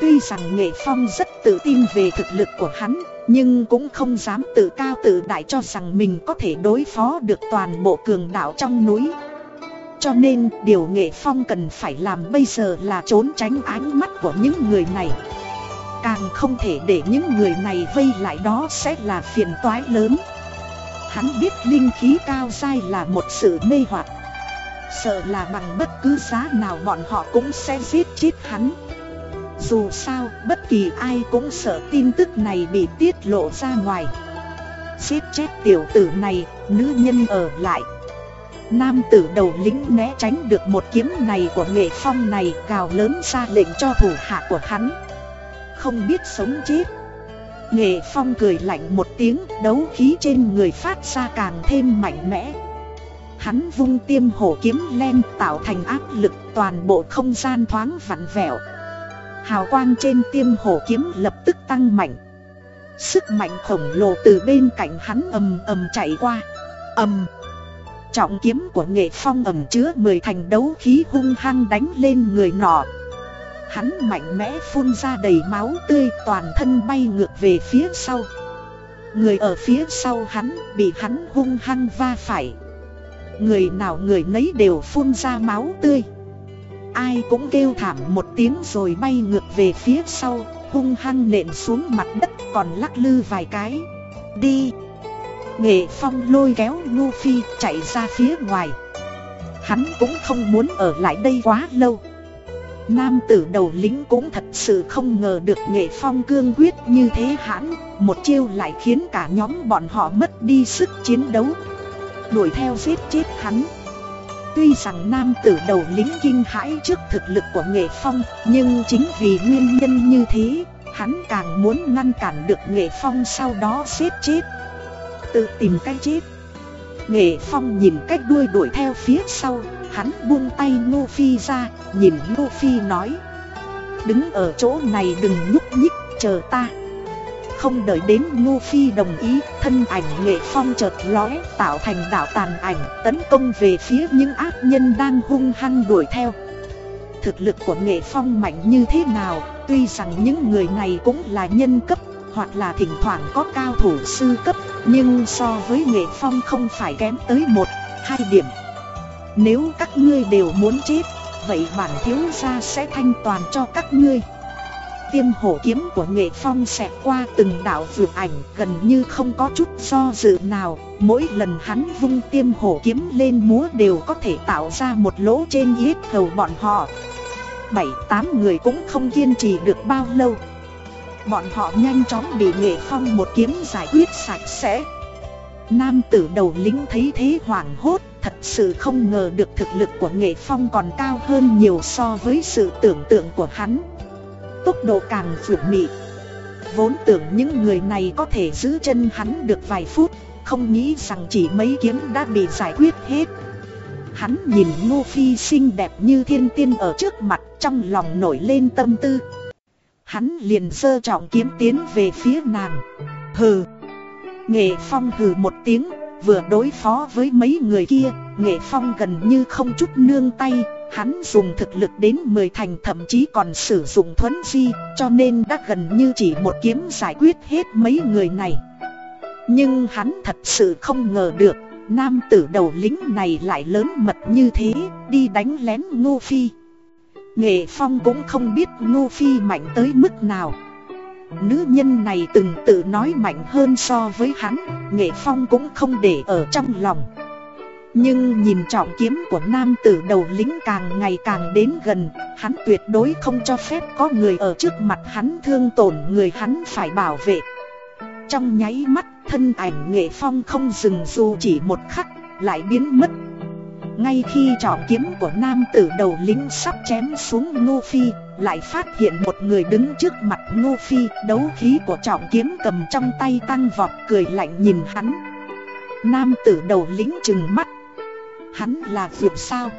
[SPEAKER 1] Tuy rằng Nghệ Phong rất tự tin về thực lực của hắn nhưng cũng không dám tự cao tự đại cho rằng mình có thể đối phó được toàn bộ cường đạo trong núi. Cho nên, điều Nghệ Phong cần phải làm bây giờ là trốn tránh ánh mắt của những người này. Càng không thể để những người này vây lại đó sẽ là phiền toái lớn. Hắn biết linh khí cao dai là một sự mê hoặc. Sợ là bằng bất cứ giá nào bọn họ cũng sẽ giết chết hắn. Dù sao, bất kỳ ai cũng sợ tin tức này bị tiết lộ ra ngoài Giết chết tiểu tử này, nữ nhân ở lại Nam tử đầu lính né tránh được một kiếm này của nghệ phong này gào lớn ra lệnh cho thủ hạ của hắn Không biết sống chết Nghệ Phong cười lạnh một tiếng, đấu khí trên người phát ra càng thêm mạnh mẽ. Hắn vung tiêm hổ kiếm len tạo thành áp lực toàn bộ không gian thoáng vặn vẹo. Hào quang trên tiêm hổ kiếm lập tức tăng mạnh. Sức mạnh khổng lồ từ bên cạnh hắn ầm ầm chạy qua. ầm. trọng kiếm của nghệ phong ẩm chứa mười thành đấu khí hung hăng đánh lên người nọ Hắn mạnh mẽ phun ra đầy máu tươi, toàn thân bay ngược về phía sau Người ở phía sau hắn bị hắn hung hăng va phải Người nào người nấy đều phun ra máu tươi Ai cũng kêu thảm một tiếng rồi bay ngược về phía sau, Hung hăng nện xuống mặt đất còn lắc lư vài cái. Đi. Nghệ Phong lôi kéo Ngô Phi chạy ra phía ngoài. Hắn cũng không muốn ở lại đây quá lâu. Nam tử đầu lính cũng thật sự không ngờ được Nghệ Phong cương quyết như thế hãn, Một chiêu lại khiến cả nhóm bọn họ mất đi sức chiến đấu. Đuổi theo giết chết hắn. Tuy rằng nam tử đầu lính kinh hãi trước thực lực của Nghệ Phong, Nhưng chính vì nguyên nhân như thế, Hắn càng muốn ngăn cản được Nghệ Phong sau đó giết chết. Tự tìm cách chết. Nghệ Phong nhìn cách đuôi đuổi theo phía sau, Hắn buông tay Ngô Phi ra, Nhìn Ngô Phi nói, Đứng ở chỗ này đừng nhúc nhích, chờ ta. Không đợi đến Ngô Phi đồng ý Thân ảnh Nghệ Phong chợt lóe Tạo thành đạo tàn ảnh Tấn công về phía những ác nhân đang hung hăng đuổi theo. Thực lực của Nghệ Phong mạnh như thế nào Tuy rằng những người này cũng là nhân cấp hoặc là thỉnh thoảng có cao thủ sư cấp Nhưng so với nghệ phong không phải kém tới một, hai điểm. Nếu các ngươi đều muốn chết Vậy bản thiếu gia sẽ thanh toàn cho các ngươi. Tiêm hổ kiếm của nghệ phong xẹt qua từng đạo vượt ảnh Gần như không có chút do dự nào. Mỗi lần hắn vung tiêm hổ kiếm lên múa đều có thể tạo ra một lỗ trên yết hầu bọn họ. Bảy, tám người cũng không kiên trì được bao lâu. Bọn họ nhanh chóng bị nghệ phong một kiếm giải quyết sạch sẽ. Nam tử đầu lính thấy thế hoảng hốt, Thật sự không ngờ được thực lực của nghệ phong còn cao hơn nhiều so với sự tưởng tượng của hắn. Tốc độ càng vượt mị. Vốn tưởng những người này có thể giữ chân hắn được vài phút, Không nghĩ rằng chỉ mấy kiếm đã bị giải quyết hết. Hắn nhìn Ngô Phi xinh đẹp như thiên tiên ở trước mặt, Trong lòng nổi lên tâm tư. Hắn liền sơ trọng kiếm tiến về phía nàng. Hừ! Nghệ Phong hừ một tiếng, Vừa đối phó với mấy người kia, Nghệ Phong gần như không chút nương tay. Hắn dùng thực lực đến 10 thành thậm chí còn sử dụng thuấn di, Cho nên đã gần như chỉ một kiếm giải quyết hết mấy người này. Nhưng hắn thật sự không ngờ được, Nam tử đầu lính này lại lớn mật như thế, Đi đánh lén Ngô Phi. Nghệ Phong cũng không biết Ngô Phi mạnh tới mức nào. Nữ nhân này từng tự nói mạnh hơn so với hắn Nghệ Phong cũng không để ở trong lòng. Nhưng nhìn trọng kiếm của nam tử đầu lính càng ngày càng đến gần, Hắn tuyệt đối không cho phép có người ở trước mặt hắn thương tổn người hắn phải bảo vệ. Trong nháy mắt, thân ảnh Nghệ Phong không dừng dù chỉ một khắc, lại biến mất. Ngay khi trọng kiếm của nam tử đầu lính sắp chém xuống Ngô Phi, Lại phát hiện một người đứng trước mặt Ngô Phi, Đấu khí của trọng kiếm cầm trong tay tăng vọt, cười lạnh nhìn hắn. Nam tử đầu lính chừng mắt Hắn là việc sao?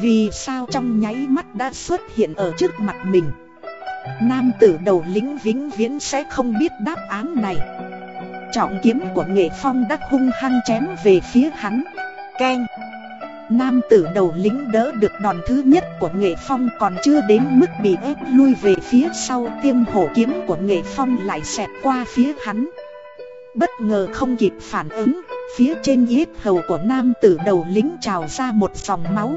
[SPEAKER 1] Vì sao trong nháy mắt đã xuất hiện ở trước mặt mình? Nam tử đầu lính vĩnh viễn sẽ không biết đáp án này. Trọng kiếm của nghệ phong đã hung hăng chém về phía hắn. Ken Nam tử đầu lính đỡ được đòn thứ nhất của nghệ phong còn chưa đến mức bị ép lui về phía sau, tiêm hổ kiếm của nghệ phong lại xẹt qua phía hắn. Bất ngờ không kịp phản ứng, phía trên yết hầu của nam tử đầu lính trào ra một dòng máu.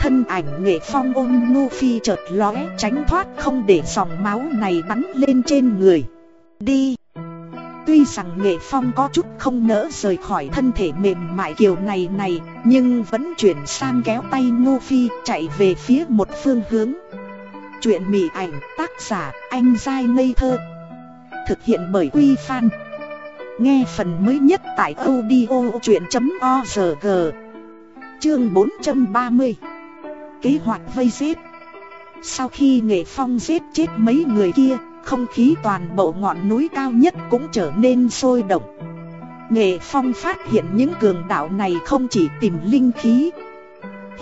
[SPEAKER 1] Thân ảnh nghệ phong ôm ngô phi chợt lóe tránh thoát không để dòng máu này bắn lên trên người. Đi! Tuy rằng nghệ phong có chút không nỡ rời khỏi thân thể mềm mại kiều này này Nhưng vẫn chuyển sang kéo tay Ngô Phi chạy về phía một phương hướng Chuyện mỉ ảnh tác giả anh dai ngây thơ Thực hiện bởi Quy Phan Nghe phần mới nhất tại audiochuyện.org Chương 430 Kế hoạch vây giết. Sau khi nghệ phong giết chết mấy người kia, không khí toàn bộ ngọn núi cao nhất cũng trở nên sôi động. Nghệ Phong phát hiện những cường đạo này không chỉ tìm linh khí.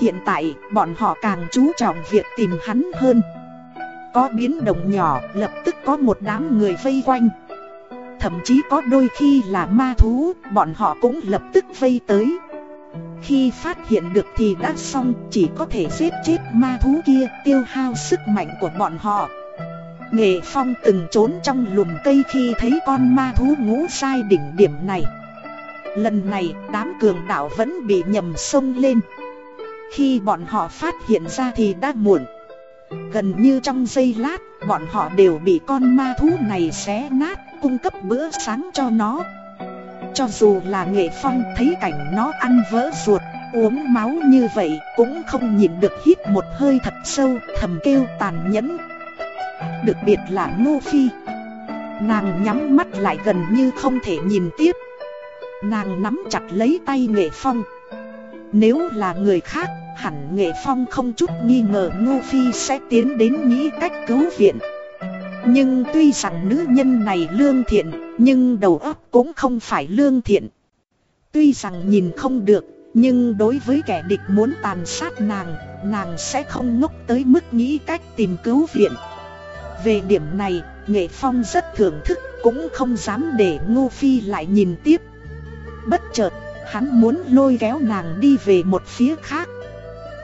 [SPEAKER 1] Hiện tại, bọn họ càng chú trọng việc tìm hắn hơn. Có biến động nhỏ, lập tức có một đám người vây quanh. Thậm chí có đôi khi là ma thú, bọn họ cũng lập tức vây tới. Khi phát hiện được thì đã xong, Chỉ có thể giết chết ma thú kia, Tiêu hao sức mạnh của bọn họ. Nghệ Phong từng trốn trong lùm cây khi thấy con ma thú ngũ sai đỉnh điểm này. Lần này, đám cường đạo vẫn bị nhầm sông lên. Khi bọn họ phát hiện ra thì đã muộn. Gần như trong giây lát, bọn họ đều bị con ma thú này xé nát, Cung cấp bữa sáng cho nó. Cho dù là nghệ phong thấy cảnh nó ăn vỡ ruột, Uống máu như vậy cũng không nhìn được hít một hơi thật sâu, thầm kêu tàn nhẫn. Đặc biệt là Ngô Phi. Nàng nhắm mắt lại gần như không thể nhìn tiếp. Nàng nắm chặt lấy tay Nghệ Phong. Nếu là người khác Hẳn Nghệ Phong không chút nghi ngờ Ngô Phi sẽ tiến đến nghĩ cách cứu viện. Nhưng tuy rằng nữ nhân này lương thiện Nhưng đầu óc cũng không phải lương thiện. Tuy rằng nhìn không được Nhưng đối với kẻ địch muốn tàn sát nàng Nàng sẽ không ngốc tới mức nghĩ cách tìm cứu viện. Về điểm này Nghệ Phong rất thưởng thức Cũng không dám để Ngô Phi lại nhìn tiếp. Bất chợt, hắn muốn lôi kéo nàng đi về một phía khác.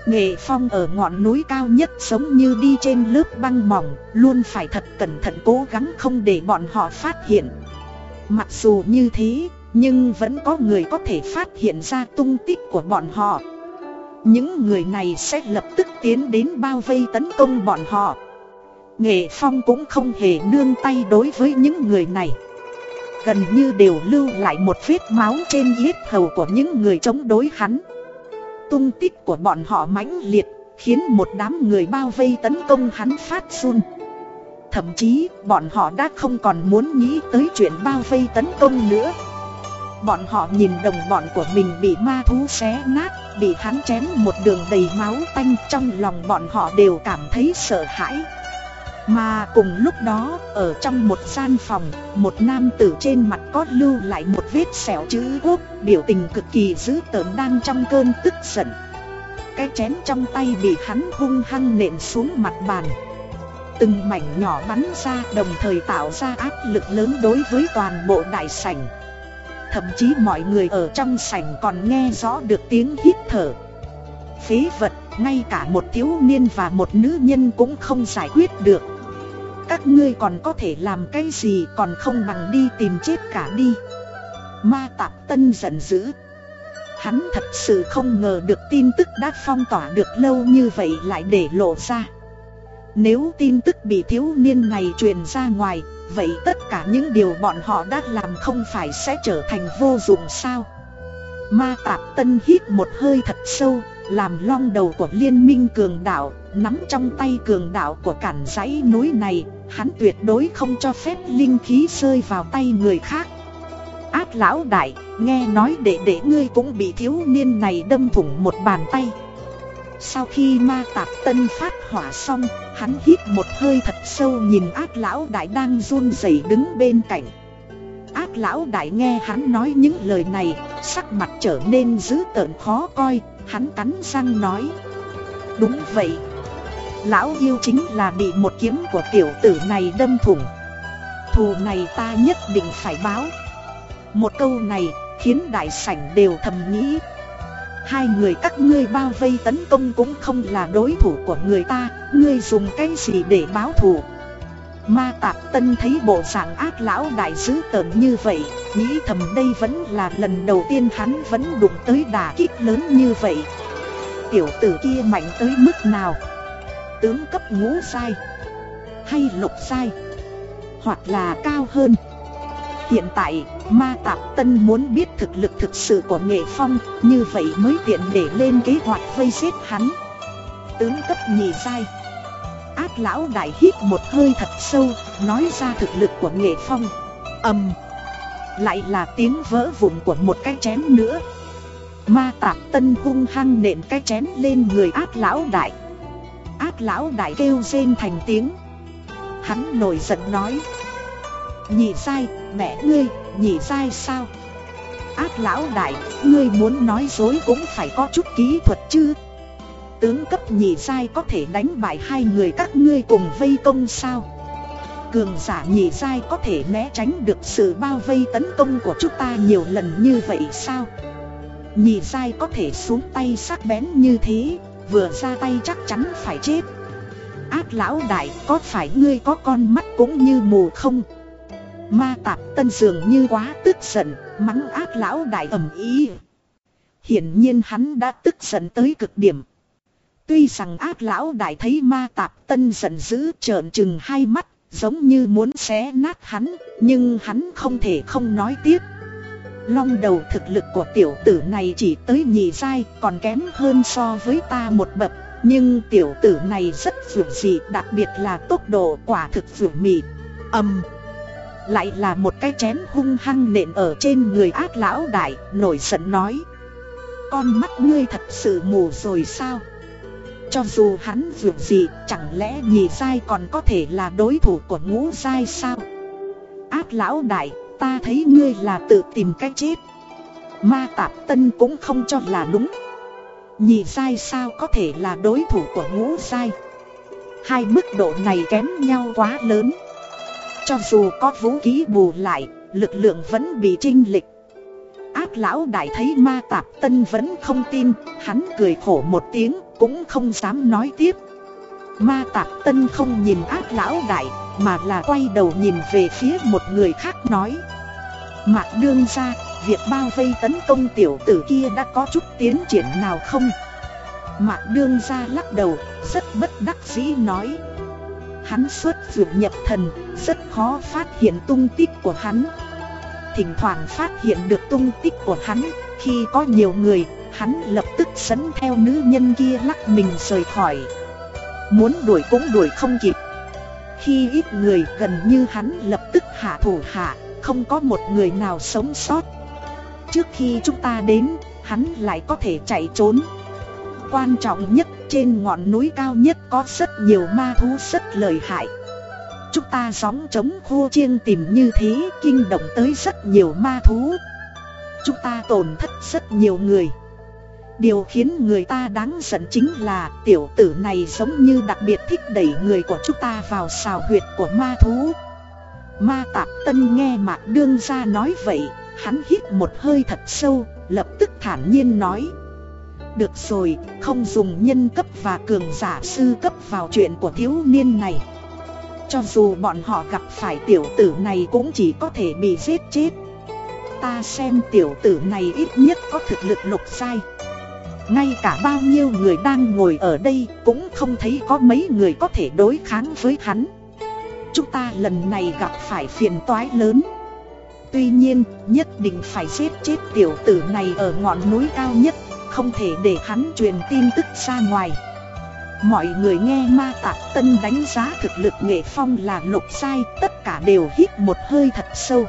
[SPEAKER 1] Nghệ Phong ở ngọn núi cao nhất giống như đi trên lớp băng mỏng, luôn phải thật cẩn thận cố gắng không để bọn họ phát hiện. Mặc dù như thế, nhưng vẫn có người có thể phát hiện ra tung tích của bọn họ. Những người này sẽ lập tức tiến đến bao vây tấn công bọn họ. Nghệ Phong cũng không hề nương tay đối với những người này gần như đều lưu lại một vết máu trên yết hầu của những người chống đối hắn. Tung tích của bọn họ mãnh liệt, khiến một đám người bao vây tấn công hắn phát run. Thậm chí, bọn họ đã không còn muốn nghĩ tới chuyện bao vây tấn công nữa. Bọn họ nhìn đồng bọn của mình bị ma thú xé nát, bị hắn chém một đường đầy máu tanh trong lòng bọn họ đều cảm thấy sợ hãi. Mà cùng lúc đó, ở trong một gian phòng, một nam tử trên mặt có lưu lại một vết sẹo chữ quốc, biểu tình cực kỳ dữ tợn đang trong cơn tức giận. Cái chén trong tay bị hắn hung hăng nện xuống mặt bàn. Từng mảnh nhỏ bắn ra đồng thời tạo ra áp lực lớn đối với toàn bộ đại sảnh. Thậm chí mọi người ở trong sảnh còn nghe rõ được tiếng hít thở. Phế vật, ngay cả một thiếu niên và một nữ nhân cũng không giải quyết được các ngươi còn có thể làm cái gì còn không bằng đi tìm chết cả đi. Ma tạp tân giận dữ. Hắn thật sự không ngờ được tin tức đã phong tỏa được lâu như vậy lại để lộ ra. Nếu tin tức bị thiếu niên này truyền ra ngoài, Vậy tất cả những điều bọn họ đã làm không phải sẽ trở thành vô dụng sao? Ma tạp tân hít một hơi thật sâu, Làm long đầu của liên minh cường đạo, Nắm trong tay cường đạo của cản dãy núi này Hắn tuyệt đối không cho phép linh khí rơi vào tay người khác. Ác lão đại, nghe nói đệ đệ ngươi cũng bị thiếu niên này đâm thủng một bàn tay. Sau khi ma tạp tân phát hỏa xong, hắn hít một hơi thật sâu nhìn ác lão đại đang run rẩy đứng bên cạnh. Ác lão đại nghe hắn nói những lời này, sắc mặt trở nên dữ tợn khó coi, hắn cắn răng nói. Đúng vậy, Lão yêu chính là bị một kiếm của tiểu tử này đâm thủng. Thù này ta nhất định phải báo. Một câu này khiến đại sảnh đều thầm nghĩ. Hai người các ngươi bao vây tấn công cũng không là đối thủ của người ta, Ngươi dùng cái gì để báo thù? Ma tạp tân thấy bộ dạng ác lão đại dữ tợn như vậy, Nghĩ thầm đây vẫn là lần đầu tiên hắn vẫn đụng tới đà kích lớn như vậy. Tiểu tử kia mạnh tới mức nào? Tướng cấp ngũ sai Hay lục sai Hoặc là cao hơn. Hiện tại, ma tạp tân muốn biết thực lực thực sự của nghệ phong Như vậy mới tiện để lên kế hoạch vây giết hắn. Tướng cấp nhì sai. Ác lão đại hít một hơi thật sâu Nói ra thực lực của nghệ phong. Ầm. Lại là tiếng vỡ vụn của một cái chén nữa. Ma tạp tân hung hăng nện cái chén lên người ác lão đại ác lão đại kêu rên thành tiếng. Hắn nổi giận nói. Nhị sai, mẹ ngươi, nhị sai sao? Ác lão đại, ngươi muốn nói dối cũng phải có chút kỹ thuật chứ. Tướng cấp nhị sai có thể đánh bại hai người các ngươi cùng vây công sao? Cường giả nhị sai có thể né tránh được sự bao vây tấn công của chúng ta nhiều lần như vậy sao? Nhị sai có thể xuống tay sắc bén như thế. Vừa ra tay chắc chắn phải chết. Ác lão đại, có phải ngươi có con mắt cũng như mù không? Ma tạp tân dường như quá tức giận, Mắng ác lão đại ầm ý Hiển nhiên hắn đã tức giận tới cực điểm. Tuy rằng ác lão đại thấy ma tạp tân giận dữ trợn trừng hai mắt, Giống như muốn xé nát hắn, Nhưng hắn không thể không nói tiếp. Long đầu thực lực của tiểu tử này chỉ tới nhị sai, còn kém hơn so với ta một bậc. Nhưng tiểu tử này rất vượt dị đặc biệt là tốc độ quả thực vượt mị. Âm. Lại là một cái chén hung hăng nện ở trên người ác lão đại nổi giận nói. Con mắt ngươi thật sự mù rồi sao? Cho dù hắn vượt gì chẳng lẽ nhị sai còn có thể là đối thủ của ngũ sai sao? Ác lão đại ta thấy ngươi là tự tìm cách chết. Ma tạp tân cũng không cho là đúng. Nhị dai sao có thể là đối thủ của ngũ dai Hai mức độ này kém nhau quá lớn. Cho dù có vũ khí bù lại, Lực lượng vẫn bị trinh lịch. Ác lão đại thấy ma tạp tân vẫn không tin, Hắn cười khổ một tiếng cũng không dám nói tiếp. Ma tạp tân không nhìn ác lão đại mà là quay đầu nhìn về phía một người khác nói. Mạc đương ra Việc bao vây tấn công tiểu tử kia đã có chút tiến triển nào không? Mạc đương ra lắc đầu, Rất bất đắc dĩ nói. Hắn xuất dược nhập thần, Rất khó phát hiện tung tích của hắn. Thỉnh thoảng phát hiện được tung tích của hắn, Khi có nhiều người, Hắn lập tức sấn theo nữ nhân kia lắc mình rời khỏi. Muốn đuổi cũng đuổi không kịp. Khi ít người, gần như hắn lập tức hạ thủ hạ, Không có một người nào sống sót. Trước khi chúng ta đến, Hắn lại có thể chạy trốn. Quan trọng nhất, trên ngọn núi cao nhất có rất nhiều ma thú rất lợi hại. Chúng ta gióng chống khô chiêng tìm như thế, Kinh động tới rất nhiều ma thú. Chúng ta tổn thất rất nhiều người. Điều khiến người ta đáng giận chính là tiểu tử này giống như đặc biệt thích đẩy người của chúng ta vào xào huyệt của ma thú. Ma tạp tân nghe mạc đương ra nói vậy, Hắn hít một hơi thật sâu, Lập tức thản nhiên nói. Được rồi, không dùng nhân cấp và cường giả sư cấp vào chuyện của thiếu niên này. Cho dù bọn họ gặp phải tiểu tử này cũng chỉ có thể bị giết chết. Ta xem tiểu tử này ít nhất có thực lực lục sai ngay cả bao nhiêu người đang ngồi ở đây cũng không thấy có mấy người có thể đối kháng với hắn. Chúng ta lần này gặp phải phiền toái lớn. Tuy nhiên, nhất định phải giết chết tiểu tử này ở ngọn núi cao nhất, Không thể để hắn truyền tin tức ra ngoài. Mọi người nghe ma tạc tân đánh giá thực lực nghệ phong là lục sai, Tất cả đều hít một hơi thật sâu.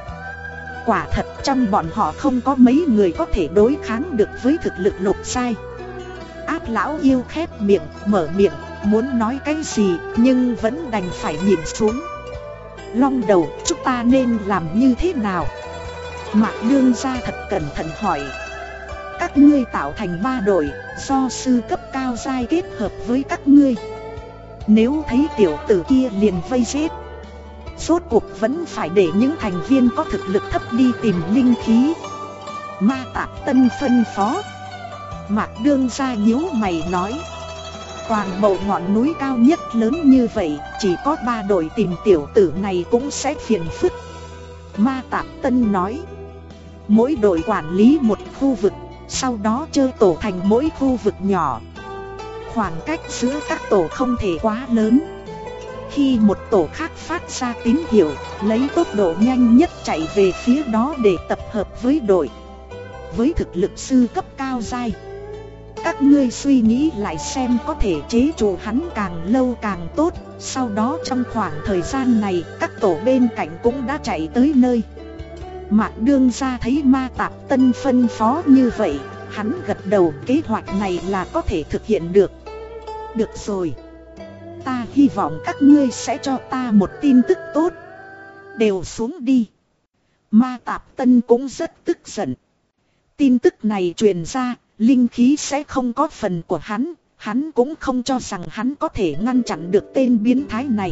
[SPEAKER 1] Quả thật trong bọn họ không có mấy người có thể đối kháng được với thực lực lục sai. Áp lão yêu khép miệng, mở miệng, muốn nói cái gì nhưng vẫn đành phải nhìn xuống. Long đầu chúng ta nên làm như thế nào? Mạc đương ra thật cẩn thận hỏi. Các ngươi tạo thành ba đội Do sư cấp cao giai kết hợp với các ngươi. Nếu thấy tiểu tử kia liền vây giết. Rốt cuộc vẫn phải để những thành viên có thực lực thấp đi tìm linh khí. Ma tạp tân phân phó. Mạc đương ra nhíu mày nói. Toàn bộ ngọn núi cao nhất lớn như vậy, Chỉ có ba đội tìm tiểu tử này cũng sẽ phiền phức. Ma Tạp Tân nói. Mỗi đội quản lý một khu vực, Sau đó chơi tổ thành mỗi khu vực nhỏ. Khoảng cách giữa các tổ không thể quá lớn. Khi một tổ khác phát ra tín hiệu, Lấy tốc độ nhanh nhất chạy về phía đó để tập hợp với đội. Với thực lực sư cấp cao dai, các ngươi suy nghĩ lại xem có thể chế trụ hắn càng lâu càng tốt. Sau đó trong khoảng thời gian này, các tổ bên cạnh cũng đã chạy tới nơi. Mạc đương ra thấy ma tạp tân phân phó như vậy, Hắn gật đầu, kế hoạch này là có thể thực hiện được. Được rồi. Ta hy vọng các ngươi sẽ cho ta một tin tức tốt. Đều xuống đi. Ma tạp tân cũng rất tức giận. Tin tức này truyền ra Linh khí sẽ không có phần của hắn, hắn cũng không cho rằng hắn có thể ngăn chặn được tên biến thái này.